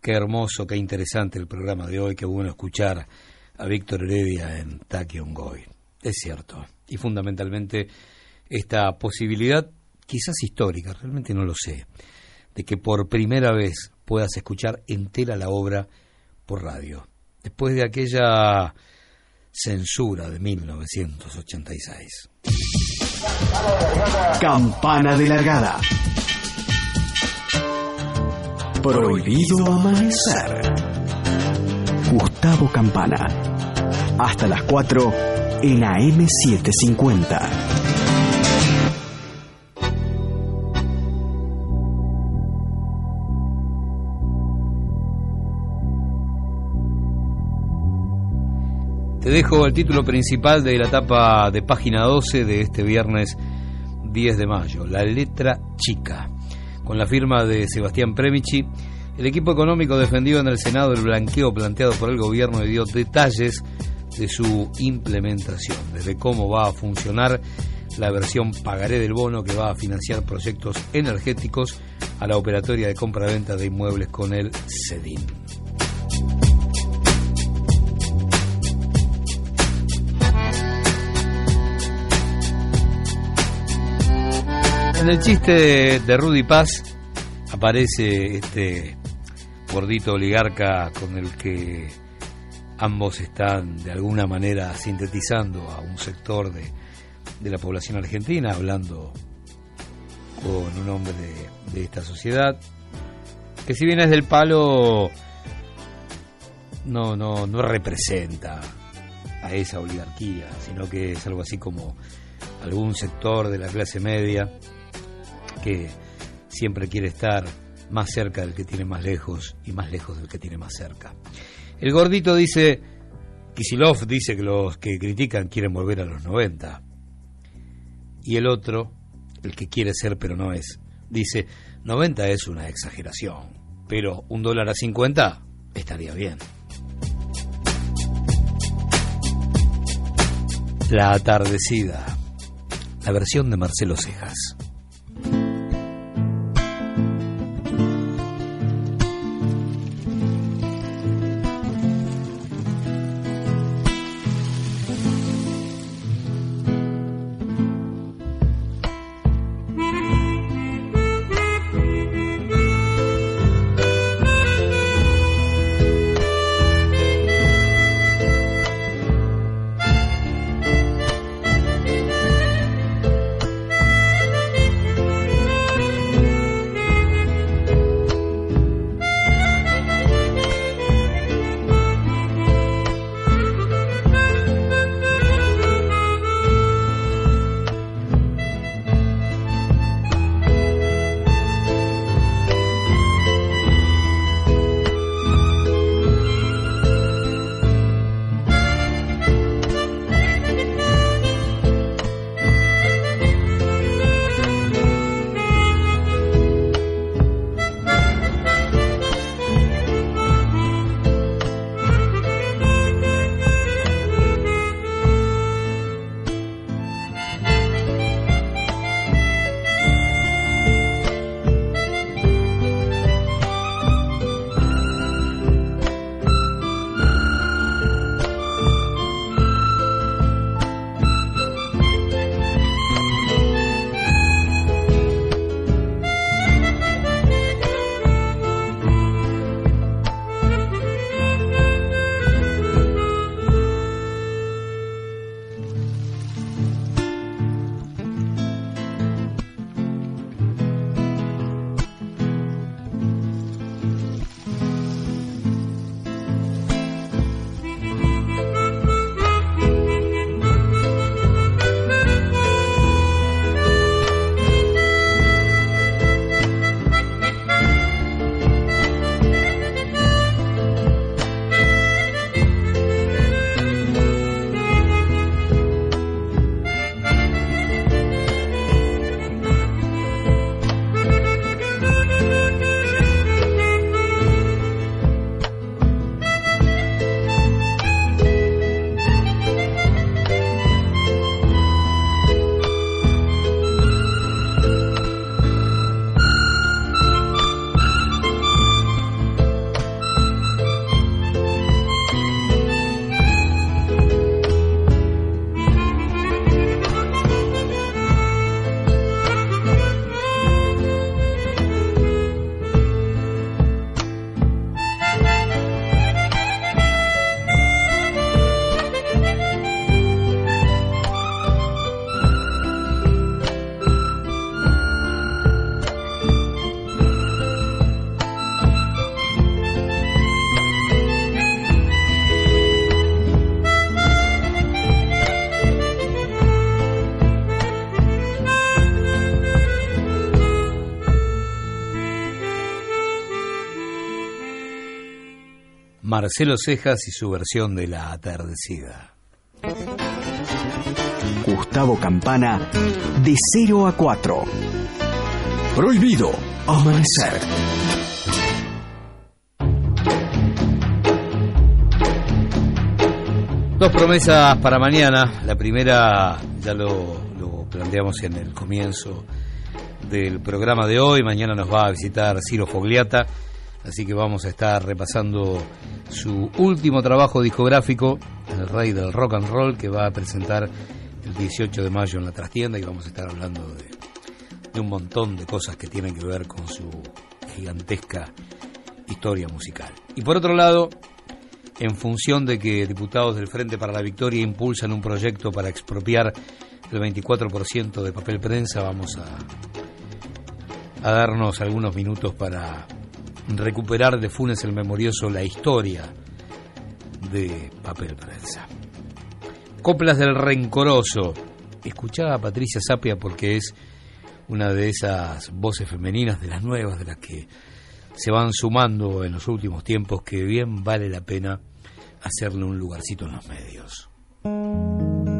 qué hermoso, qué interesante el programa de hoy, qué bueno escuchar a Víctor Heredia en Taquiongoy. Es cierto. Y fundamentalmente esta posibilidad, quizás histórica, realmente no lo sé, de que por primera vez puedas escuchar entera la obra por radio, después de aquella censura de 1986. Campana de largada. Prohibido amanecer. Gustavo Campana. Hasta las 4 en AM750. Te dejo el título principal de la etapa de página 12 de este viernes 10 de mayo, La letra chica. Con la firma de Sebastián Premichi, el equipo económico defendió en el Senado el blanqueo planteado por el gobierno y dio detalles de su implementación, desde cómo va a funcionar la versión pagaré del bono que va a financiar proyectos energéticos a la operatoria de compra-venta de inmuebles con el CEDIN. En el chiste de, Rudy Paz aparece este gordito oligarca con el que ambos están de alguna manera sintetizando a un sector de, de la población argentina, hablando con un hombre de, de esta sociedad, que si bien es del palo, no, no, no representa a esa oligarquía, sino que es algo así como algún sector de la clase media que siempre quiere estar más cerca del que tiene más lejos y más lejos del que tiene más cerca. El gordito dice, Kisilov dice que los que critican quieren volver a los 90. Y el otro, el que quiere ser pero no es, dice, 90 es una exageración, pero un dólar a 50 estaría bien. La atardecida, la versión de Marcelo Cejas. Marcelo Cejas y su versión de La Atardecida. Gustavo Campana, de 0 a 4. Prohibido amanecer. Dos promesas para mañana. La primera ya lo, lo planteamos en el comienzo del programa de hoy. Mañana nos va a visitar Ciro Fogliata, así que vamos a estar repasando su último trabajo discográfico, El Rey del Rock and Roll, que va a presentar el 18 de mayo en la trastienda y vamos a estar hablando de, un montón de cosas que tienen que ver con su gigantesca historia musical. Y por otro lado, en función de que diputados del Frente para la Victoria impulsan un proyecto para expropiar el 24% de papel prensa, vamos a darnos algunos minutos para recuperar de Funes el Memorioso la historia de papel prensa. Coplas del Rencoroso. Escuchaba a Patricia Sapia porque es una de esas voces femeninas, de las nuevas, de las que se van sumando en los últimos tiempos, que bien vale la pena hacerle un lugarcito en los medios.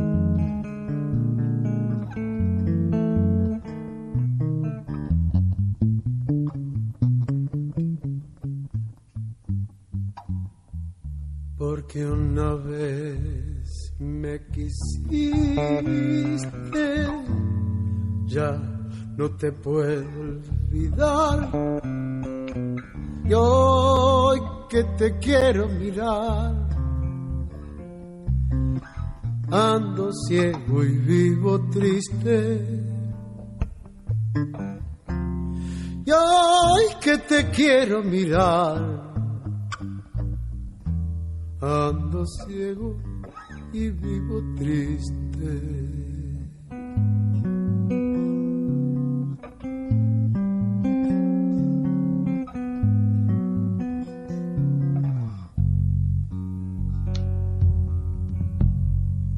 Porque una vez me quisiste, ya no te puedo olvidar. Y hoy que te quiero mirar, ando ciego y vivo triste. Y hoy que te quiero mirar, ando ciego y vivo triste.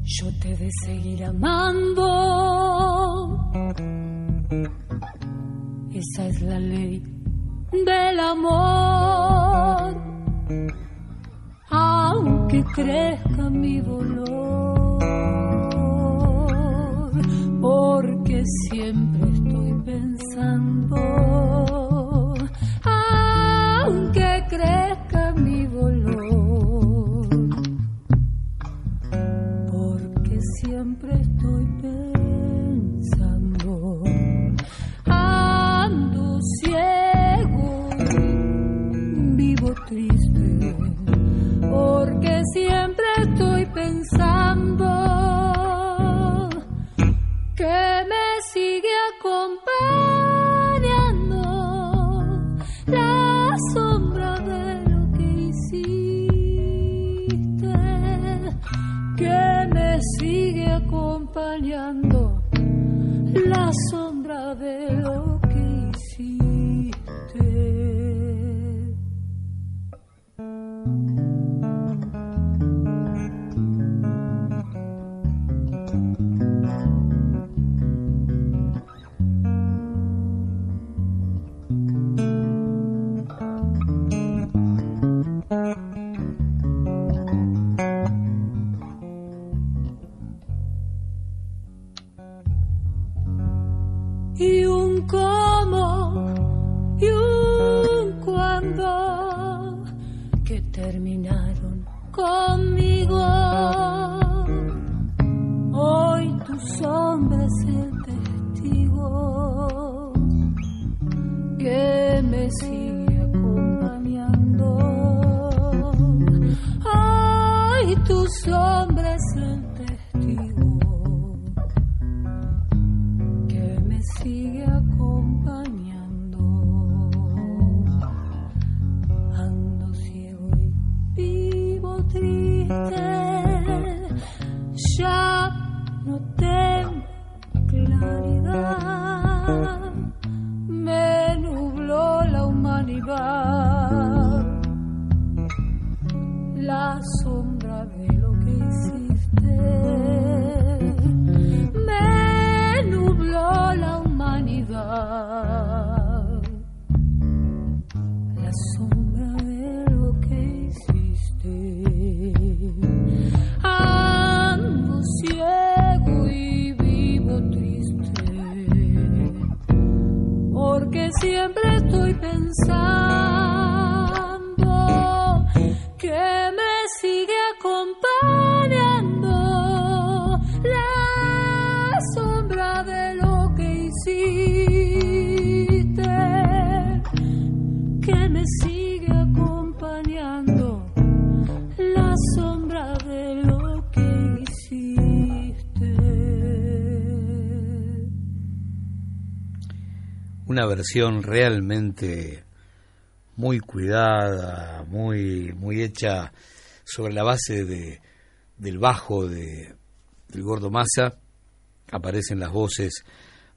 Yo te de seguir amando. Esa es la ley del amor. Aunque crezca mi dolor, porque siempre estoy pensando. Aunque crezca mi dolor porque siempre estoy pensando. Ando ciego, vivo triste, pensando una versión realmente muy cuidada, muy, muy hecha sobre la base de, del bajo de, del Gordo Massa. Aparecen las voces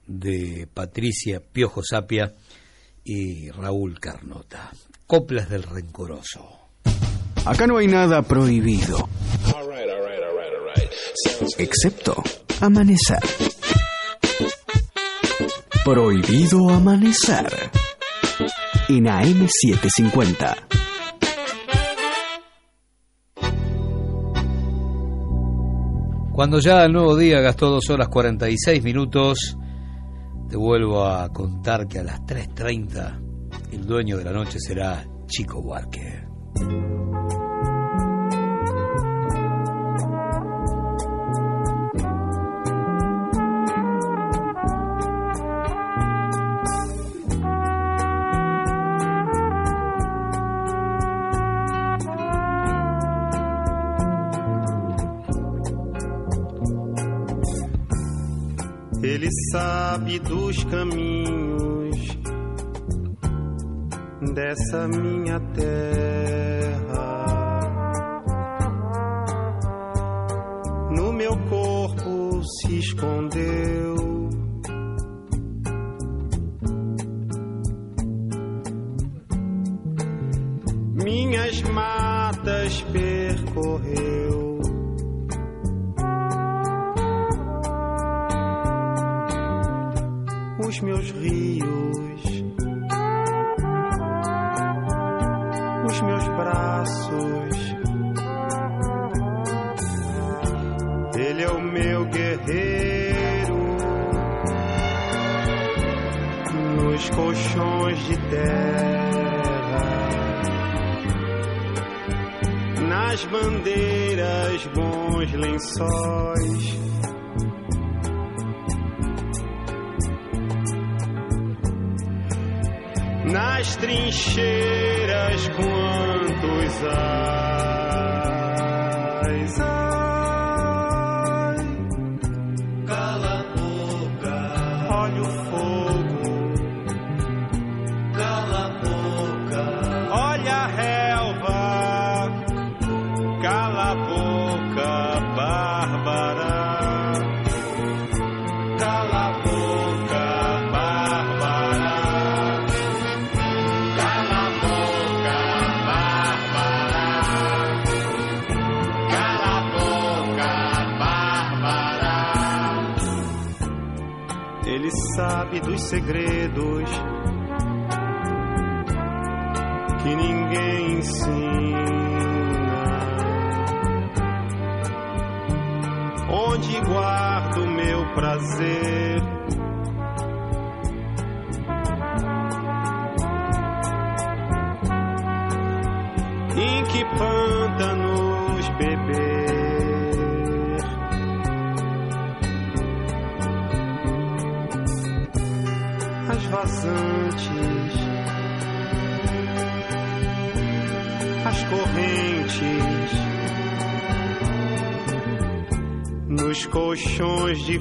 de Patricia Piojo Sapia y Raúl Carnota. Coplas del Rencoroso. Acá no hay nada prohibido. Excepto amanecer. Prohibido amanecer. En AM750. Cuando ya el nuevo día gastó dos horas 46 minutos, te vuelvo a contar que a las 3.30 el dueño de la noche será Chico Buarque. Sabe dos caminhos dessa minha terra. De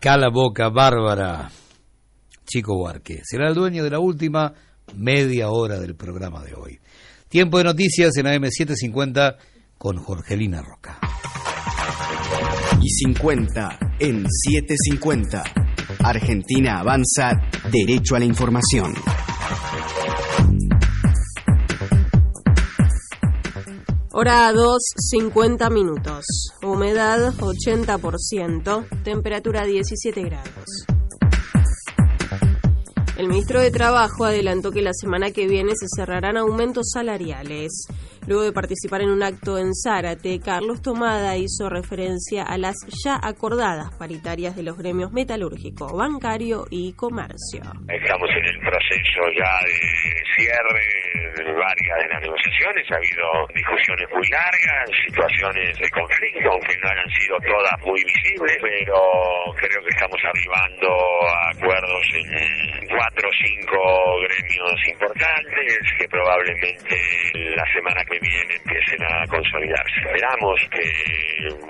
Cala Boca, Bárbara, Chico Huarque. Será el dueño de la última media hora del programa de hoy. Tiempo de noticias en AM750 con Jorgelina Roca. Y 50 en 750. Argentina avanza derecho a la información. Hora 2, 50 minutos. Humedad 80%. Temperatura 17 grados. El ministro de Trabajo adelantó que la semana que viene se cerrarán aumentos salariales. Luego de participar en un acto en Zárate, Carlos Tomada hizo referencia a las ya acordadas paritarias de los gremios metalúrgico, bancario y comercio. Estamos en el proceso ya de cierre de varias de las negociaciones. Ha habido discusiones muy largas, situaciones de conflicto, aunque no hayan sido todas muy visibles, pero creo que estamos arribando a acuerdos en cuatro o cinco gremios importantes que probablemente la semana que viene empiecen a consolidarse. Esperamos que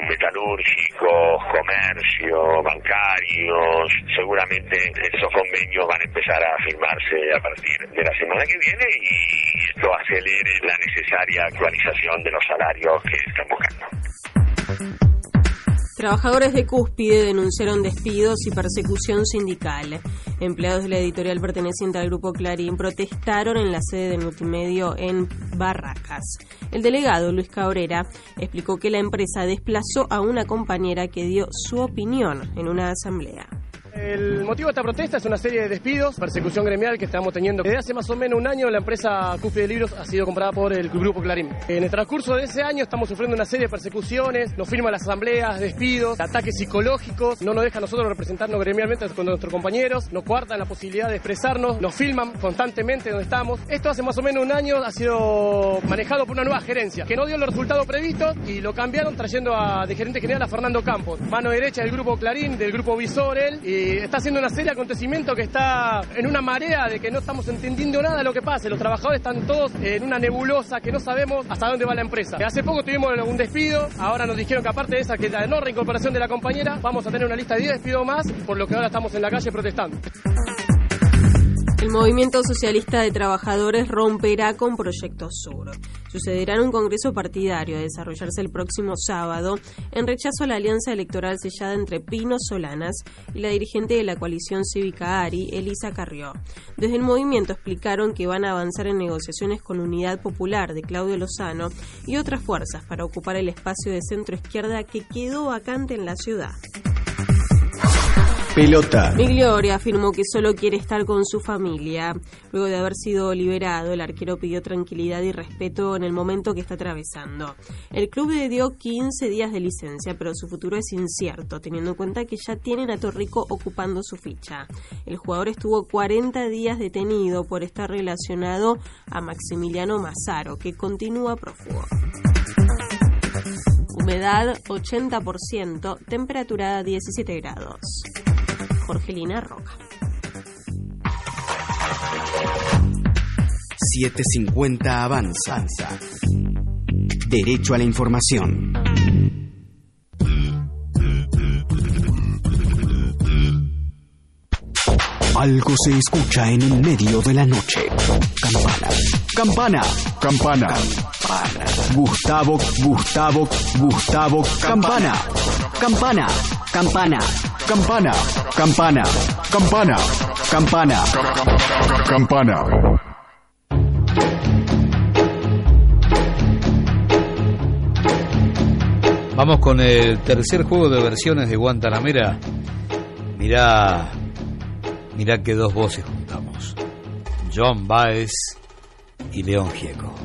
metalúrgicos, comercio, bancarios, seguramente esos convenios van a empezar a firmarse a partir de la semana que viene y esto acelere la necesaria actualización de los salarios que están buscando. Trabajadores de Cúspide denunciaron despidos y persecución sindical. Empleados de la editorial perteneciente al grupo Clarín protestaron en la sede de multimedio en Barracas. El delegado Luis Cabrera explicó que la empresa desplazó a una compañera que dio su opinión en una asamblea. El motivo de esta protesta es una serie de despidos, persecución gremial que estamos teniendo. Desde hace más o menos un año la empresa Cufi de Libros ha sido comprada por el Grupo Clarín. En el transcurso de ese año estamos sufriendo una serie de persecuciones, nos firman las asambleas, despidos, ataques psicológicos, no nos dejan nosotros representarnos gremialmente con nuestros compañeros, nos coartan la posibilidad de expresarnos, nos filman constantemente donde estamos. Esto hace más o menos un año ha sido manejado por una nueva gerencia que no dio los resultados previstos y lo cambiaron trayendo a, de gerente general a Fernando Campos, mano derecha del Grupo Clarín, del Grupo Visor, él, está haciendo una serie de acontecimientos que está en una marea de que no estamos entendiendo nada de lo que pasa. Los trabajadores están todos en una nebulosa que no sabemos hasta dónde va la empresa. Hace poco tuvimos un despido, ahora nos dijeron que aparte de esa, que la no reincorporación de la compañera, vamos a tener una lista de 10 despidos más, por lo que ahora estamos en la calle protestando. El Movimiento Socialista de Trabajadores romperá con Proyecto Sur. Sucederá en un congreso partidario a desarrollarse el próximo sábado en rechazo a la alianza electoral sellada entre Pino Solanas y la dirigente de la coalición cívica ARI, Elisa Carrió. Desde el movimiento explicaron que van a avanzar en negociaciones con Unidad Popular de Claudio Lozano y otras fuerzas para ocupar el espacio de centro izquierda que quedó vacante en la ciudad. Pelota. Migliore afirmó que solo quiere estar con su familia. Luego de haber sido liberado, el arquero pidió tranquilidad y respeto en el momento que está atravesando. El club le dio 15 días de licencia, pero su futuro es incierto, teniendo en cuenta que ya tienen a Torrico ocupando su ficha. El jugador estuvo 40 días detenido por estar relacionado a Maximiliano Mazzaro, que continúa prófugo. Humedad 80%, temperatura 17 grados. Jorgelina Roca. 750 avanza. Derecho a la información. Algo se escucha en el medio de la noche. Campana. Campana. Campana. Campana. Gustavo, Gustavo, Gustavo. Campana. Campana. Campana. Campana. Campana. Campana. Campana. Campana. Vamos con el tercer juego de versiones de Guantanamera. Mirá, mirá que dos voces juntamos. John Baez y León Gieco.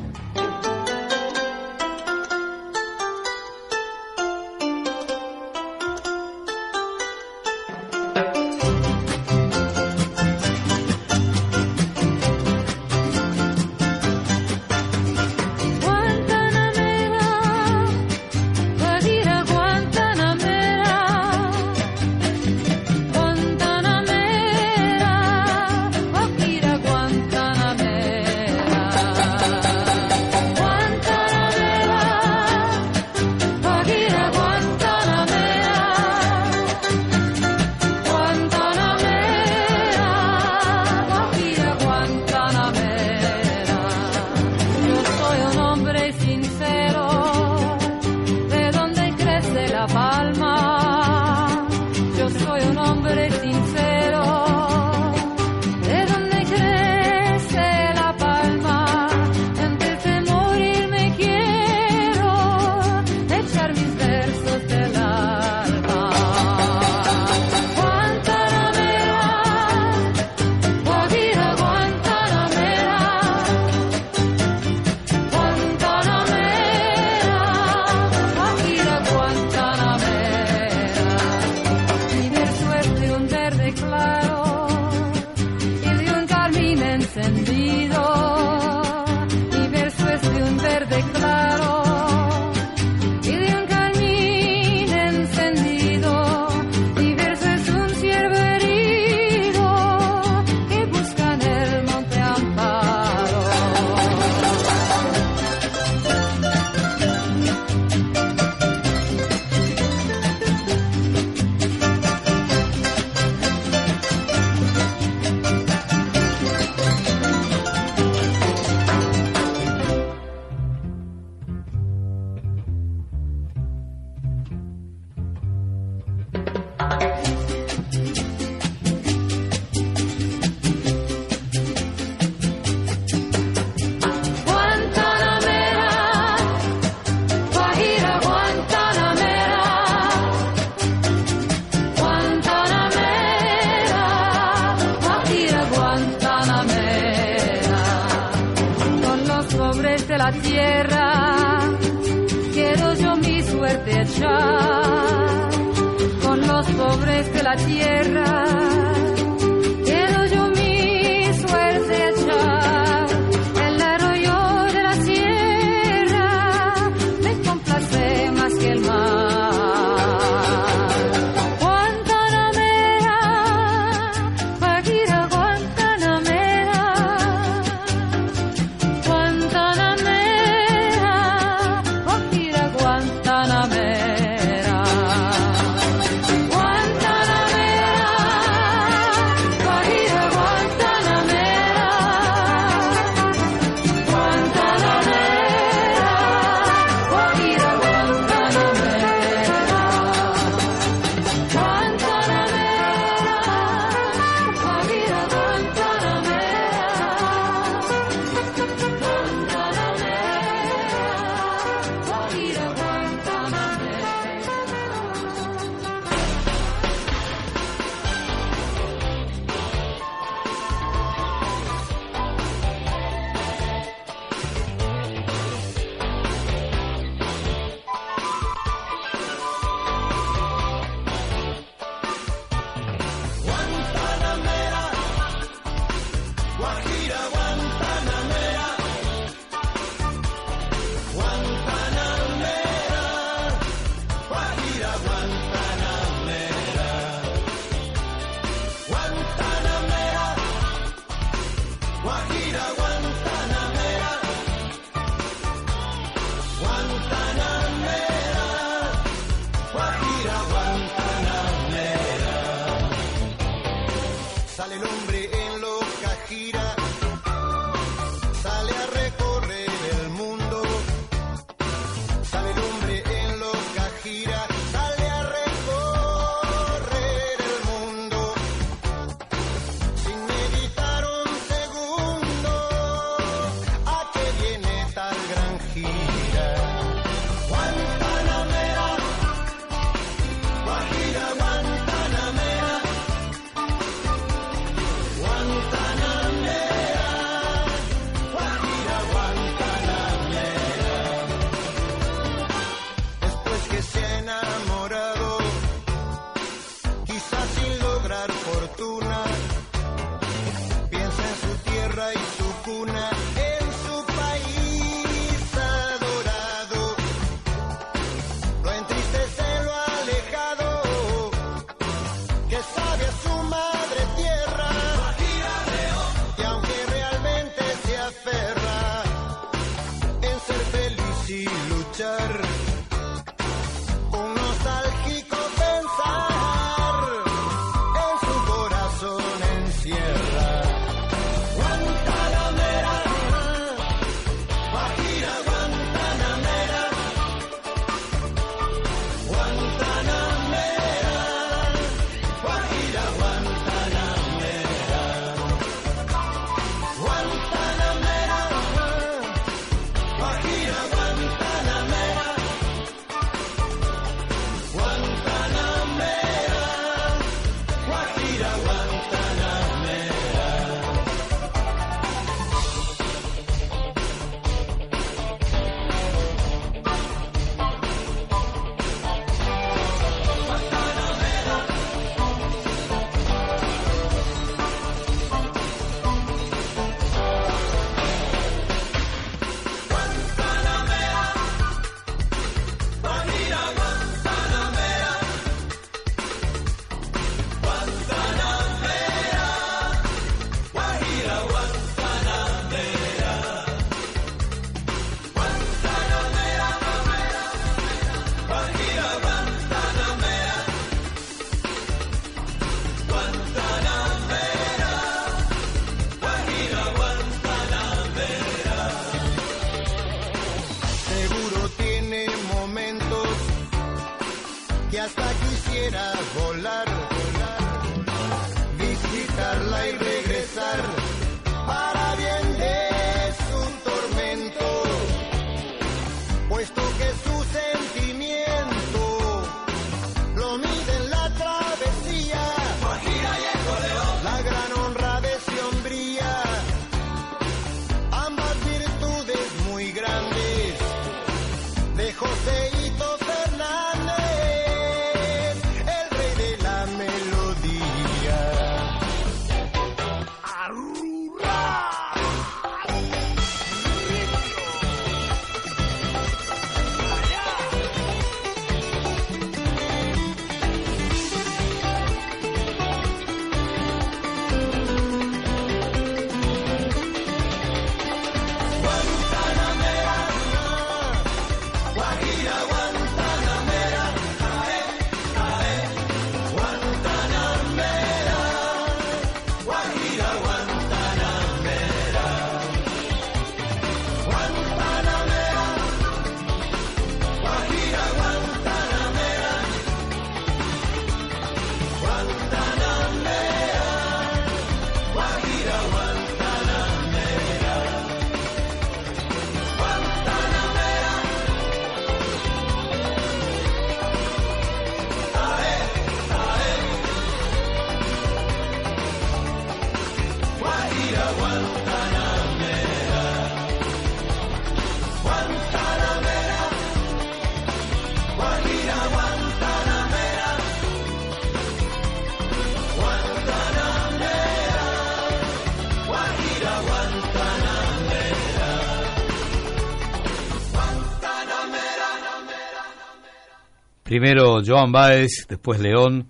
Primero Joan Baez, después León,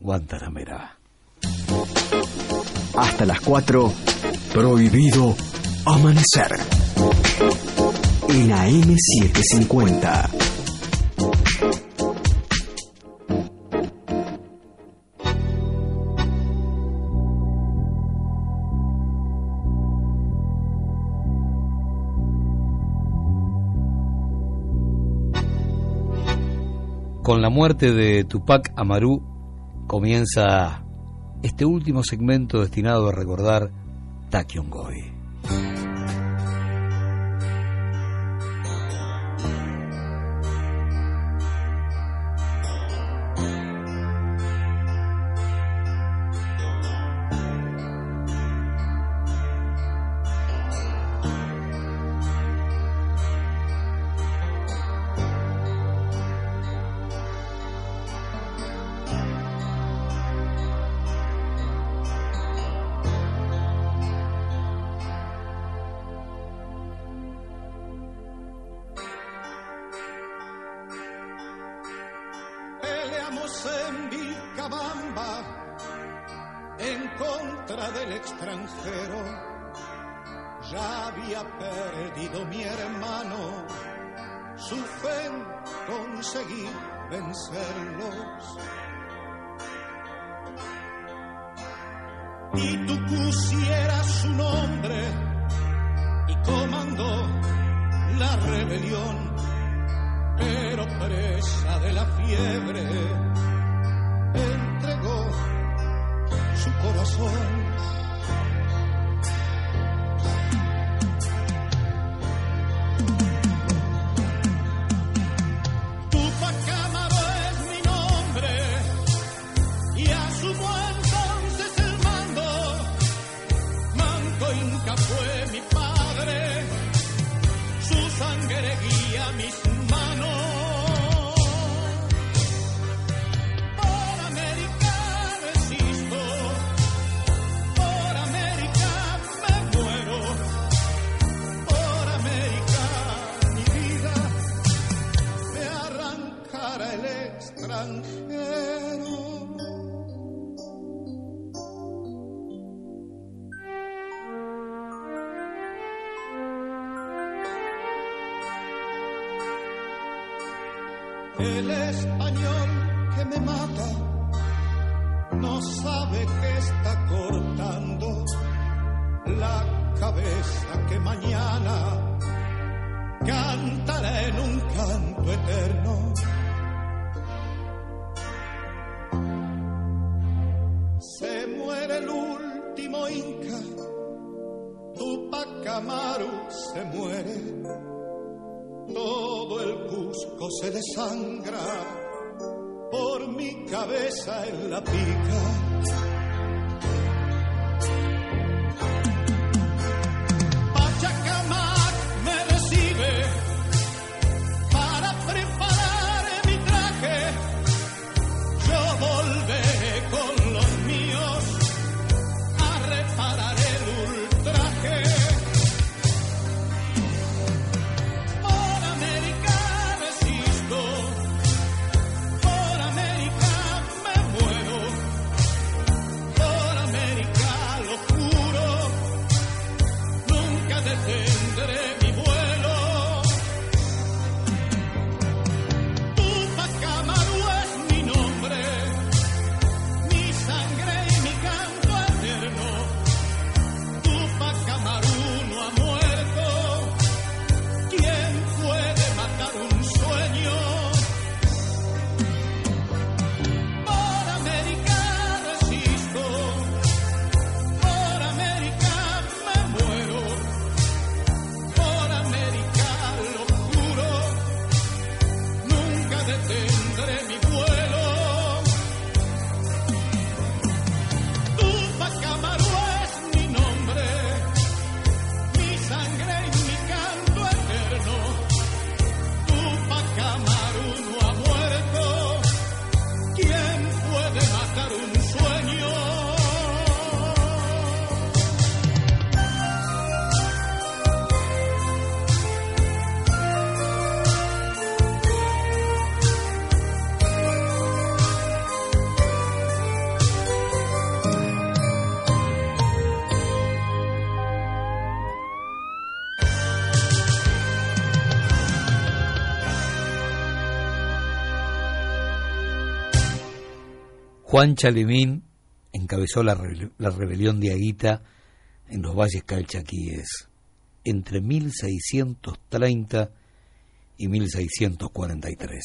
Guantanamera. Hasta las 4, prohibido amanecer. En AM750. la muerte de Tupac Amaru comienza este último segmento destinado a recordar Taquion Amaru se muere, todo el Cusco se desangra. Por mi cabeza en la pica. Juan Chalemín encabezó la, la rebelión de Aguita en los valles calchaquíes entre 1630 y 1643.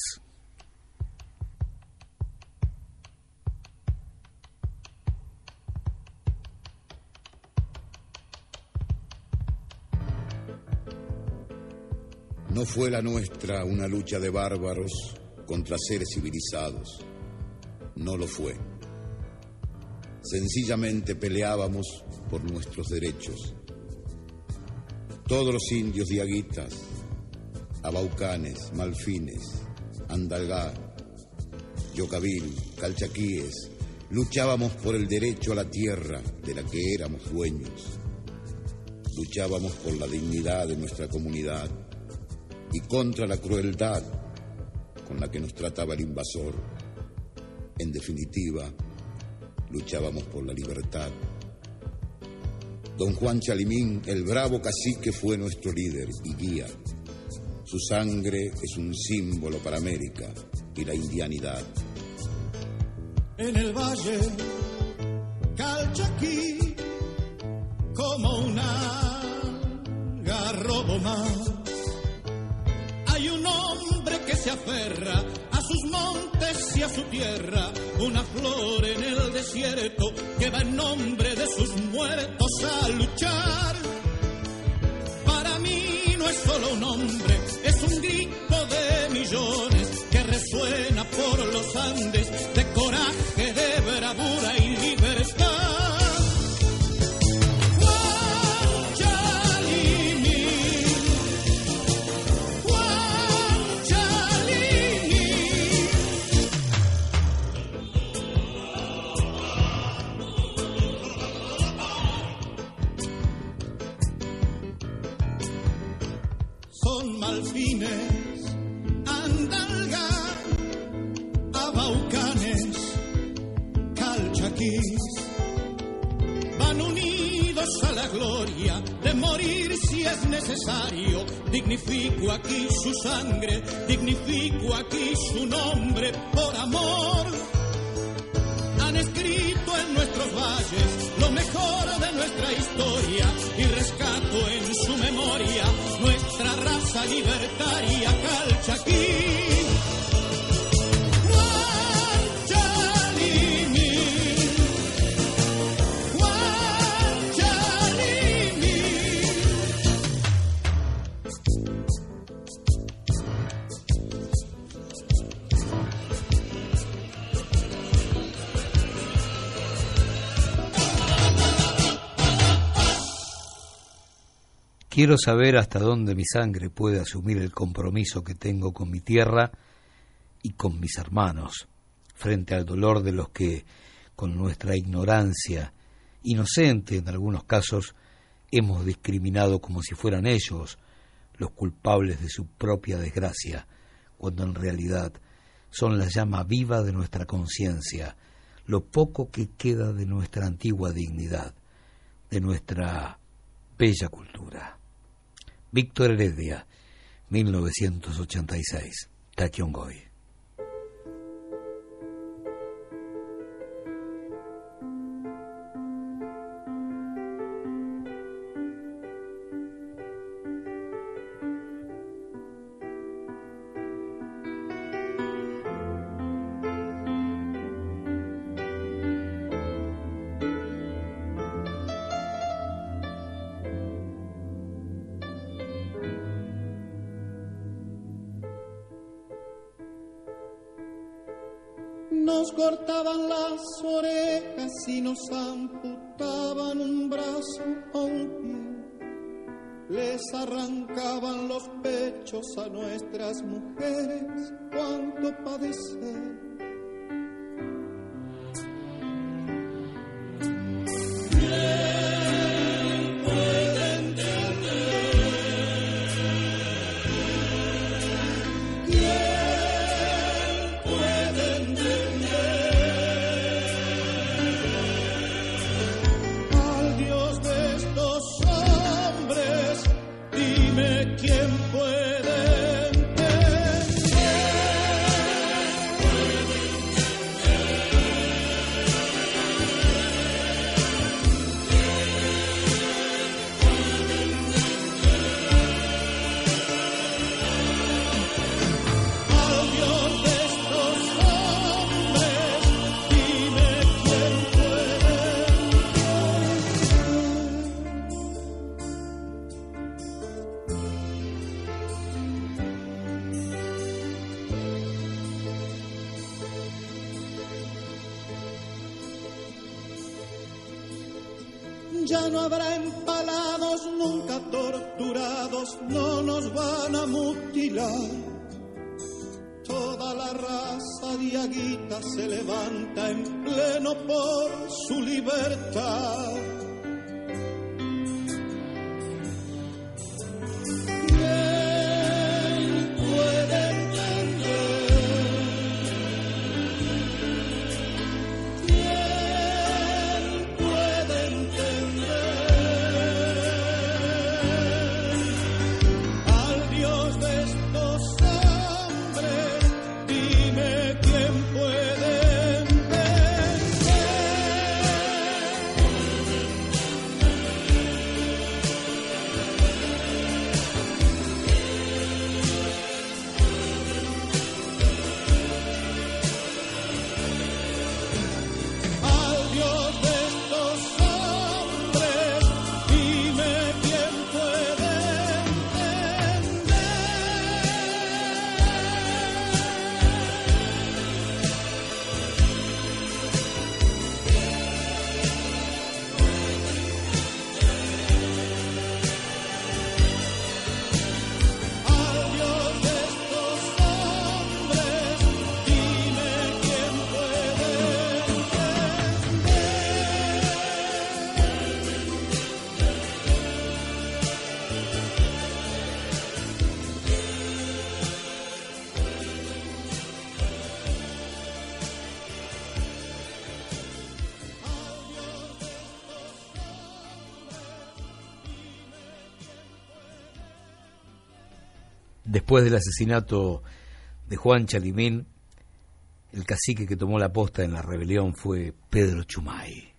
No fue la nuestra una lucha de bárbaros contra seres civilizados. No lo fue. Sencillamente peleábamos por nuestros derechos. Todos los indios diaguitas, abaucanes, malfines, andalgá, yocabil, calchaquíes, luchábamos por el derecho a la tierra de la que éramos dueños. Luchábamos por la dignidad de nuestra comunidad y contra la crueldad con la que nos trataba el invasor. En definitiva, luchábamos por la libertad. Don Juan Chalimín, el bravo cacique, fue nuestro líder y guía. Su sangre es un símbolo para América y la indianidad. en el valle Calchaquí como una garrobo más. Hay un hombre que se aferra sus montes y a su tierra, una flor en el desierto que va en nombre de sus muertos a luchar. Para mí no es solo un hombre, es un grito de millones que resuena por los Andes a la gloria de morir si es necesario. Dignifico aquí su sangre, dignifico aquí su nombre por amor. Han escrito en nuestros valles lo mejor de nuestra historia y rescato en su memoria nuestra raza libertaria calchaquí. Quiero saber hasta dónde mi sangre puede asumir el compromiso que tengo con mi tierra y con mis hermanos, frente al dolor de los que, con nuestra ignorancia, inocente en algunos casos, hemos discriminado como si fueran ellos los culpables de su propia desgracia, cuando en realidad son la llama viva de nuestra conciencia, lo poco que queda de nuestra antigua dignidad, de nuestra bella cultura. Víctor Heredia, 1986, Taquiongoy. Cortaban las orejas y nos amputaban un brazo o un pie. Les arrancaban los pechos a nuestras mujeres. Cuánto padecer. después del asesinato de Juan Chalimín, el cacique que tomó la posta en la rebelión fue Pedro Chumay.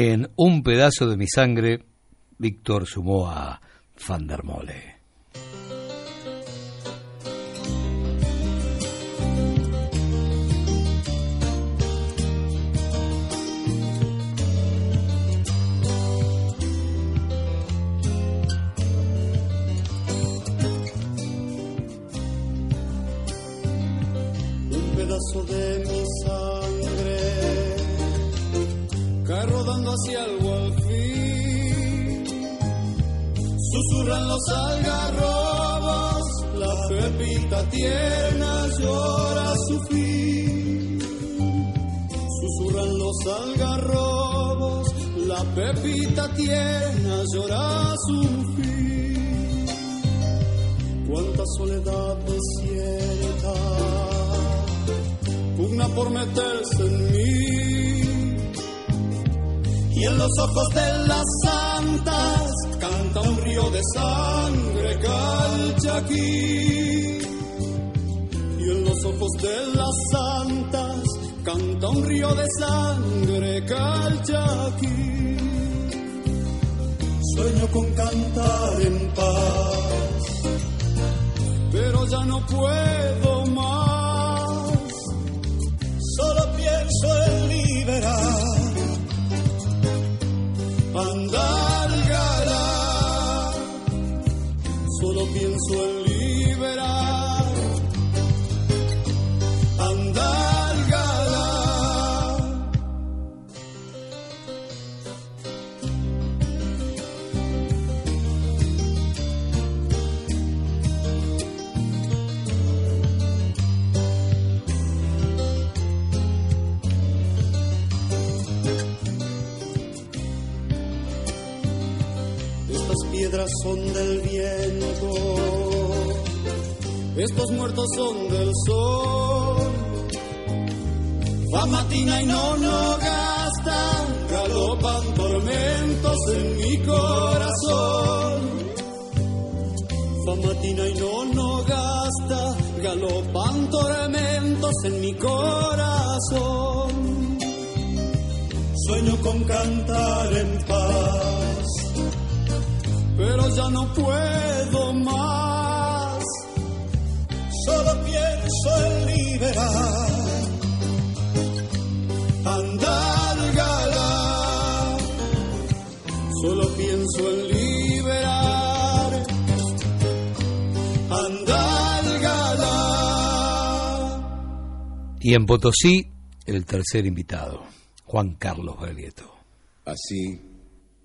En Un pedazo de mi sangre, Víctor sumó a un por meterse en mí. Y en los ojos de las santas canta un río de sangre calchaquí. Y en los ojos de las santas canta un río de sangre calchaquí. Sueño con cantar en paz, pero ya no puedo liberar. Andalgalá, solo pienso en liberar. Son del viento, estos muertos son del sol. Va matina y no no gasta, galopan tormentos en mi corazón. Va matina y no no gasta, galopan tormentos en mi corazón. Sueño con cantar en paz pero ya no puedo más. Solo pienso en liberar. Andalgalá. Solo pienso en liberar. Andalgalá. Y en Potosí, el tercer invitado, Juan Carlos Baglietto. Así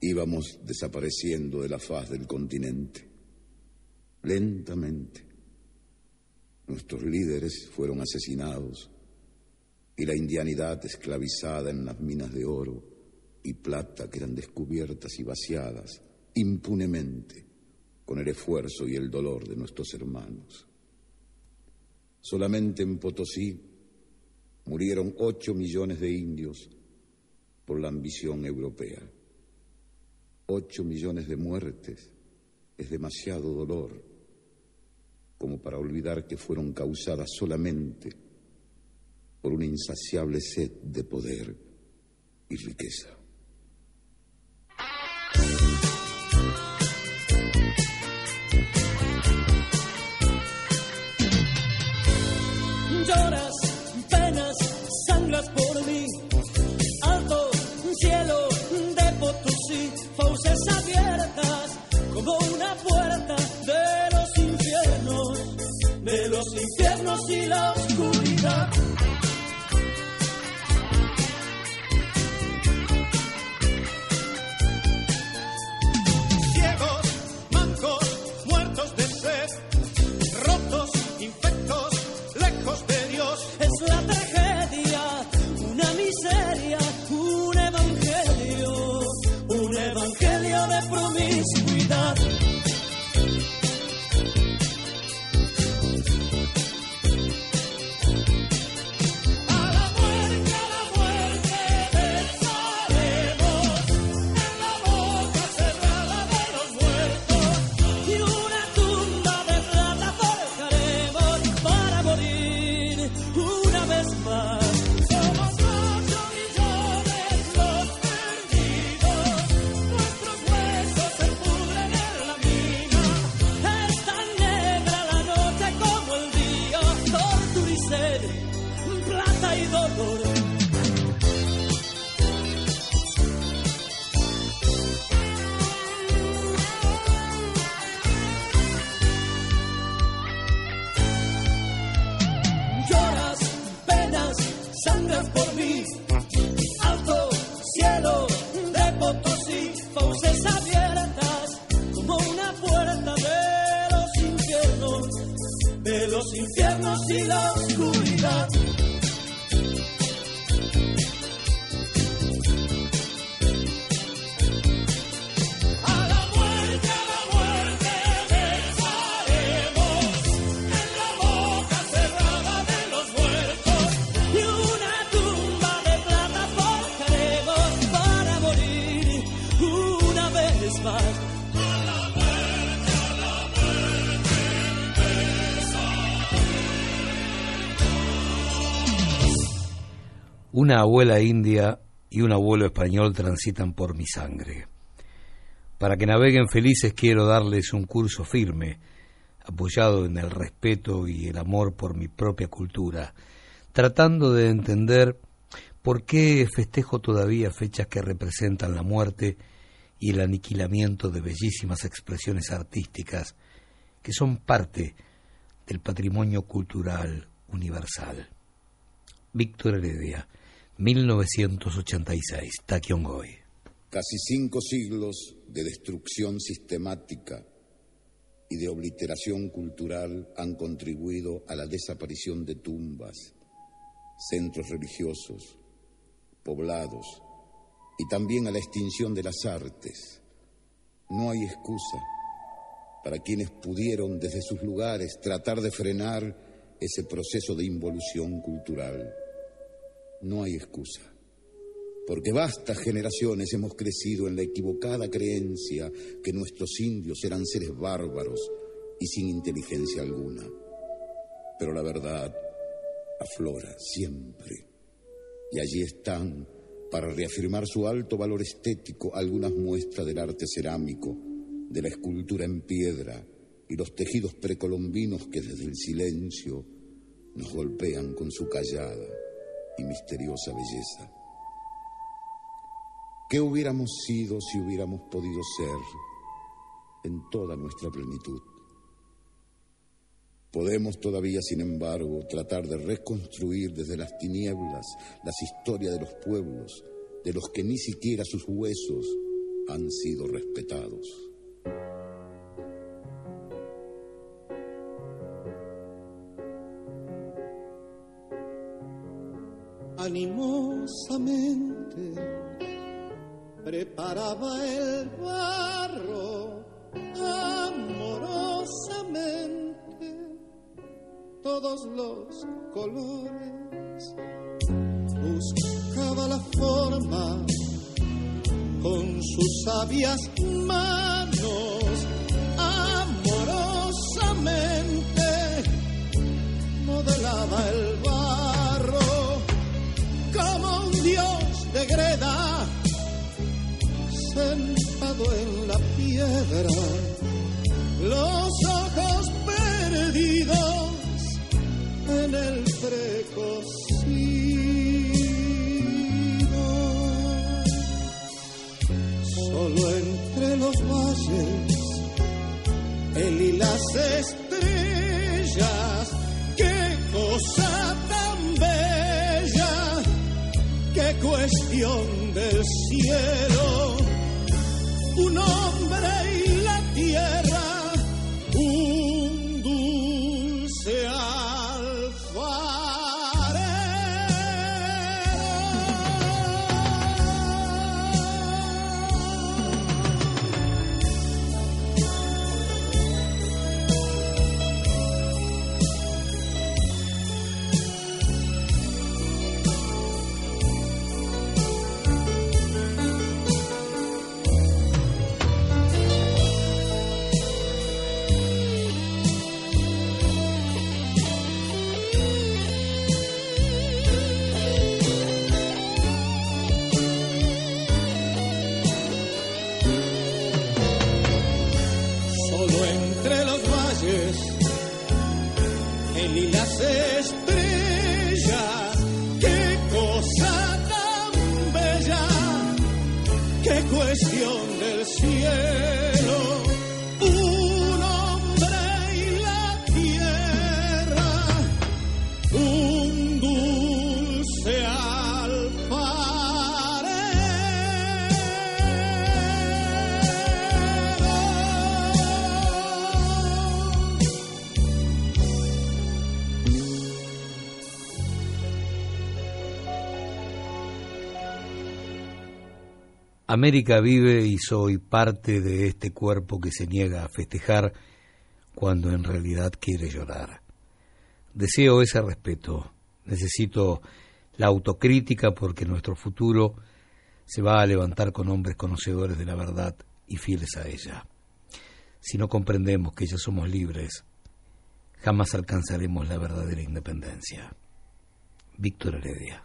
íbamos desapareciendo de la faz del continente. Lentamente. Nuestros líderes fueron asesinados y la indianidad esclavizada en las minas de oro y plata que eran descubiertas y vaciadas impunemente con el esfuerzo y el dolor de nuestros hermanos. Solamente en Potosí murieron ocho millones de indios por la ambición europea. Ocho millones de muertes es demasiado dolor como para olvidar que fueron causadas solamente por una insaciable sed de poder y riqueza. Infiernos y la y la Una abuela india y un abuelo español transitan por mi sangre. Para que naveguen felices quiero darles un curso firme, apoyado en el respeto y el amor por mi propia cultura, tratando de entender por qué festejo todavía fechas que representan la muerte y el aniquilamiento de bellísimas expresiones artísticas que son parte del patrimonio cultural universal. Víctor Heredia, 1986, Taquiongoy. Casi cinco siglos de destrucción sistemática y de obliteración cultural han contribuido a la desaparición de tumbas, centros religiosos, poblados y también a la extinción de las artes. No hay excusa para quienes pudieron desde sus lugares tratar de frenar ese proceso de involución cultural. No hay excusa. Porque vastas generaciones hemos crecido en la equivocada creencia que nuestros indios eran seres bárbaros y sin inteligencia alguna. Pero la verdad aflora siempre. Y allí están, para reafirmar su alto valor estético, algunas muestras del arte cerámico, de la escultura en piedra y los tejidos precolombinos que desde el silencio nos golpean con su callada y misteriosa belleza. ¿Qué hubiéramos sido si hubiéramos podido ser en toda nuestra plenitud? Podemos todavía, sin embargo, tratar de reconstruir desde las tinieblas las historias de los pueblos, de los que ni siquiera sus huesos han sido respetados. Animosamente preparaba el barro amorosamente todos los colores. Buscaba la forma con sus sabias manos amorosamente modelaba el en la piedra, los ojos perdidos en el precocido. Solo entre los valles, él y las estrellas, qué cosa tan bella qué cuestión del cielo. Un América vive y soy parte de este cuerpo que se niega a festejar cuando en realidad quiere llorar. Deseo ese respeto, necesito la autocrítica porque nuestro futuro se va a levantar con hombres conocedores de la verdad y fieles a ella. Si no comprendemos que ya somos libres, jamás alcanzaremos la verdadera independencia. Víctor Heredia.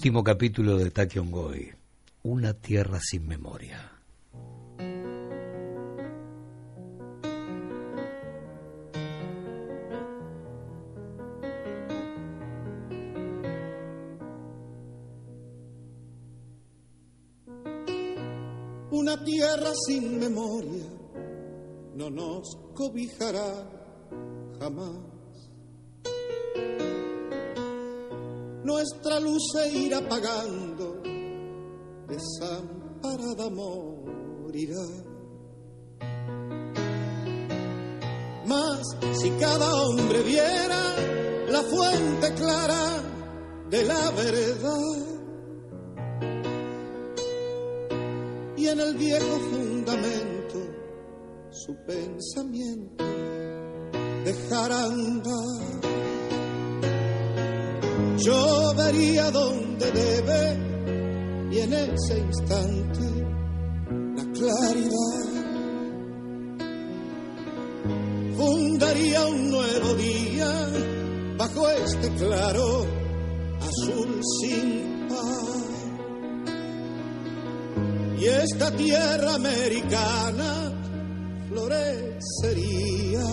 Último capítulo de Goy. Una tierra sin memoria. Una tierra sin memoria no nos cobijará jamás. Nuestra luz se irá apagando, desamparada morirá. Mas si cada hombre viera la fuente clara de la verdad, y en el viejo fundamento su pensamiento dejará andar. Yo vería donde debe y en ese instante la claridad fundaría un nuevo día bajo este claro azul sin par y esta tierra americana florecería.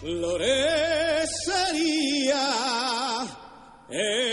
Florecería en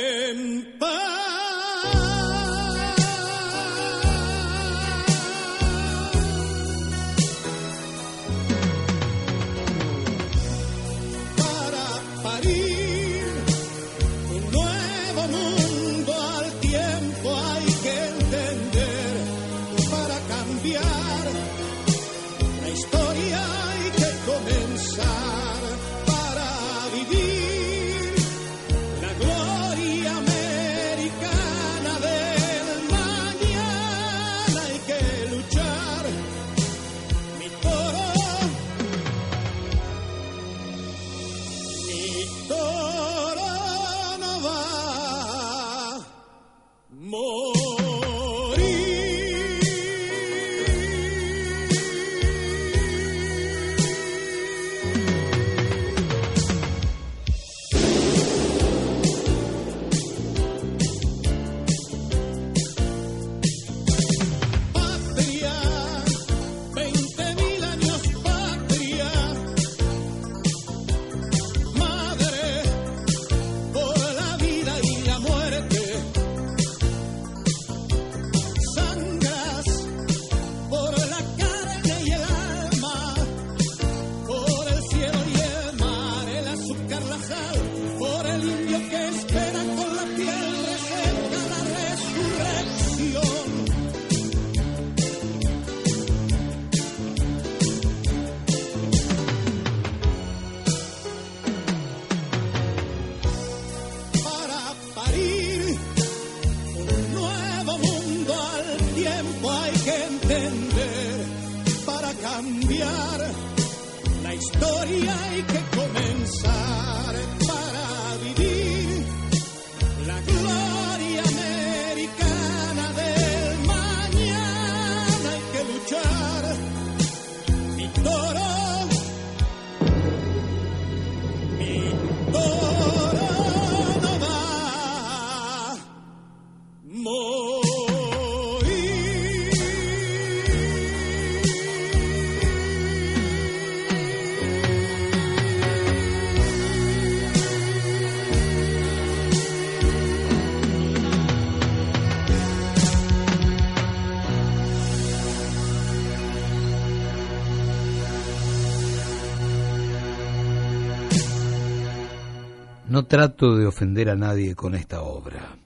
Trato de ofender a nadie con esta obra.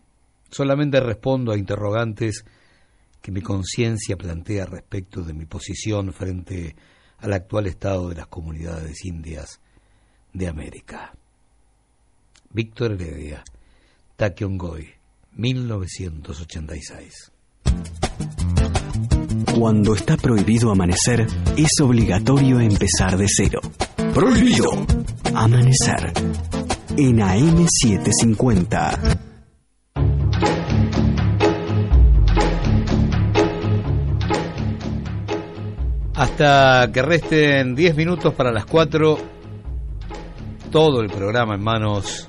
Solamente respondo a interrogantes que mi conciencia plantea respecto de mi posición frente al actual estado de las comunidades indias de América. Víctor Heredia, Taquiongoy, 1986. Cuando está prohibido amanecer, es obligatorio empezar de cero. Prohibido. Amanecer. En AM750. Hasta que resten 10 minutos para las 4, todo el programa en manos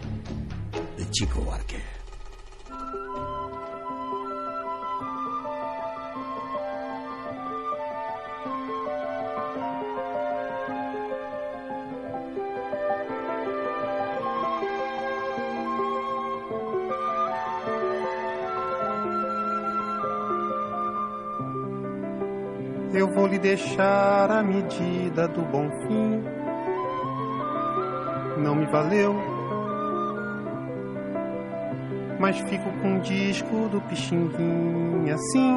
de Chico Barque. Vou lhe deixar a medida do bom fim. Não me valeu, mas fico com o disco do Pixinguinha assim.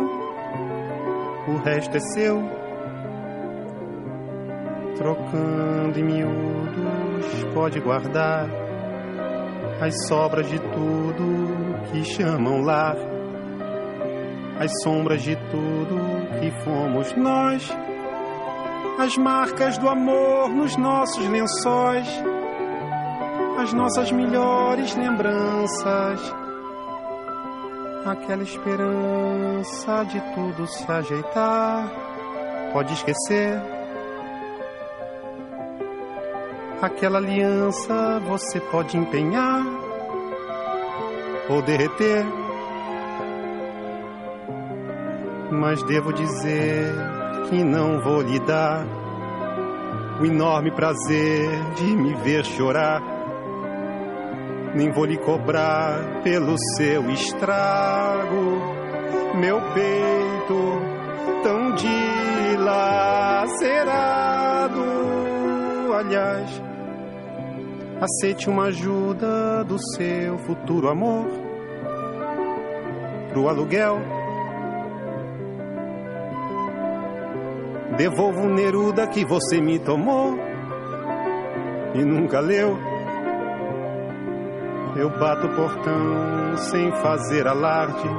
O resto é seu, trocando em miúdos, pode guardar as sobras de tudo que chamam lar as sombras de tudo que fomos nós, as marcas do amor nos nossos lençóis, as nossas melhores lembranças, aquela esperança de tudo se ajeitar. Pode esquecer. Aquela aliança você pode empenhar ou derreter. Mas devo dizer que não vou lhe dar o enorme prazer de me ver chorar. Nem vou lhe cobrar pelo seu estrago, meu peito tão dilacerado. Aliás, aceite uma ajuda do seu futuro amor pro aluguel Devolvo Neruda que você me tomou e nunca leu. Eu bato o portão sem fazer alarde.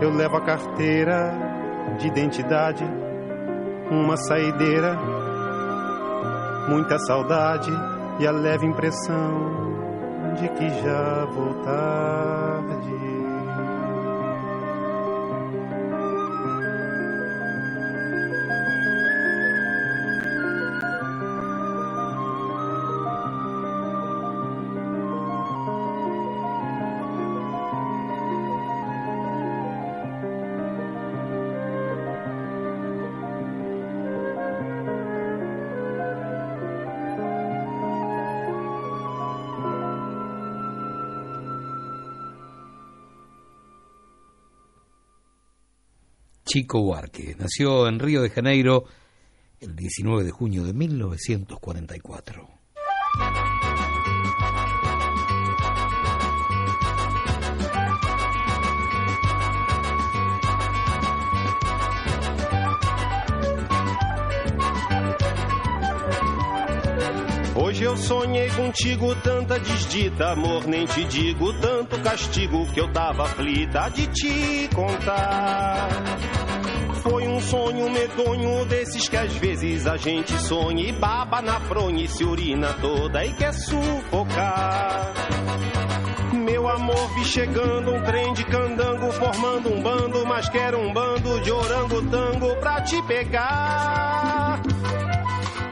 Eu levo a carteira de identidade, uma saideira, muita saudade e a leve impressão de que já vou tarde. Chico Buarque. Nació en Río de Janeiro el 19 de junio de 1944. Hoje eu sonhei contigo tanta desdita, amor, nem te digo tanto castigo que eu tava aflita de te contar. Sonho medonho desses que às vezes a gente sonha e baba na fronha e se urina toda e quer sufocar. Meu amor, vi chegando um trem de candango formando um bando, mas quero um bando de orangotango pra te pegar.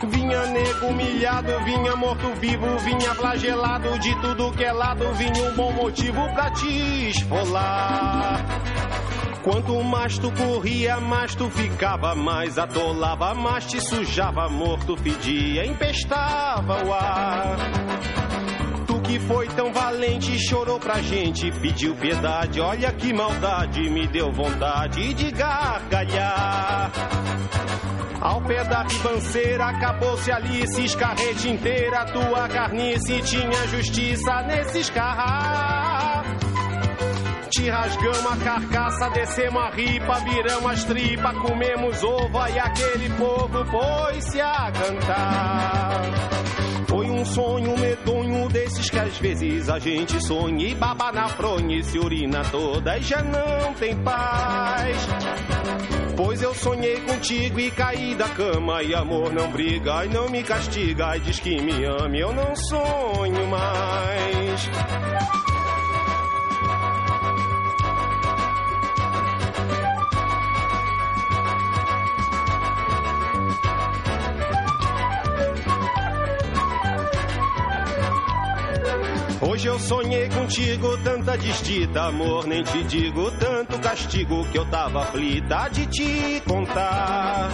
Vinha nego humilhado, vinha morto-vivo, vinha flagelado de tudo que é lado, vinha um bom motivo pra te esfolar. Quanto mais tu corria, mais tu ficava, mais atolava, mais te sujava, morto fedia, empestava o ar. Tu que foi tão valente, chorou pra gente, pediu piedade, olha que maldade, me deu vontade de gargalhar. Ao pé da ribanceira acabou-se ali, escarrete inteira, tua carnice tinha justiça nesse escarrar. Te rasgamos a carcaça, descemos a ripa, viramos as tripas, comemos ova e aquele povo pôs-se a cantar. Foi um sonho medonho desses que às vezes a gente sonha e baba na fronha e se urina toda e já não tem paz. Pois eu sonhei contigo e caí da cama e amor não briga e não me castiga e diz que me ame, eu não sonho mais. Hoje eu sonhei contigo, tanta desdita, amor, nem te digo, tanto castigo que eu tava aflita de te contar.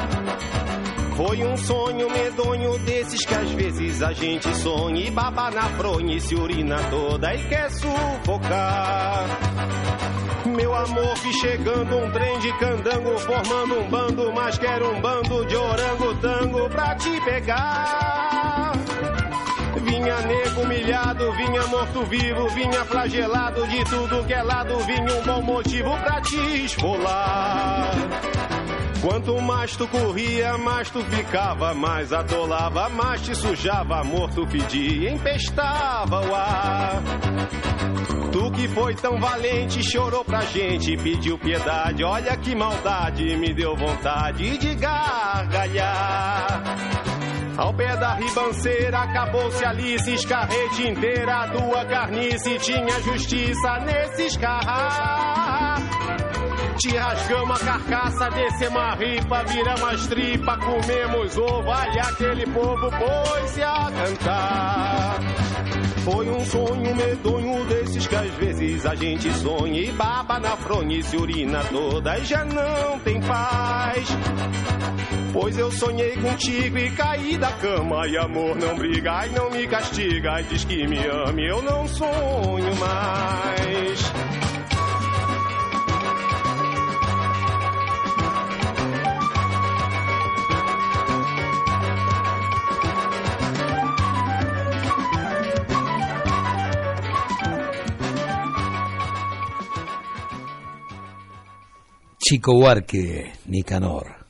Foi um sonho medonho desses que às vezes a gente sonha e baba na fronha e se urina toda e quer sufocar. Meu amor, vi chegando um trem de candango, formando um bando, mas quero um bando de orangotango pra te pegar. Vinha nego humilhado, vinha morto-vivo, vinha flagelado de tudo que é lado, vinha um bom motivo pra te esfolar. Quanto mais tu corria, mais tu ficava, mais atolava, mais te sujava, morto fedia, empestava o ar. Tu que foi tão valente, chorou pra gente, pediu piedade, olha que maldade, me deu vontade de gargalhar. Ao pé da ribanceira acabou-se ali, se escarrete inteira, a tua carnice tinha justiça nesse escarrar. Te rasgamos a carcaça, descemos a ripa, viramos as tripas, comemos ovo, e aquele povo pôs-se a cantar. Foi um sonho medonho desses que às vezes a gente sonha e baba na fronha e se urina toda e já não tem paz. Pois eu sonhei contigo e caí da cama e amor não briga, ai não me castiga, ai diz que me ame, eu não sonho mais. Chico Buarque, Nicanor.